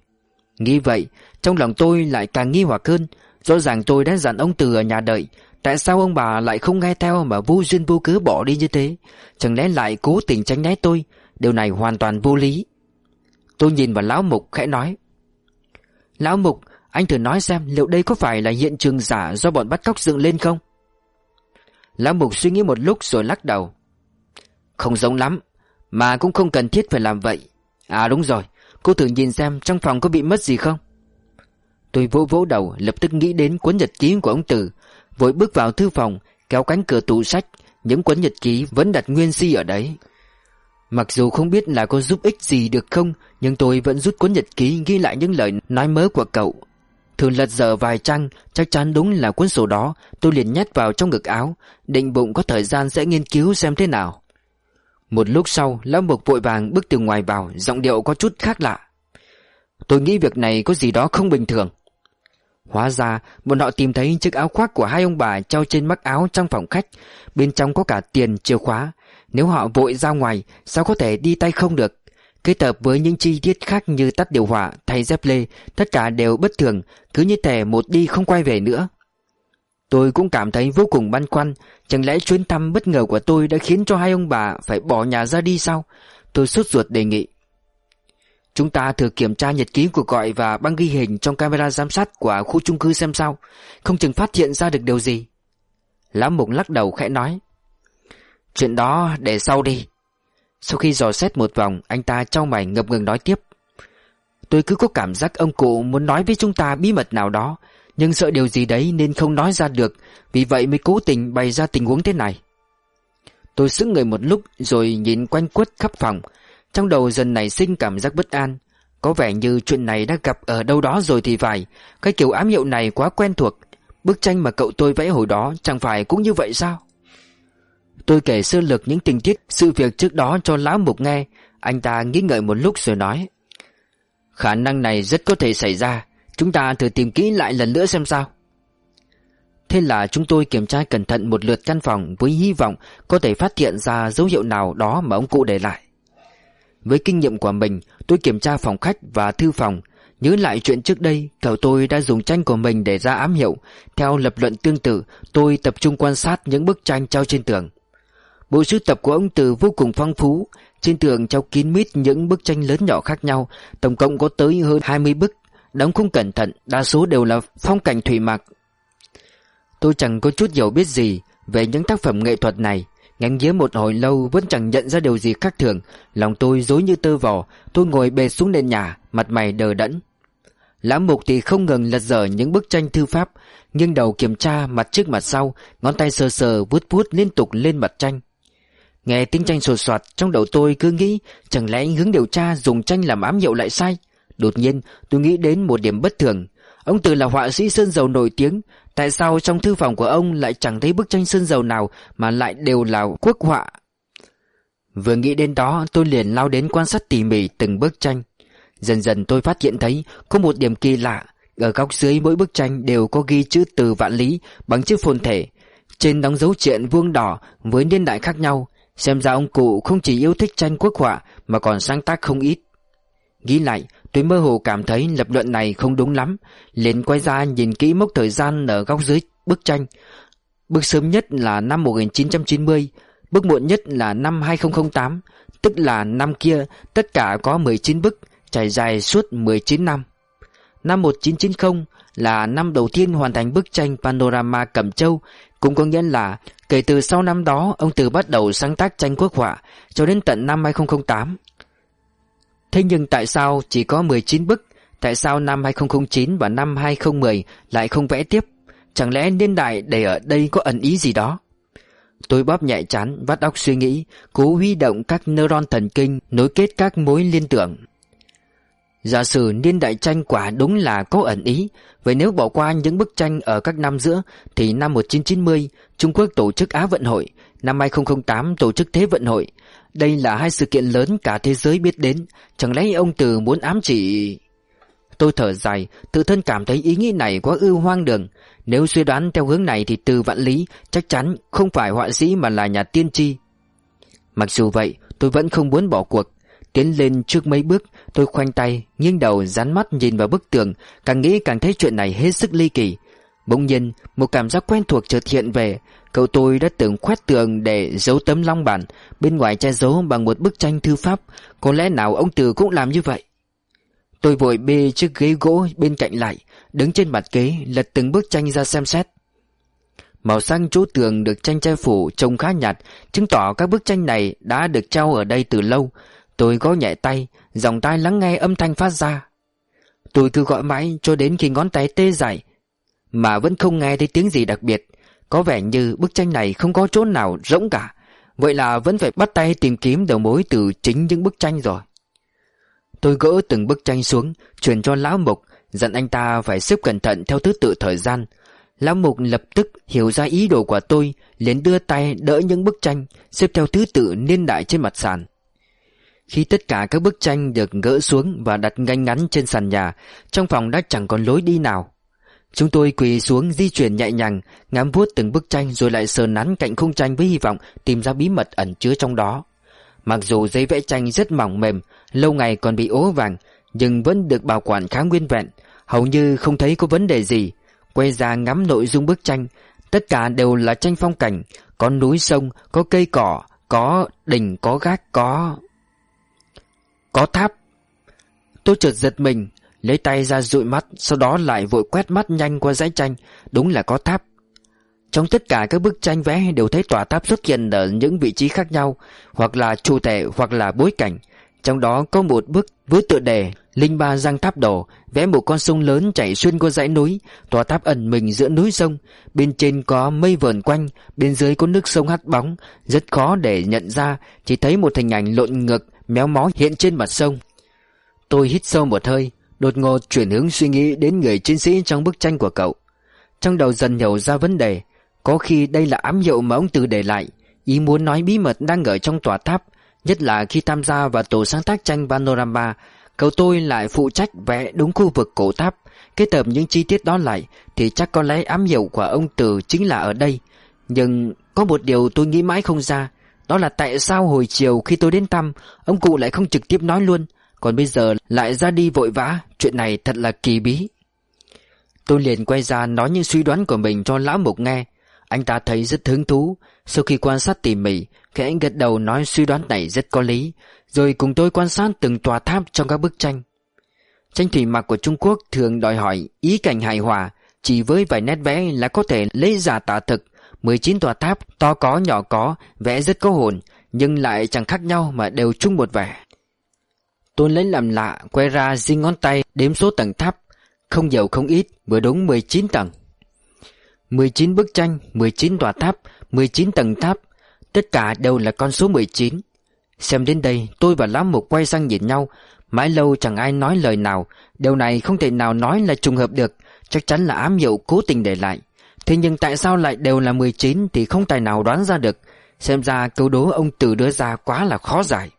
Nghĩ vậy Trong lòng tôi lại càng nghi hoặc hơn Rõ ràng tôi đã dặn ông Từ ở nhà đợi Tại sao ông bà lại không nghe theo Mà vô duyên vô cớ bỏ đi như thế Chẳng lẽ lại cố tình tránh né tôi Điều này hoàn toàn vô lý Tôi nhìn vào lão mục khẽ nói Lão mục anh thử nói xem liệu đây có phải là hiện trường giả do bọn bắt cóc dựng lên không? Lão Mục suy nghĩ một lúc rồi lắc đầu. Không giống lắm, mà cũng không cần thiết phải làm vậy. À đúng rồi, cô thử nhìn xem trong phòng có bị mất gì không? Tôi vỗ vỗ đầu, lập tức nghĩ đến cuốn nhật ký của ông Tử, Vội bước vào thư phòng, Kéo cánh cửa tủ sách. Những cuốn nhật ký vẫn đặt nguyên si ở đấy. Mặc dù không biết là có giúp ích gì được không, Nhưng tôi vẫn rút cuốn nhật ký ghi lại những lời nói mớ của cậu. Thường lật dở vài trang, Chắc chắn đúng là cuốn sổ đó. Tôi liền nhét vào trong ngực áo, Định bụng có thời gian sẽ nghiên cứu xem thế nào. Một lúc sau Lão Mục vội vàng bước từ ngoài vào Giọng điệu có chút khác lạ. Tôi nghĩ việc này có gì đó không bình thường. Hóa ra bọn họ tìm thấy chiếc áo khoác của hai ông bà treo trên mắc áo trong phòng khách. Bên trong có cả tiền chìa khóa. Nếu họ vội ra ngoài Sao có thể đi tay không được? Kết hợp với những chi tiết khác như tắt điều hòa, thay dép lê, tất cả đều bất thường, cứ như thể một đi không quay về nữa. Tôi cũng cảm thấy vô cùng băn khoăn, chẳng lẽ chuyến thăm bất ngờ của tôi đã khiến cho hai ông bà phải bỏ nhà ra đi sao? Tôi sốt ruột đề nghị. Chúng ta thử kiểm tra nhật ký cuộc gọi và băng ghi hình trong camera giám sát của khu chung cư xem sao, không chừng phát hiện ra được điều gì. Lão Mục lắc đầu khẽ nói. Chuyện đó để sau đi, sau khi dò xét một vòng Anh ta trong mày ngập ngừng nói tiếp Tôi cứ có cảm giác ông cụ muốn nói với chúng ta bí mật nào đó nhưng sợ điều gì đấy nên không nói ra được, Vì vậy mới cố tình bày ra tình huống thế này. Tôi sững người một lúc rồi nhìn quanh quất khắp phòng. Trong đầu dần nảy sinh cảm giác bất an. Có vẻ như chuyện này đã gặp ở đâu đó rồi thì phải. Cái kiểu ám hiệu này quá quen thuộc. Bức tranh mà cậu tôi vẽ hồi đó chẳng phải cũng như vậy sao? Tôi kể sơ lược những tình tiết sự việc trước đó cho Lão Mục nghe. Anh ta nghĩ ngợi một lúc rồi nói. Khả năng này rất có thể xảy ra. Chúng ta thử tìm kỹ lại lần nữa xem sao Thế là chúng tôi kiểm tra cẩn thận một lượt căn phòng với hy vọng có thể phát hiện ra dấu hiệu nào đó mà ông cụ để lại. Với kinh nghiệm của mình, tôi kiểm tra phòng khách và thư phòng. Nhớ lại chuyện trước đây, cậu tôi đã dùng tranh của mình để ra ám hiệu. Theo lập luận tương tự, tôi tập trung quan sát những bức tranh treo trên tường. Bộ sưu tập của ông Từ vô cùng phong phú. Trên tường treo kín mít những bức tranh lớn nhỏ khác nhau, tổng cộng có tới hơn 20 bức. Đóng không cẩn thận, đa số đều là phong cảnh thủy mặc. Tôi chẳng có chút hiểu biết gì về những tác phẩm nghệ thuật này. Ngắm nghía một hồi lâu vẫn chẳng nhận ra điều gì khác thường Lòng tôi rối như tơ vò Tôi ngồi bệt xuống nền nhà Mặt mày đờ đẫn Lãm mục thì không ngừng lật dở những bức tranh thư pháp Nhưng đầu kiểm tra mặt trước mặt sau Ngón tay sờ sờ vuốt vuốt liên tục lên mặt tranh Nghe tiếng tranh sột soạt Trong đầu tôi cứ nghĩ Chẳng lẽ hướng điều tra dùng tranh làm ám hiệu lại sai Đột nhiên, tôi nghĩ đến một điểm bất thường. Ông Từ là họa sĩ sơn dầu nổi tiếng. Tại sao trong thư phòng của ông lại chẳng thấy bức tranh sơn dầu nào Mà lại đều là quốc họa? Vừa nghĩ đến đó, tôi liền lao đến quan sát tỉ mỉ từng bức tranh. Dần dần tôi phát hiện thấy có một điểm kỳ lạ. Ở góc dưới mỗi bức tranh đều có ghi chữ từ vạn lý bằng chữ phồn thể. Trên đóng dấu triện vuông đỏ với niên đại khác nhau. Xem ra ông cụ không chỉ yêu thích tranh quốc họa mà còn sáng tác không ít. Nghĩ lại, Tôi mơ hồ cảm thấy lập luận này không đúng lắm. Liền quay ra nhìn kỹ mốc thời gian ở góc dưới bức tranh. Bức sớm nhất là năm 1990 Bức muộn nhất là năm 2008 Tức là năm kia, tất cả có 19 bức Trải dài suốt 19 năm. Năm 1990 là năm đầu tiên hoàn thành bức tranh Panorama Cẩm Châu, Cũng có nghĩa là kể từ sau năm đó, ông Từ bắt đầu sáng tác tranh quốc họa Cho đến tận năm 2008 Thế nhưng tại sao chỉ có 19 bức? Tại sao năm 2009 và năm 2010 lại không vẽ tiếp? Chẳng lẽ niên đại để ở đây có ẩn ý gì đó? Tôi bóp nhạy chán, vắt óc suy nghĩ, Cố huy động các neuron thần kinh Nối kết các mối liên tưởng. Giả sử niên đại tranh quả đúng là có ẩn ý, Vậy nếu bỏ qua những bức tranh ở các năm giữa Thì năm 1990 Trung Quốc tổ chức Á vận hội, Năm 2008 tổ chức Thế vận hội đây là hai sự kiện lớn cả thế giới biết đến. Chẳng lẽ ông Từ muốn ám chỉ? Tôi thở dài, Tự thân cảm thấy ý nghĩ này quá ư hoang đường. Nếu suy đoán theo hướng này Thì Từ Vạn Lý chắc chắn không phải họa sĩ Mà là nhà tiên tri. Mặc dù vậy, tôi vẫn không muốn bỏ cuộc. Tiến lên trước mấy bước, Tôi khoanh tay, nghiêng đầu dán mắt nhìn vào bức tường, Càng nghĩ càng thấy chuyện này hết sức ly kỳ. Bỗng nhiên, một cảm giác quen thuộc chợt hiện về. Cậu tôi đã từng khoét tường để giấu tấm long bản. Bên ngoài che giấu bằng một bức tranh thư pháp. Có lẽ nào ông Từ cũng làm như vậy. Tôi vội bê chiếc ghế gỗ bên cạnh lại, Đứng trên mặt ghế, lật từng bức tranh ra xem xét. Màu xanh chỗ tường được tranh che phủ trông khá nhạt, Chứng tỏ các bức tranh này đã được treo ở đây từ lâu. Tôi có nhẹ tay Dòng tai lắng nghe âm thanh phát ra. Tôi cứ gọi mãi cho đến khi ngón tay tê dại, Mà vẫn không nghe thấy tiếng gì đặc biệt có vẻ như bức tranh này không có chỗ nào rỗng cả. Vậy là vẫn phải bắt tay tìm kiếm đầu mối từ chính những bức tranh rồi. Tôi gỡ từng bức tranh xuống, Truyền cho Lão Mục, Dặn anh ta phải xếp cẩn thận theo thứ tự thời gian. Lão Mục lập tức hiểu ra ý đồ của tôi, liền đưa tay đỡ những bức tranh, Xếp theo thứ tự niên đại trên mặt sàn. Khi tất cả các bức tranh được gỡ xuống và đặt ngay ngắn trên sàn nhà, Trong phòng đã chẳng còn lối đi nào. Chúng tôi quỳ xuống di chuyển nhẹ nhàng, ngắm vuốt từng bức tranh rồi lại sờ nắn cạnh khung tranh với hy vọng tìm ra bí mật ẩn chứa trong đó. Mặc dù giấy vẽ tranh rất mỏng mềm, lâu ngày còn bị ố vàng, nhưng vẫn được bảo quản khá nguyên vẹn, hầu như không thấy có vấn đề gì. Quay ra ngắm nội dung bức tranh, tất cả đều là tranh phong cảnh, có núi sông, có cây cỏ, có đỉnh có gác, có... Có tháp. Tôi chợt giật mình, Lấy tay ra dụi mắt, Sau đó lại vội quét mắt nhanh qua dãy tranh Đúng là có tháp. Trong tất cả các bức tranh vẽ đều thấy tòa tháp xuất hiện ở những vị trí khác nhau, Hoặc là chủ thể, hoặc là bối cảnh. Trong đó có một bức với tựa đề Linh Ba Giang Tháp Đổ Vẽ một con sông lớn chảy xuyên qua dãy núi. Tòa tháp ẩn mình giữa núi sông, Bên trên có mây vờn quanh, Bên dưới có nước sông hắt bóng. Rất khó để nhận ra, Chỉ thấy một hình ảnh lộn ngược, Méo mó hiện trên mặt sông. Tôi hít sâu một hơi Đột ngột chuyển hướng suy nghĩ đến người chiến sĩ trong bức tranh của cậu. Trong đầu dần hiểu ra vấn đề, Có khi đây là ám hiệu mà ông Từ để lại, Ý muốn nói bí mật đang ở trong tòa tháp, Nhất là khi tham gia vào tổ sáng tác tranh Panorama, Cậu tôi lại phụ trách vẽ đúng khu vực cổ tháp. Kết hợp những chi tiết đó lại, Thì chắc có lẽ ám hiệu của ông Từ chính là ở đây. Nhưng có một điều tôi nghĩ mãi không ra, Đó là tại sao hồi chiều khi tôi đến thăm, Ông cụ lại không trực tiếp nói luôn. Còn bây giờ lại ra đi vội vã, Chuyện này thật là kỳ bí. Tôi liền quay ra nói những suy đoán của mình cho Lão Mục nghe. Anh ta thấy rất hứng thú. Sau khi quan sát tỉ mỉ Khẽ anh gật đầu nói suy đoán này rất có lý. Rồi cùng tôi quan sát từng tòa tháp trong các bức tranh. Tranh thủy mặc của Trung Quốc thường đòi hỏi ý cảnh hài hòa. Chỉ với vài nét vẽ là có thể lấy giả tả thực. 19 tòa tháp, to có, nhỏ có, Vẽ rất có hồn, Nhưng lại chẳng khác nhau mà đều chung một vẻ. Tôi lấy làm lạ, Quay ra di ngón tay, đếm số tầng tháp. Không nhiều không ít, Vừa đúng 19 tầng. 19 bức tranh 19 tòa tháp 19 tầng tháp. Tất cả đều là con số 19 Xem đến đây, tôi và Lão Mục quay sang nhìn nhau. Mãi lâu chẳng ai nói lời nào. Điều này không thể nào nói là trùng hợp được. Chắc chắn là ám hiệu cố tình để lại. Thế nhưng tại sao lại đều là 19 Thì không tài nào đoán ra được. Xem ra câu đố ông Tử đưa ra quá là khó giải.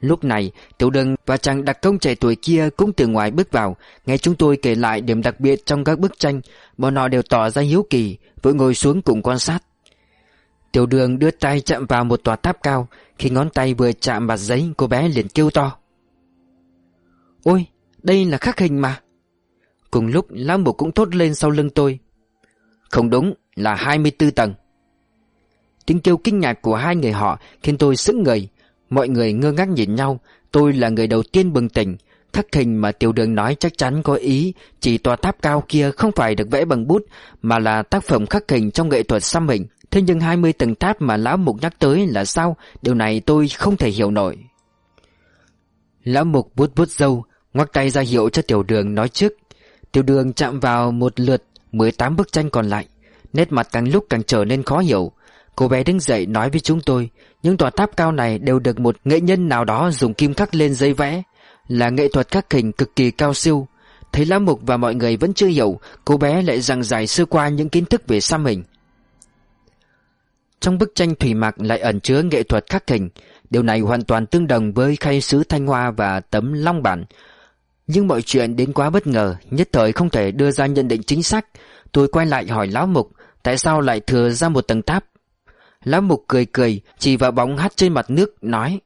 Lúc này, Tiểu Đừng và chàng đặc công trẻ tuổi kia Cũng từ ngoài bước vào. Nghe chúng tôi kể lại điểm đặc biệt trong các bức tranh, Bọn họ đều tỏ ra hiếu kỳ, Vội ngồi xuống cùng quan sát. Tiểu đường đưa tay chạm vào một tòa tháp cao, Khi ngón tay vừa chạm mặt giấy, Cô bé liền kêu to. Ôi, đây là khắc hình mà. Cùng lúc, Lão Mục cũng thốt lên sau lưng tôi. Không đúng, là 24 tầng. Tiếng kêu kinh ngạc của hai người họ Khiến tôi sững người. Mọi người ngơ ngác nhìn nhau Tôi là người đầu tiên bừng tỉnh. Thất hình mà tiểu đường nói chắc chắn có ý Chỉ tòa tháp cao kia không phải được vẽ bằng bút Mà là tác phẩm khắc hình trong nghệ thuật xăm hình Thế nhưng 20 tầng tháp mà Lão Mục nhắc tới là sao? Điều này tôi không thể hiểu nổi. Lão Mục vuốt vuốt dâu, Ngoắc tay ra hiệu cho tiểu đường nói trước. Tiểu đường chạm vào một lượt 18 bức tranh còn lại. Nét mặt càng lúc càng trở nên khó hiểu. Cô bé đứng dậy nói với chúng tôi những tòa tháp cao này đều được một nghệ nhân nào đó dùng kim khắc lên giấy vẽ, Là nghệ thuật khắc hình cực kỳ cao siêu. Thấy Lão Mục và mọi người vẫn chưa hiểu, Cô bé lại giảng giải sơ qua những kiến thức về xăm hình Trong bức tranh thủy mặc lại ẩn chứa nghệ thuật khắc hình Điều này hoàn toàn tương đồng với khay sứ Thanh Hoa và tấm Long Bản. Nhưng mọi chuyện đến quá bất ngờ, Nhất thời không thể đưa ra nhận định chính xác. Tôi quay lại hỏi Lão Mục, Tại sao lại thừa ra một tầng tháp? Lão Mục cười cười, Chỉ vào bóng hắt trên mặt nước, nói,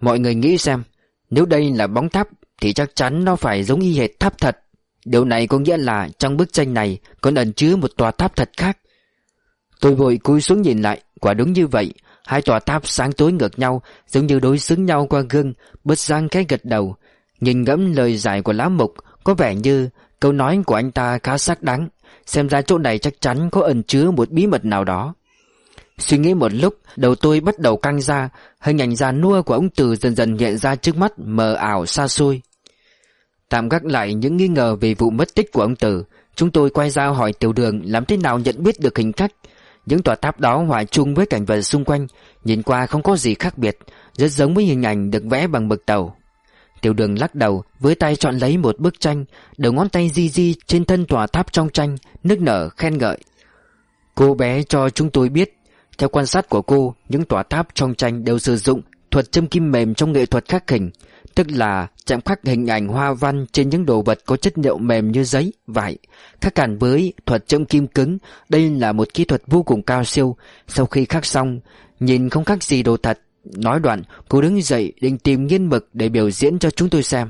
Mọi người nghĩ xem, Nếu đây là bóng tháp, Thì chắc chắn nó phải giống y hệt tháp thật. Điều này có nghĩa là trong bức tranh này Còn ẩn chứa một tòa tháp thật khác. Tôi vội cúi xuống nhìn lại, Quả đúng như vậy. Hai tòa tháp sáng tối ngược nhau, Giống như đối xứng nhau qua gương, Bớt giang cái gật đầu. Nhìn ngẫm lời giải của lá mục, Có vẻ như câu nói của anh ta khá sắc đáng. Xem ra chỗ này chắc chắn có ẩn chứa một bí mật nào đó. Suy nghĩ một lúc, Đầu tôi bắt đầu căng ra, Hình ảnh già nua của ông Từ dần dần hiện ra trước mắt, Mờ ảo, xa xôi. Tạm gác lại những nghi ngờ về vụ mất tích của ông Từ, Chúng tôi quay ra hỏi tiểu đường Làm thế nào nhận biết được hình cách. Những tòa tháp đó hòa chung với cảnh vật xung quanh, Nhìn qua không có gì khác biệt, Rất giống với hình ảnh được vẽ bằng mực tàu. Tiểu đường lắc đầu, với tay chọn lấy một bức tranh, Đầu ngón tay di di trên thân tòa tháp trong tranh Nước nở, khen ngợi. Cô bé cho chúng tôi biết theo quan sát của cô Những tòa tháp trong tranh đều sử dụng Thuật châm kim mềm trong nghệ thuật khắc hình Tức là chạm khắc hình ảnh hoa văn Trên những đồ vật có chất liệu mềm như giấy, vải Khắc cản với thuật châm kim cứng. Đây là một kỹ thuật vô cùng cao siêu. Sau khi khắc xong Nhìn không khác gì đồ thật. Nói đoạn cô đứng dậy định tìm nghiên mực để biểu diễn cho chúng tôi xem.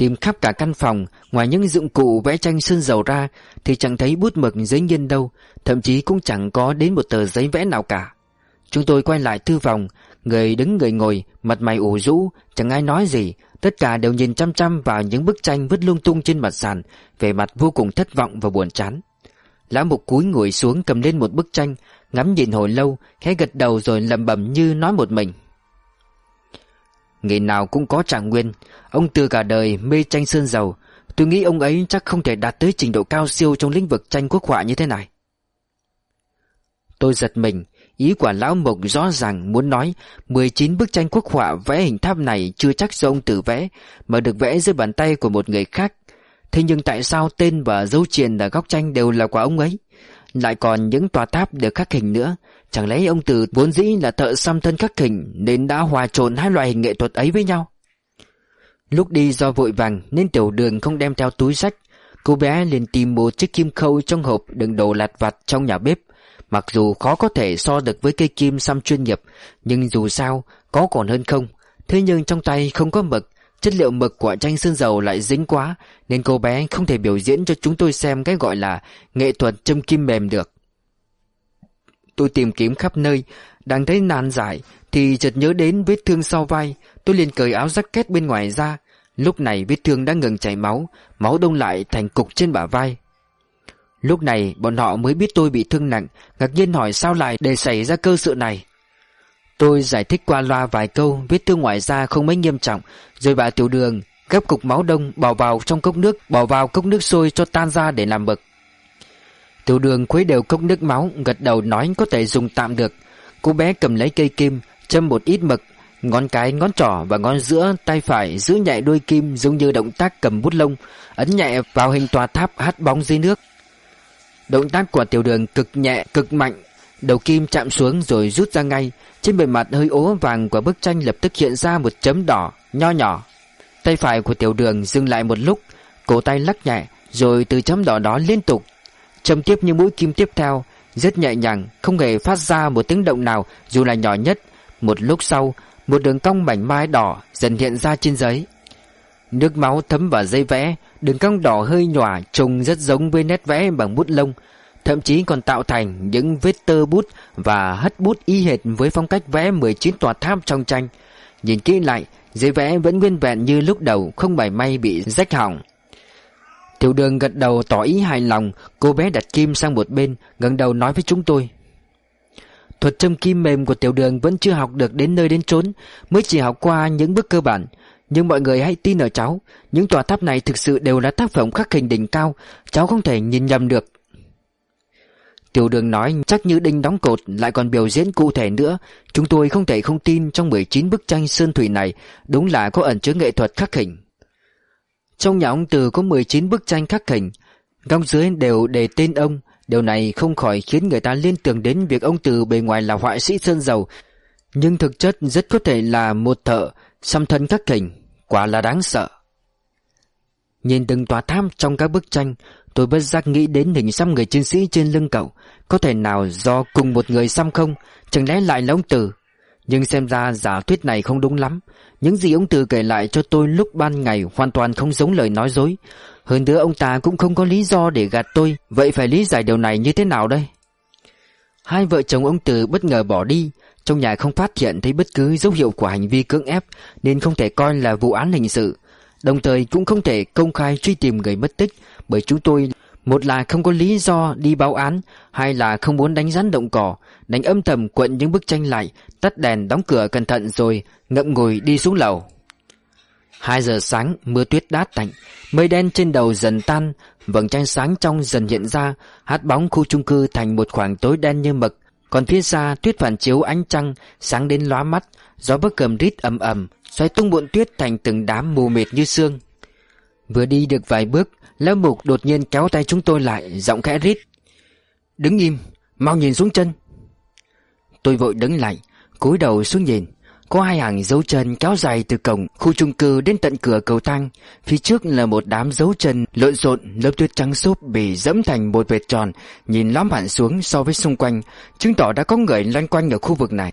Tìm khắp cả căn phòng, Ngoài những dụng cụ vẽ tranh sơn dầu ra, Thì chẳng thấy bút mực giấy nghiên đâu, Thậm chí cũng chẳng có đến một tờ giấy vẽ nào cả. Chúng tôi quay lại thư phòng, Người đứng người ngồi, Mặt mày ủ rũ, Chẳng ai nói gì, Tất cả đều nhìn chăm chăm vào những bức tranh vứt lung tung trên mặt sàn Về mặt vô cùng thất vọng và buồn chán. Lão mục cúi ngồi xuống cầm lên một bức tranh, Ngắm nhìn hồi lâu, Khẽ gật đầu rồi lẩm bẩm như nói một mình. Ngày nào cũng có trạng nguyên. Ông từ cả đời mê tranh sơn dầu. Tôi nghĩ ông ấy chắc không thể đạt tới trình độ cao siêu Trong lĩnh vực tranh quốc họa như thế này. Tôi giật mình, Ý của lão mộc rõ ràng muốn nói 19 bức tranh quốc họa vẽ hình tháp này Chưa chắc do ông tự vẽ, Mà được vẽ dưới bàn tay của một người khác. Thế nhưng tại sao tên và dấu triền ở góc tranh đều là của ông ấy? Lại còn những tòa tháp được khắc hình nữa Chẳng lẽ ông Từ vốn dĩ là thợ xăm thân khắc hình Nên đã hòa trộn hai loại hình nghệ thuật ấy với nhau? Lúc đi do vội vàng nên tiểu đường không đem theo túi sách, Cô bé liền tìm một chiếc kim khâu trong hộp đựng đồ lặt vặt trong nhà bếp. Mặc dù khó có thể so được với cây kim xăm chuyên nghiệp, Nhưng dù sao, có còn hơn không. Thế nhưng trong tay không có mực, Chất liệu mực của tranh sơn dầu lại dính quá, Nên cô bé không thể biểu diễn cho chúng tôi xem cái gọi là nghệ thuật châm kim mềm được. Tôi tìm kiếm khắp nơi. Đang thấy nan giải, Thì chợt nhớ đến vết thương sau vai. Tôi liền cởi áo jacket bên ngoài ra. Lúc này vết thương đã ngừng chảy máu Máu đông lại thành cục trên bả vai. Lúc này, bọn họ mới biết tôi bị thương nặng, Ngạc nhiên hỏi sao lại để xảy ra cơ sự này. Tôi giải thích qua loa vài câu, Vết thương ngoài da không mấy nghiêm trọng, Rồi bà tiểu đường gấp cục máu đông bỏ vào trong cốc nước Bỏ vào cốc nước sôi cho tan ra để làm mực Tiểu đường khuấy đều cốc nước máu Gật đầu nói có thể dùng tạm được Cô bé cầm lấy cây kim Châm một ít mực Ngón cái, ngón trỏ và ngón giữa tay phải giữ nhẹ đuôi kim giống như động tác cầm bút lông, ấn nhẹ vào hình tòa tháp hát bóng dưới nước. Động tác của tiểu đường cực nhẹ, cực mạnh, đầu kim chạm xuống rồi rút ra ngay. Trên bề mặt hơi ố vàng của bức tranh lập tức hiện ra một chấm đỏ, nho nhỏ. Tay phải của tiểu đường dừng lại một lúc, cổ tay lắc nhẹ, rồi từ chấm đỏ đó liên tục. Châm tiếp như mũi kim tiếp theo, rất nhẹ nhàng, không hề phát ra một tiếng động nào dù là nhỏ nhất. Một lúc sau, một đường cong mảnh mai đỏ dần hiện ra trên giấy. Nước máu thấm vào dây vẽ Đường cong đỏ hơi nhòa trông rất giống với nét vẽ bằng bút lông. Thậm chí còn tạo thành những vết tơ bút Và hất bút y hệt với phong cách vẽ 19 tòa tháp trong tranh. Nhìn kỹ lại Giấy vẽ vẫn nguyên vẹn như lúc đầu Không mảy may bị rách hỏng. Tiểu đường gật đầu tỏ ý hài lòng, Cô bé đặt kim sang một bên, ngẩng đầu nói với chúng tôi. Thuật châm kim mềm của tiểu đường vẫn chưa học được đến nơi đến chốn, Mới chỉ học qua những bước cơ bản. Nhưng mọi người hãy tin ở cháu, Những tòa tháp này thực sự đều là tác phẩm khắc hình đỉnh cao, Cháu không thể nhìn nhầm được. Tiểu đường nói, chắc như đinh đóng cột, lại còn biểu diễn cụ thể nữa. Chúng tôi không thể không tin trong 19 bức tranh sơn thủy này, Đúng là có ẩn chứa nghệ thuật khắc hình trong nhà ông Từ có 19 bức tranh khắc hình Góc dưới đều đề tên ông. Điều này không khỏi khiến người ta liên tưởng đến việc ông Từ bề ngoài là họa sĩ sơn dầu. Nhưng thực chất rất có thể là một thợ, xăm thân khắc hình Quả là đáng sợ. Nhìn từng tòa tháp trong các bức tranh, Tôi bất giác nghĩ đến hình xăm người chiến sĩ trên lưng cậu. Có thể nào do cùng một người xăm không? Chẳng lẽ lại là ông Từ? Nhưng xem ra giả thuyết này không đúng lắm. Những gì ông Từ kể lại cho tôi lúc ban ngày Hoàn toàn không giống lời nói dối. Hơn nữa ông ta cũng không có lý do để gạt tôi. Vậy phải lý giải điều này như thế nào đây? Hai vợ chồng ông Từ bất ngờ bỏ đi. Trong nhà không phát hiện thấy bất cứ dấu hiệu của hành vi cưỡng ép, Nên không thể coi là vụ án hình sự. Đồng thời cũng không thể công khai truy tìm người mất tích, Bởi chúng tôi một là không có lý do đi báo án, Hai là không muốn đánh rắn động cỏ, Đánh âm thầm quận những bức tranh lại, Tắt đèn đóng cửa cẩn thận rồi Ngậm ngùi đi xuống lầu. Hai giờ sáng, mưa tuyết đát tạnh, Mây đen trên đầu dần tan, Vầng trăng sáng trong dần hiện ra, Hát bóng khu chung cư thành một khoảng tối đen như mực. Còn phía xa, tuyết phản chiếu ánh trăng, Sáng đến lóa mắt, Gió bất cầm rít ầm ầm, Xoay tung bụi tuyết thành từng đám mù mịt như sương. Vừa đi được vài bước Lão Mục đột nhiên kéo tay chúng tôi lại Giọng khẽ rít Đứng im, mau nhìn xuống chân Tôi vội đứng lại cúi đầu xuống nhìn có hai hàng dấu chân kéo dài từ cổng khu chung cư đến tận cửa cầu thang. Phía trước là một đám dấu chân lộn xộn, lớp tuyết trắng xốp bị dẫm thành một vệt tròn, nhìn lõm hẳn xuống so với xung quanh, chứng tỏ đã có người loanh quanh ở khu vực này.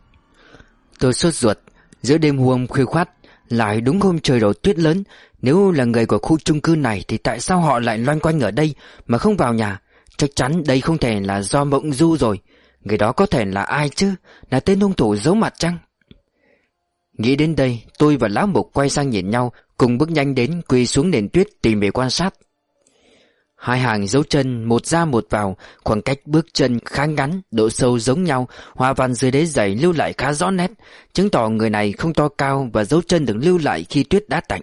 Tôi sốt ruột, giữa đêm hôm khuya khoát, lại đúng hôm trời đổ tuyết lớn, nếu là người của khu chung cư này thì tại sao họ lại loanh quanh ở đây mà không vào nhà? Chắc chắn đây không thể là do mộng du rồi. Người đó có thể là ai chứ? Là tên hung thủ giấu mặt chăng? Nghĩ đến đây tôi và lão mục quay sang nhìn nhau Cùng bước nhanh đến quỳ xuống nền tuyết tìm về quan sát Hai hàng dấu chân, một ra một vào, Khoảng cách bước chân khá ngắn, Độ sâu giống nhau, Hoa văn dưới đế giày lưu lại khá rõ nét, Chứng tỏ người này không to cao Và dấu chân được lưu lại khi tuyết đã tạnh.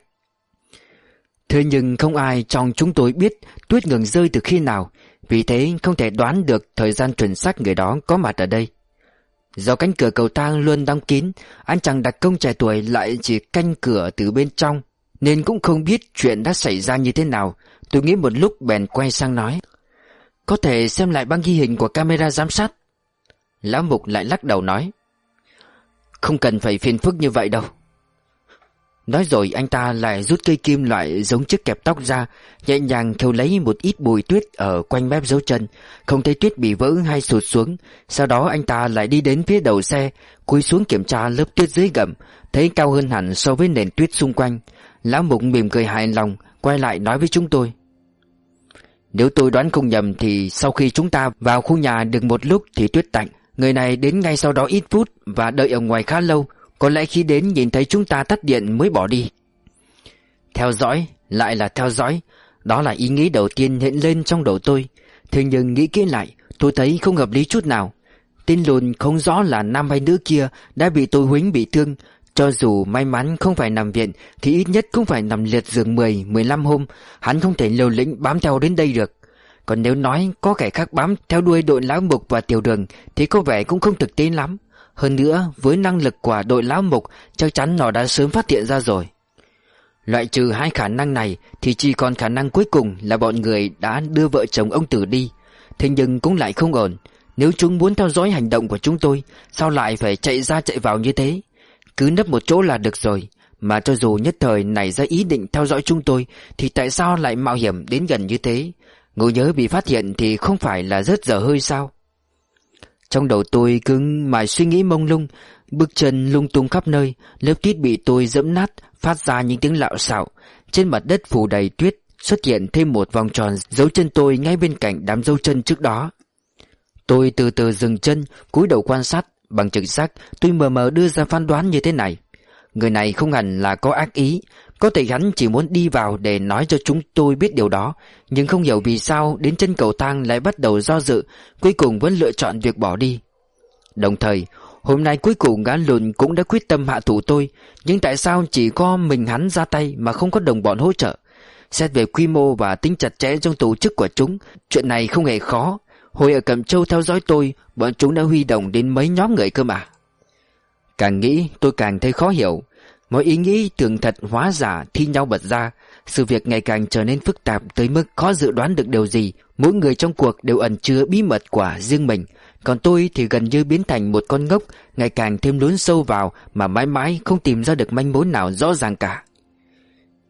Thế nhưng không ai trong chúng tôi biết Tuyết ngừng rơi từ khi nào, Vì thế không thể đoán được Thời gian chuẩn xác người đó có mặt ở đây. Do cánh cửa cầu thang luôn đóng kín, Anh chàng đặc công trẻ tuổi lại chỉ canh cửa từ bên trong, Nên cũng không biết chuyện đã xảy ra như thế nào. Tôi nghĩ một lúc bèn quay sang nói, Có thể xem lại băng ghi hình của camera giám sát. Lão Mục lại lắc đầu nói, Không cần phải phiền phức như vậy đâu. Nói rồi anh ta lại rút cây kim loại giống chiếc kẹp tóc ra, Nhẹ nhàng khâu lấy một ít bùi tuyết ở quanh mép dấu chân, Không thấy tuyết bị vỡ hay sụt xuống. Sau đó anh ta lại đi đến phía đầu xe, Cúi xuống kiểm tra lớp tuyết dưới gầm, Thấy cao hơn hẳn so với nền tuyết xung quanh. Lão Mục mỉm cười hài lòng, Quay lại nói với chúng tôi nếu tôi đoán không nhầm thì sau khi chúng ta vào khu nhà được một lúc thì tuyết tạnh Người này đến ngay sau đó ít phút và đợi ở ngoài khá lâu. Có lẽ khi đến nhìn thấy chúng ta tắt điện mới bỏ đi. Theo dõi, lại là theo dõi. Đó là ý nghĩ đầu tiên hiện lên trong đầu tôi. Thế nhưng nghĩ kỹ lại Tôi thấy không hợp lý chút nào. Tên lùn không rõ là nam hay nữ kia Đã bị tôi huính bị thương cho dù may mắn không phải nằm viện Thì ít nhất cũng phải nằm liệt giường 10, 15 hôm. Hắn không thể liều lĩnh bám theo đến đây được. Còn nếu nói có kẻ khác bám theo đuôi đội lão mục và tiểu đường Thì có vẻ cũng không thực tế lắm. Hơn nữa với năng lực của đội lão mục Chắc chắn nó đã sớm phát hiện ra rồi. Loại trừ hai khả năng này Thì chỉ còn khả năng cuối cùng là bọn người đã đưa vợ chồng ông Tử đi. Thế nhưng cũng lại không ổn. Nếu chúng muốn theo dõi hành động của chúng tôi Sao lại phải chạy ra chạy vào như thế? Cứ nấp một chỗ là được rồi. Mà cho dù nhất thời nảy ra ý định theo dõi chúng tôi, Thì tại sao lại mạo hiểm đến gần như thế? Ngộ nhớ bị phát hiện thì không phải là rất dở hơi sao? Trong đầu tôi cứ mài suy nghĩ mông lung, Bước chân lung tung khắp nơi, Lớp tuyết bị tôi dẫm nát, Phát ra những tiếng lạo xạo. Trên mặt đất phủ đầy tuyết, Xuất hiện thêm một vòng tròn dấu chân tôi ngay bên cạnh đám dấu chân trước đó. Tôi từ từ dừng chân, cúi đầu quan sát. Bằng trực giác tôi mờ mờ đưa ra phán đoán như thế này. Người này không hẳn là có ác ý, có thể hắn chỉ muốn đi vào để nói cho chúng tôi biết điều đó, Nhưng không hiểu vì sao đến chân cầu thang lại bắt đầu do dự, Cuối cùng vẫn lựa chọn việc bỏ đi. Đồng thời, Hôm nay cuối cùng gã lùn cũng đã quyết tâm hạ thủ tôi, Nhưng tại sao chỉ có mình hắn ra tay mà không có đồng bọn hỗ trợ? Xét về quy mô và tính chặt chẽ trong tổ chức của chúng, Chuyện này không hề khó. Hồi ở Cẩm Châu theo dõi tôi, Bọn chúng đã huy động đến mấy nhóm người cơ mà. Càng nghĩ, tôi càng thấy khó hiểu. Mọi ý nghĩ tưởng thật hóa giả thi nhau bật ra. Sự việc ngày càng trở nên phức tạp tới mức khó dự đoán được điều gì. Mỗi người trong cuộc đều ẩn chứa bí mật của riêng mình. Còn tôi thì gần như biến thành một con ngốc, Ngày càng thêm lún sâu vào Mà mãi mãi không tìm ra được manh mối nào rõ ràng cả.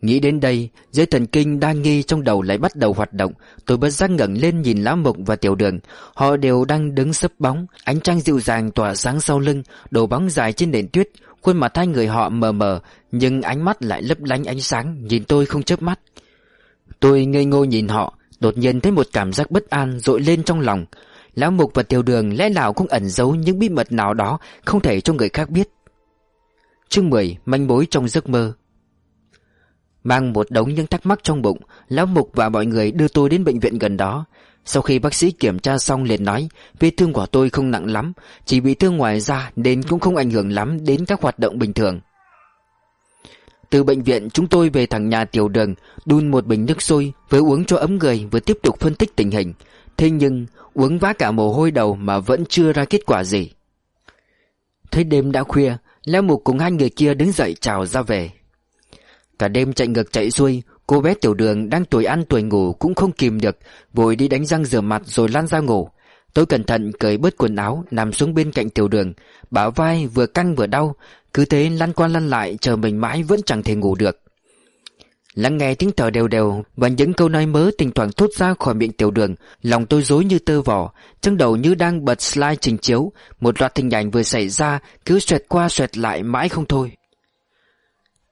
Nghĩ đến đây Dây thần kinh đa nghi trong đầu lại bắt đầu hoạt động. Tôi bất giác ngẩng lên nhìn Lão mộc và Tiểu Đường. Họ đều đang đứng sấp bóng, Ánh trăng dịu dàng tỏa sáng sau lưng Đổ bóng dài trên nền tuyết, Khuôn mặt hai người họ mờ mờ, Nhưng ánh mắt lại lấp lánh ánh sáng, Nhìn tôi không chớp mắt. Tôi ngây ngô nhìn họ, Đột nhiên thấy một cảm giác bất an dội lên trong lòng. Lão Mục và Tiểu Đường lẽ nào cũng ẩn giấu những bí mật nào đó Không thể cho người khác biết. Chương 10 Manh mối trong giấc mơ. Mang một đống những thắc mắc trong bụng, Lão Mục và mọi người đưa tôi đến bệnh viện gần đó. Sau khi bác sĩ kiểm tra xong liền nói, Vết thương của tôi không nặng lắm, Chỉ bị thương ngoài da Nên cũng không ảnh hưởng lắm đến các hoạt động bình thường. Từ bệnh viện, chúng tôi về thẳng nhà tiểu đường, Đun một bình nước sôi, Vừa uống cho ấm người, vừa tiếp tục phân tích tình hình. Thế nhưng, uống vã cả mồ hôi đầu Mà vẫn chưa ra kết quả gì. Thấy đêm đã khuya, Lão Mục cùng hai người kia đứng dậy chào ra về. Cả đêm chạy ngược chạy xuôi, Cô bé tiểu đường đang tuổi ăn tuổi ngủ Cũng không kìm được, Vội đi đánh răng rửa mặt rồi lăn ra ngủ. Tôi cẩn thận cởi bớt quần áo, Nằm xuống bên cạnh tiểu đường, Bảo vai vừa căng vừa đau, Cứ thế lăn qua lăn lại Chờ mình mãi vẫn chẳng thể ngủ được. Lắng nghe tiếng thở đều đều Và những câu nói mớ thỉnh thoảng thốt ra khỏi miệng tiểu đường, Lòng tôi rối như tơ vỏ Trong đầu như đang bật slide trình chiếu, Một loạt hình ảnh vừa xảy ra Cứ xoẹt qua xoẹt lại mãi không thôi.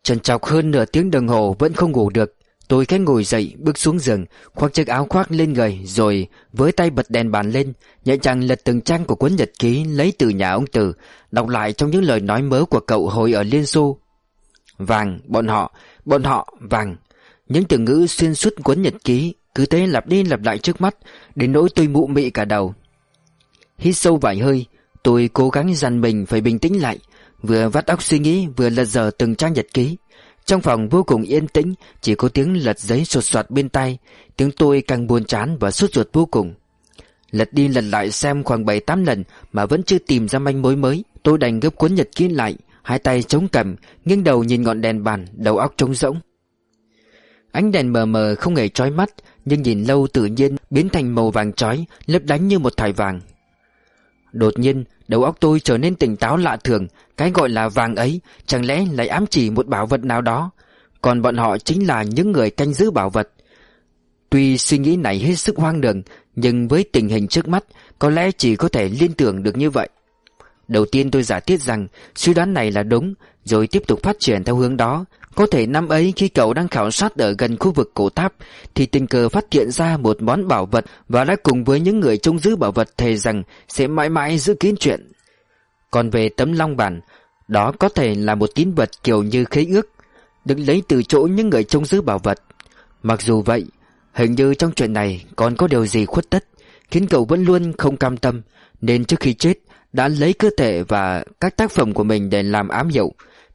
Trần trọc hơn nửa tiếng đồng hồ vẫn không ngủ được. Tôi khẽ ngồi dậy bước xuống giường Khoác chiếc áo khoác lên người Rồi với tay bật đèn bàn lên Nhẹ chàng lật từng trang của cuốn nhật ký Lấy từ nhà ông Tử Đọc lại trong những lời nói mớ của cậu hồi ở Liên Xô. Vàng, bọn họ, bọn họ, vàng. Những từ ngữ xuyên suốt cuốn nhật ký Cứ thế lặp đi lặp lại trước mắt Đến nỗi tôi mụ mị cả đầu. Hít sâu vài hơi Tôi cố gắng dằn mình phải bình tĩnh lại Vừa vắt óc suy nghĩ, vừa lật dở từng trang nhật ký. Trong phòng vô cùng yên tĩnh, Chỉ có tiếng lật giấy sột soạt bên tay Tiếng tôi càng buồn chán và sốt ruột vô cùng. Lật đi lật lại xem khoảng 7-8 lần Mà vẫn chưa tìm ra manh mối mới. Tôi đành gấp cuốn nhật ký lại, Hai tay chống cầm Nghiêng đầu nhìn ngọn đèn bàn, Đầu óc trống rỗng. Ánh đèn mờ mờ không hề chói mắt, Nhưng nhìn lâu tự nhiên biến thành màu vàng chói, Lấp đánh như một thỏi vàng. Đột nhiên Đầu óc tôi trở nên tỉnh táo lạ thường, Cái gọi là vàng ấy, Chẳng lẽ lại ám chỉ một bảo vật nào đó? Còn bọn họ chính là những người canh giữ bảo vật. Tuy suy nghĩ này hết sức hoang đường, Nhưng với tình hình trước mắt, Có lẽ chỉ có thể liên tưởng được như vậy. Đầu tiên tôi giả thiết rằng Suy đoán này là đúng, Rồi tiếp tục phát triển theo hướng đó có thể năm ấy khi cậu đang khảo sát ở gần khu vực cổ tháp, Thì tình cờ phát hiện ra một món bảo vật Và đã cùng với những người trông giữ bảo vật thề rằng Sẽ mãi mãi giữ kín chuyện. Còn về tấm long bản Đó có thể là một tín vật kiểu như khế ước, Được lấy từ chỗ những người trông giữ bảo vật. Mặc dù vậy, Hình như trong chuyện này còn có điều gì khuất tất, Khiến cậu vẫn luôn không cam tâm, Nên trước khi chết, Đã lấy cơ thể và các tác phẩm của mình để làm ám hiệu.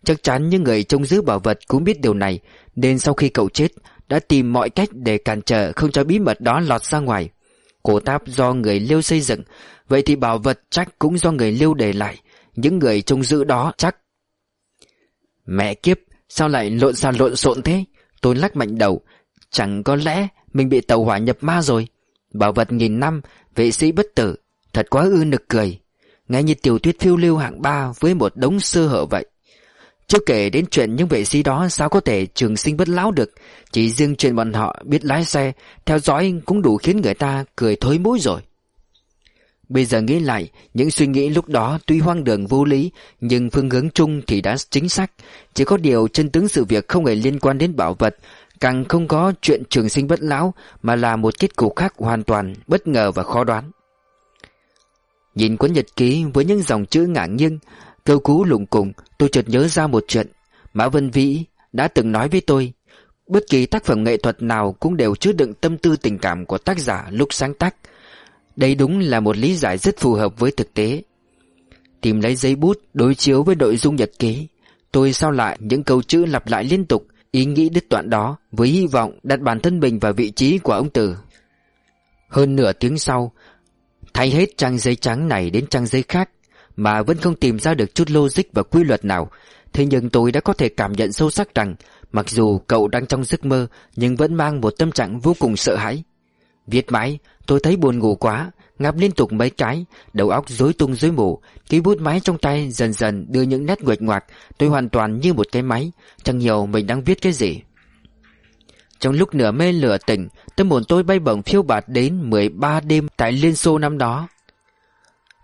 Chắc chắn những người trông giữ bảo vật cũng biết điều này, Nên sau khi cậu chết, Đã tìm mọi cách để cản trở không cho bí mật đó lọt ra ngoài. Cổ tháp do người liêu xây dựng, Vậy thì bảo vật chắc cũng do người liêu để lại. Những người trông giữ đó chắc. Mẹ kiếp, Sao lại lộn xào lộn xộn thế? Tôi lắc mạnh đầu. Chẳng có lẽ mình bị tàu hỏa nhập ma rồi. Bảo vật nghìn năm, Vệ sĩ bất tử. Thật quá ư nực cười. Ngay như tiểu thuyết phiêu lưu hạng ba Với một đống sơ hở vậy. Chưa kể đến chuyện những vệ sĩ đó Sao có thể trường sinh bất lão được. Chỉ riêng chuyện bọn họ biết lái xe Theo dõi cũng đủ khiến người ta Cười thối mũi rồi. Bây giờ nghĩ lại Những suy nghĩ lúc đó tuy hoang đường vô lý Nhưng phương hướng chung thì đã chính xác. Chỉ có điều chân tướng sự việc không hề liên quan đến bảo vật Càng không có chuyện trường sinh bất lão Mà là một kết cục khác hoàn toàn Bất ngờ và khó đoán. Nhìn cuốn nhật ký với những dòng chữ ngạc nhiên, Câu cú lùng cùng Tôi chợt nhớ ra một chuyện. Mã Vân Vĩ đã từng nói với tôi, Bất kỳ tác phẩm nghệ thuật nào Cũng đều chứa đựng tâm tư tình cảm của tác giả lúc sáng tác. Đây đúng là một lý giải rất phù hợp với thực tế. Tìm lấy giấy bút Đối chiếu với nội dung nhật ký, Tôi sao lại những câu chữ lặp lại liên tục, Ý nghĩ đứt đoạn đó Với hy vọng đặt bản thân mình vào vị trí của ông Tử. Hơn nửa tiếng sau, Thay hết trang giấy trắng này đến trang giấy khác mà vẫn không tìm ra được chút logic và quy luật nào. Thế nhưng tôi đã có thể cảm nhận sâu sắc rằng, Mặc dù cậu đang trong giấc mơ, Nhưng vẫn mang một tâm trạng vô cùng sợ hãi. Viết mãi, tôi thấy buồn ngủ quá, Ngáp liên tục mấy cái, Đầu óc rối tung rối mù Cái bút máy trong tay dần dần đưa những nét nguệch ngoạc, Tôi hoàn toàn như một cái máy, Chẳng hiểu mình đang viết cái gì. Trong lúc nửa mê lửa tỉnh, Tâm hồn tôi bay bổng phiêu bạt đến 13 đêm tại Liên Xô năm đó.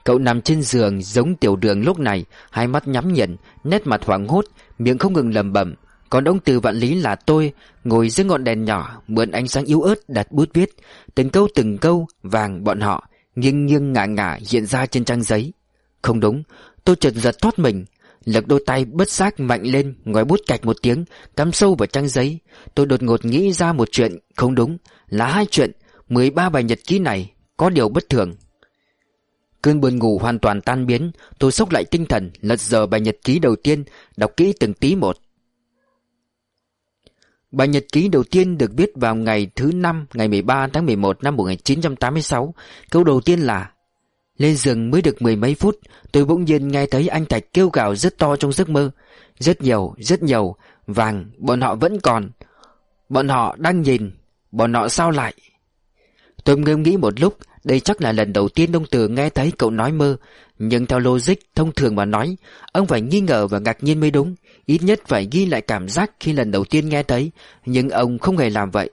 Cậu nằm trên giường giống tiểu đường lúc này, Hai mắt nhắm nhận Nét mặt hoảng hốt, Miệng không ngừng lầm bẩm. Còn ông từ vạn lý là tôi, Ngồi dưới ngọn đèn nhỏ, Mượn ánh sáng yếu ớt đặt bút viết. Từng câu từng câu Vàng bọn họ, Nghiêng nghiêng ngả ngả hiện ra trên trang giấy. Không đúng, Tôi chợt giật thoát mình. Lực đôi tay bất giác mạnh lên, Ngói bút cạch một tiếng, Cắm sâu vào trang giấy. Tôi đột ngột nghĩ ra một chuyện Không đúng. Là hai chuyện 13 bài nhật ký này Có điều bất thường. Cơn buồn ngủ hoàn toàn tan biến Tôi sốc lại tinh thần Lật giờ bài nhật ký đầu tiên Đọc kỹ từng tí một Bài nhật ký đầu tiên được viết vào ngày thứ năm ngày 13 tháng 11 năm 1986. Câu đầu tiên là Lên giường mới được mười mấy phút, tôi bỗng nhiên nghe thấy anh Thạch kêu gào rất to trong giấc mơ. Rất nhiều, rất nhiều, vàng, bọn họ vẫn còn. Bọn họ đang nhìn, bọn họ sao lại? Tôi ngâm nghĩ một lúc, đây chắc là lần đầu tiên đông từ nghe thấy cậu nói mơ Nhưng theo logic thông thường mà nói Ông phải nghi ngờ và ngạc nhiên mới đúng Ít nhất phải ghi lại cảm giác khi lần đầu tiên nghe thấy Nhưng ông không hề làm vậy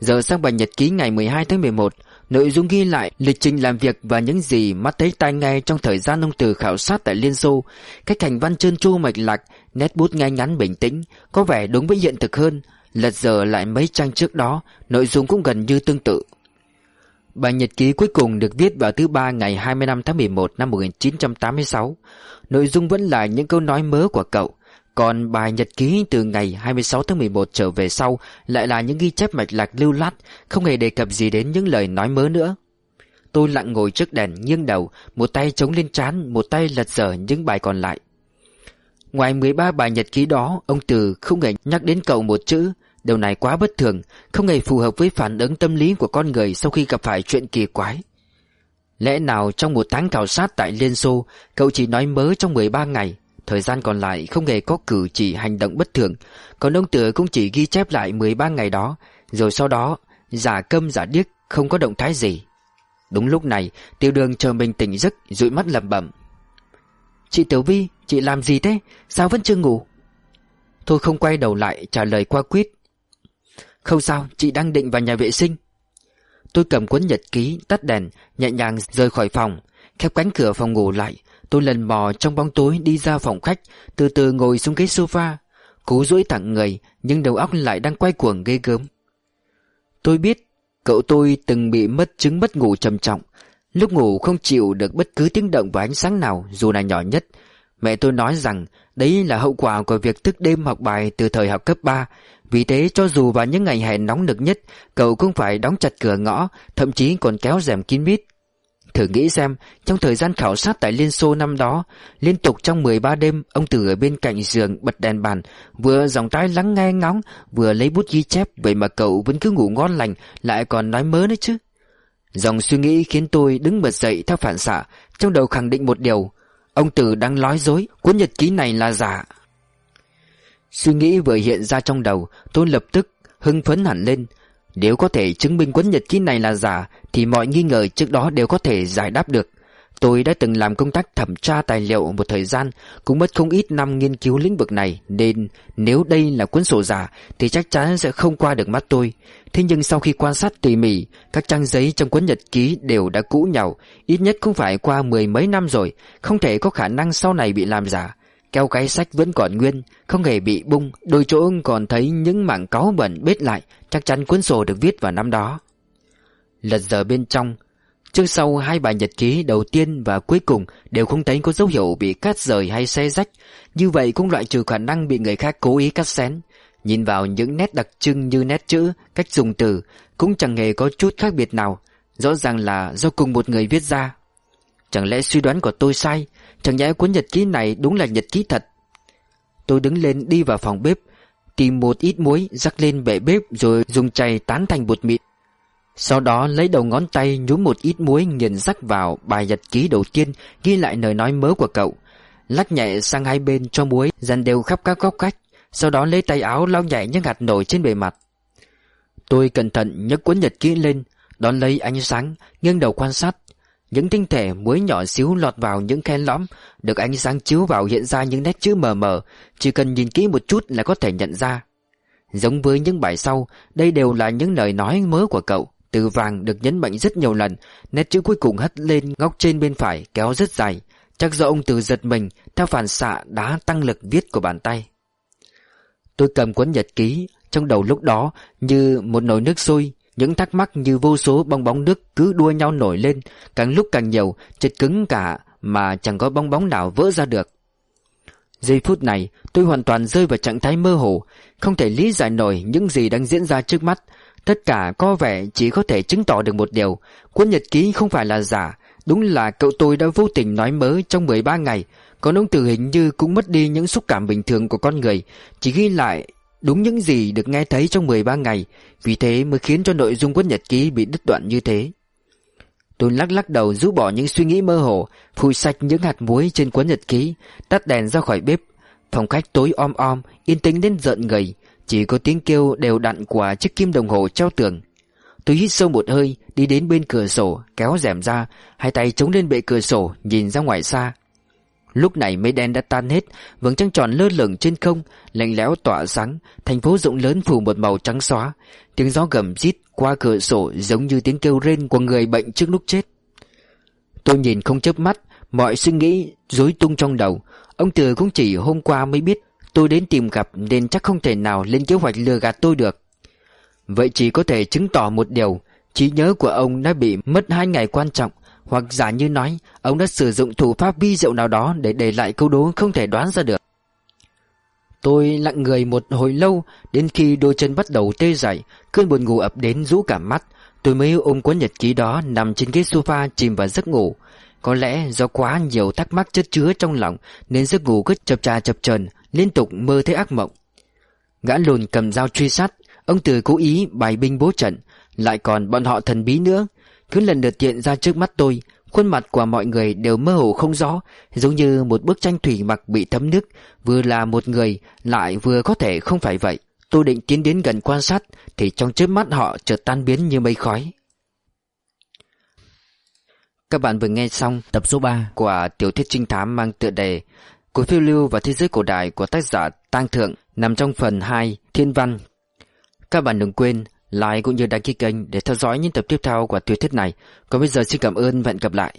Giờ sang bài nhật ký ngày 12 tháng 11 Nội dung ghi lại lịch trình làm việc và những gì mắt thấy tai nghe trong thời gian ông từ khảo sát tại Liên Xô. Cách hành văn trơn tru mạch lạc, nét bút ngay ngắn bình tĩnh, có vẻ đúng với hiện thực hơn. Lật giờ lại mấy trang trước đó, nội dung cũng gần như tương tự. Bài nhật ký cuối cùng được viết vào thứ ba ngày 25 tháng 11 năm 1986. Nội dung vẫn là những câu nói mớ của cậu. Còn bài nhật ký từ ngày 26 tháng 11 trở về sau lại là những ghi chép mạch lạc lưu lát, không hề đề cập gì đến những lời nói mớ nữa. Tôi lặng ngồi trước đèn nghiêng đầu, một tay chống lên trán, một tay lật dở những bài còn lại. Ngoài 13 bài nhật ký đó, ông Từ không hề nhắc đến cậu một chữ, Điều này quá bất thường, Không hề phù hợp với phản ứng tâm lý của con người Sau khi gặp phải chuyện kỳ quái. Lẽ nào trong một tháng khảo sát tại Liên Xô, Cậu chỉ nói mớ trong 13 ngày, Thời gian còn lại không hề có cử chỉ hành động bất thường, Còn ông tử cũng chỉ ghi chép lại 13 ngày đó, Rồi sau đó, Giả câm giả điếc, Không có động thái gì. Đúng lúc này Tiêu đường chờ mình tỉnh giấc, dụi mắt lẩm bẩm. Chị Tiểu Vi, Chị làm gì thế? Sao vẫn chưa ngủ? Tôi không quay đầu lại trả lời qua quýt. Không sao, chị đang định vào nhà vệ sinh. Tôi cầm cuốn nhật ký, Tắt đèn, Nhẹ nhàng rời khỏi phòng, Khép cánh cửa phòng ngủ lại. Tôi lần mò trong bóng tối đi ra phòng khách, Từ từ ngồi xuống ghế sofa, Cố duỗi thẳng người, Nhưng đầu óc lại đang quay cuồng ghê gớm. Tôi biết Cậu tôi từng bị mất chứng mất ngủ trầm trọng. Lúc ngủ không chịu được bất cứ tiếng động và ánh sáng nào, Dù là nhỏ nhất. Mẹ tôi nói rằng Đấy là hậu quả của việc thức đêm học bài từ thời học cấp 3 vì thế cho dù vào những ngày hè nóng nực nhất Cậu cũng phải đóng chặt cửa ngõ Thậm chí còn kéo rèm kín mít Thử nghĩ xem, trong thời gian khảo sát tại Liên Xô năm đó, liên tục trong 13 đêm, ông Tử ở bên cạnh giường bật đèn bàn, vừa dòng tai lắng nghe ngóng, vừa lấy bút ghi chép, vậy mà cậu vẫn cứ ngủ ngon lành, lại còn nói mớ nữa chứ. Dòng suy nghĩ khiến tôi đứng bật dậy theo phản xạ, trong đầu khẳng định một điều, ông Tử đang nói dối, cuốn nhật ký này là giả. Suy nghĩ vừa hiện ra trong đầu, tôi lập tức hưng phấn hẳn lên, nếu có thể chứng minh cuốn nhật ký này là giả Thì mọi nghi ngờ trước đó đều có thể giải đáp được. Tôi đã từng làm công tác thẩm tra tài liệu một thời gian Cũng mất không ít năm nghiên cứu lĩnh vực này Nên nếu đây là cuốn sổ giả Thì chắc chắn sẽ không qua được mắt tôi. Thế nhưng sau khi quan sát tỉ mỉ Các trang giấy trong cuốn nhật ký đều đã cũ nhàu Ít nhất cũng phải qua mười mấy năm rồi Không thể có khả năng sau này bị làm giả. Keo cái sách vẫn còn nguyên Không hề bị bung Đôi chỗ còn thấy những mảng cáu bẩn bết lại Chắc chắn cuốn sổ được viết vào năm đó. Lật giờ bên trong Trước sau hai bài nhật ký đầu tiên và cuối cùng Đều không thấy có dấu hiệu bị cắt rời hay xe rách. Như vậy cũng loại trừ khả năng bị người khác cố ý cắt xén. Nhìn vào những nét đặc trưng như nét chữ, cách dùng từ Cũng chẳng hề có chút khác biệt nào. Rõ ràng là do cùng một người viết ra. Chẳng lẽ suy đoán của tôi sai? Chẳng nhẽ cuốn nhật ký này đúng là nhật ký thật? Tôi đứng lên đi vào phòng bếp, Tìm một ít muối rắc lên bể bếp Rồi dùng chày tán thành bột mịn. Sau đó lấy đầu ngón tay nhúng một ít muối nghiền rắc vào bài nhật ký đầu tiên, Ghi lại lời nói mớ của cậu. Lắc nhẹ sang hai bên cho muối, dàn đều khắp các góc cách Sau đó lấy tay áo lau nhẹ những hạt nổi trên bề mặt. Tôi cẩn thận nhấc cuốn nhật ký lên, Đón lấy ánh sáng, Nghiêng đầu quan sát những tinh thể muối nhỏ xíu lọt vào những khe lõm, Được ánh sáng chiếu vào hiện ra những nét chữ mờ mờ. Chỉ cần nhìn kỹ một chút là có thể nhận ra. Giống với những bài sau, Đây đều là những lời nói mới của cậu. Từ vàng được nhấn mạnh rất nhiều lần, Nét chữ cuối cùng hất lên góc trên bên phải, Kéo rất dài. Chắc do ông từ giật mình, Theo phản xạ đã tăng lực viết của bàn tay. Tôi cầm cuốn nhật ký, Trong đầu lúc đó, như một nồi nước sôi những thắc mắc như vô số bong bóng nước cứ đua nhau nổi lên, càng lúc càng nhiều, chật cứng cả mà chẳng có bong bóng nào vỡ ra được. Giây phút này, tôi hoàn toàn rơi vào trạng thái mơ hồ, không thể lý giải nổi những gì đang diễn ra trước mắt. Tất cả có vẻ chỉ có thể chứng tỏ được một điều, cuốn nhật ký không phải là giả, đúng là cậu tôi đã vô tình nói mớ trong 13 ngày, còn ông Từ hình như cũng mất đi những xúc cảm bình thường của con người, chỉ ghi lại Đúng những gì được nghe thấy trong 13 ngày, Vì thế mới khiến cho nội dung cuốn nhật ký bị đứt đoạn như thế. Tôi lắc lắc đầu rũ bỏ những suy nghĩ mơ hồ Phủi sạch những hạt muối trên cuốn nhật ký, Tắt đèn ra khỏi bếp. Phòng khách tối om om, Yên tĩnh đến giận người Chỉ có tiếng kêu đều đặn của chiếc kim đồng hồ treo tường. Tôi hít sâu một hơi, Đi đến bên cửa sổ, Kéo rèm ra, Hai tay chống lên bệ cửa sổ, Nhìn ra ngoài xa. Lúc này mây đen đã tan hết, Vầng trăng tròn lơ lửng trên không, Lạnh lẽo tỏa sáng, Thành phố rộng lớn phủ một màu trắng xóa. Tiếng gió gầm rít qua cửa sổ Giống như tiếng kêu rên của người bệnh trước lúc chết. Tôi nhìn không chớp mắt, Mọi suy nghĩ rối tung trong đầu. Ông Từ cũng chỉ hôm qua mới biết, Tôi đến tìm gặp nên chắc không thể nào lên kế hoạch lừa gạt tôi được. Vậy chỉ có thể chứng tỏ một điều, trí nhớ của ông đã bị mất hai ngày quan trọng hoặc giả như nói, Ông đã sử dụng thủ pháp vi diệu nào đó Để để lại câu đố không thể đoán ra được. Tôi lặng người một hồi lâu, Đến khi đôi chân bắt đầu tê dại, Cơn buồn ngủ ập đến rũ cả mắt, Tôi mới ôm cuốn nhật ký đó Nằm trên ghế sofa chìm vào giấc ngủ. Có lẽ do quá nhiều thắc mắc chất chứa trong lòng, Nên giấc ngủ cứ chập trà chập trần Liên tục mơ thấy ác mộng. Gã lùn cầm dao truy sát, Ông Từ cố ý bài binh bố trận, Lại còn bọn họ thần bí nữa cứ lần lượt hiện ra trước mắt tôi, Khuôn mặt của mọi người đều mơ hồ không rõ, Giống như một bức tranh thủy mặc bị thấm nước. Vừa là một người, Lại vừa có thể không phải vậy. Tôi định tiến đến gần quan sát, Thì trong trước mắt họ chợt tan biến như mây khói. Các bạn vừa nghe xong tập số 3 của tiểu thuyết trinh thám mang tựa đề Cuộc phiêu lưu và thế giới cổ đại của tác giả Tang Thượng nằm trong phần 2 Thiên Văn. Các bạn đừng quên like cũng như đăng ký kênh để theo dõi những tập tiếp theo của tiểu thuyết này. Còn bây giờ xin cảm ơn và hẹn gặp lại.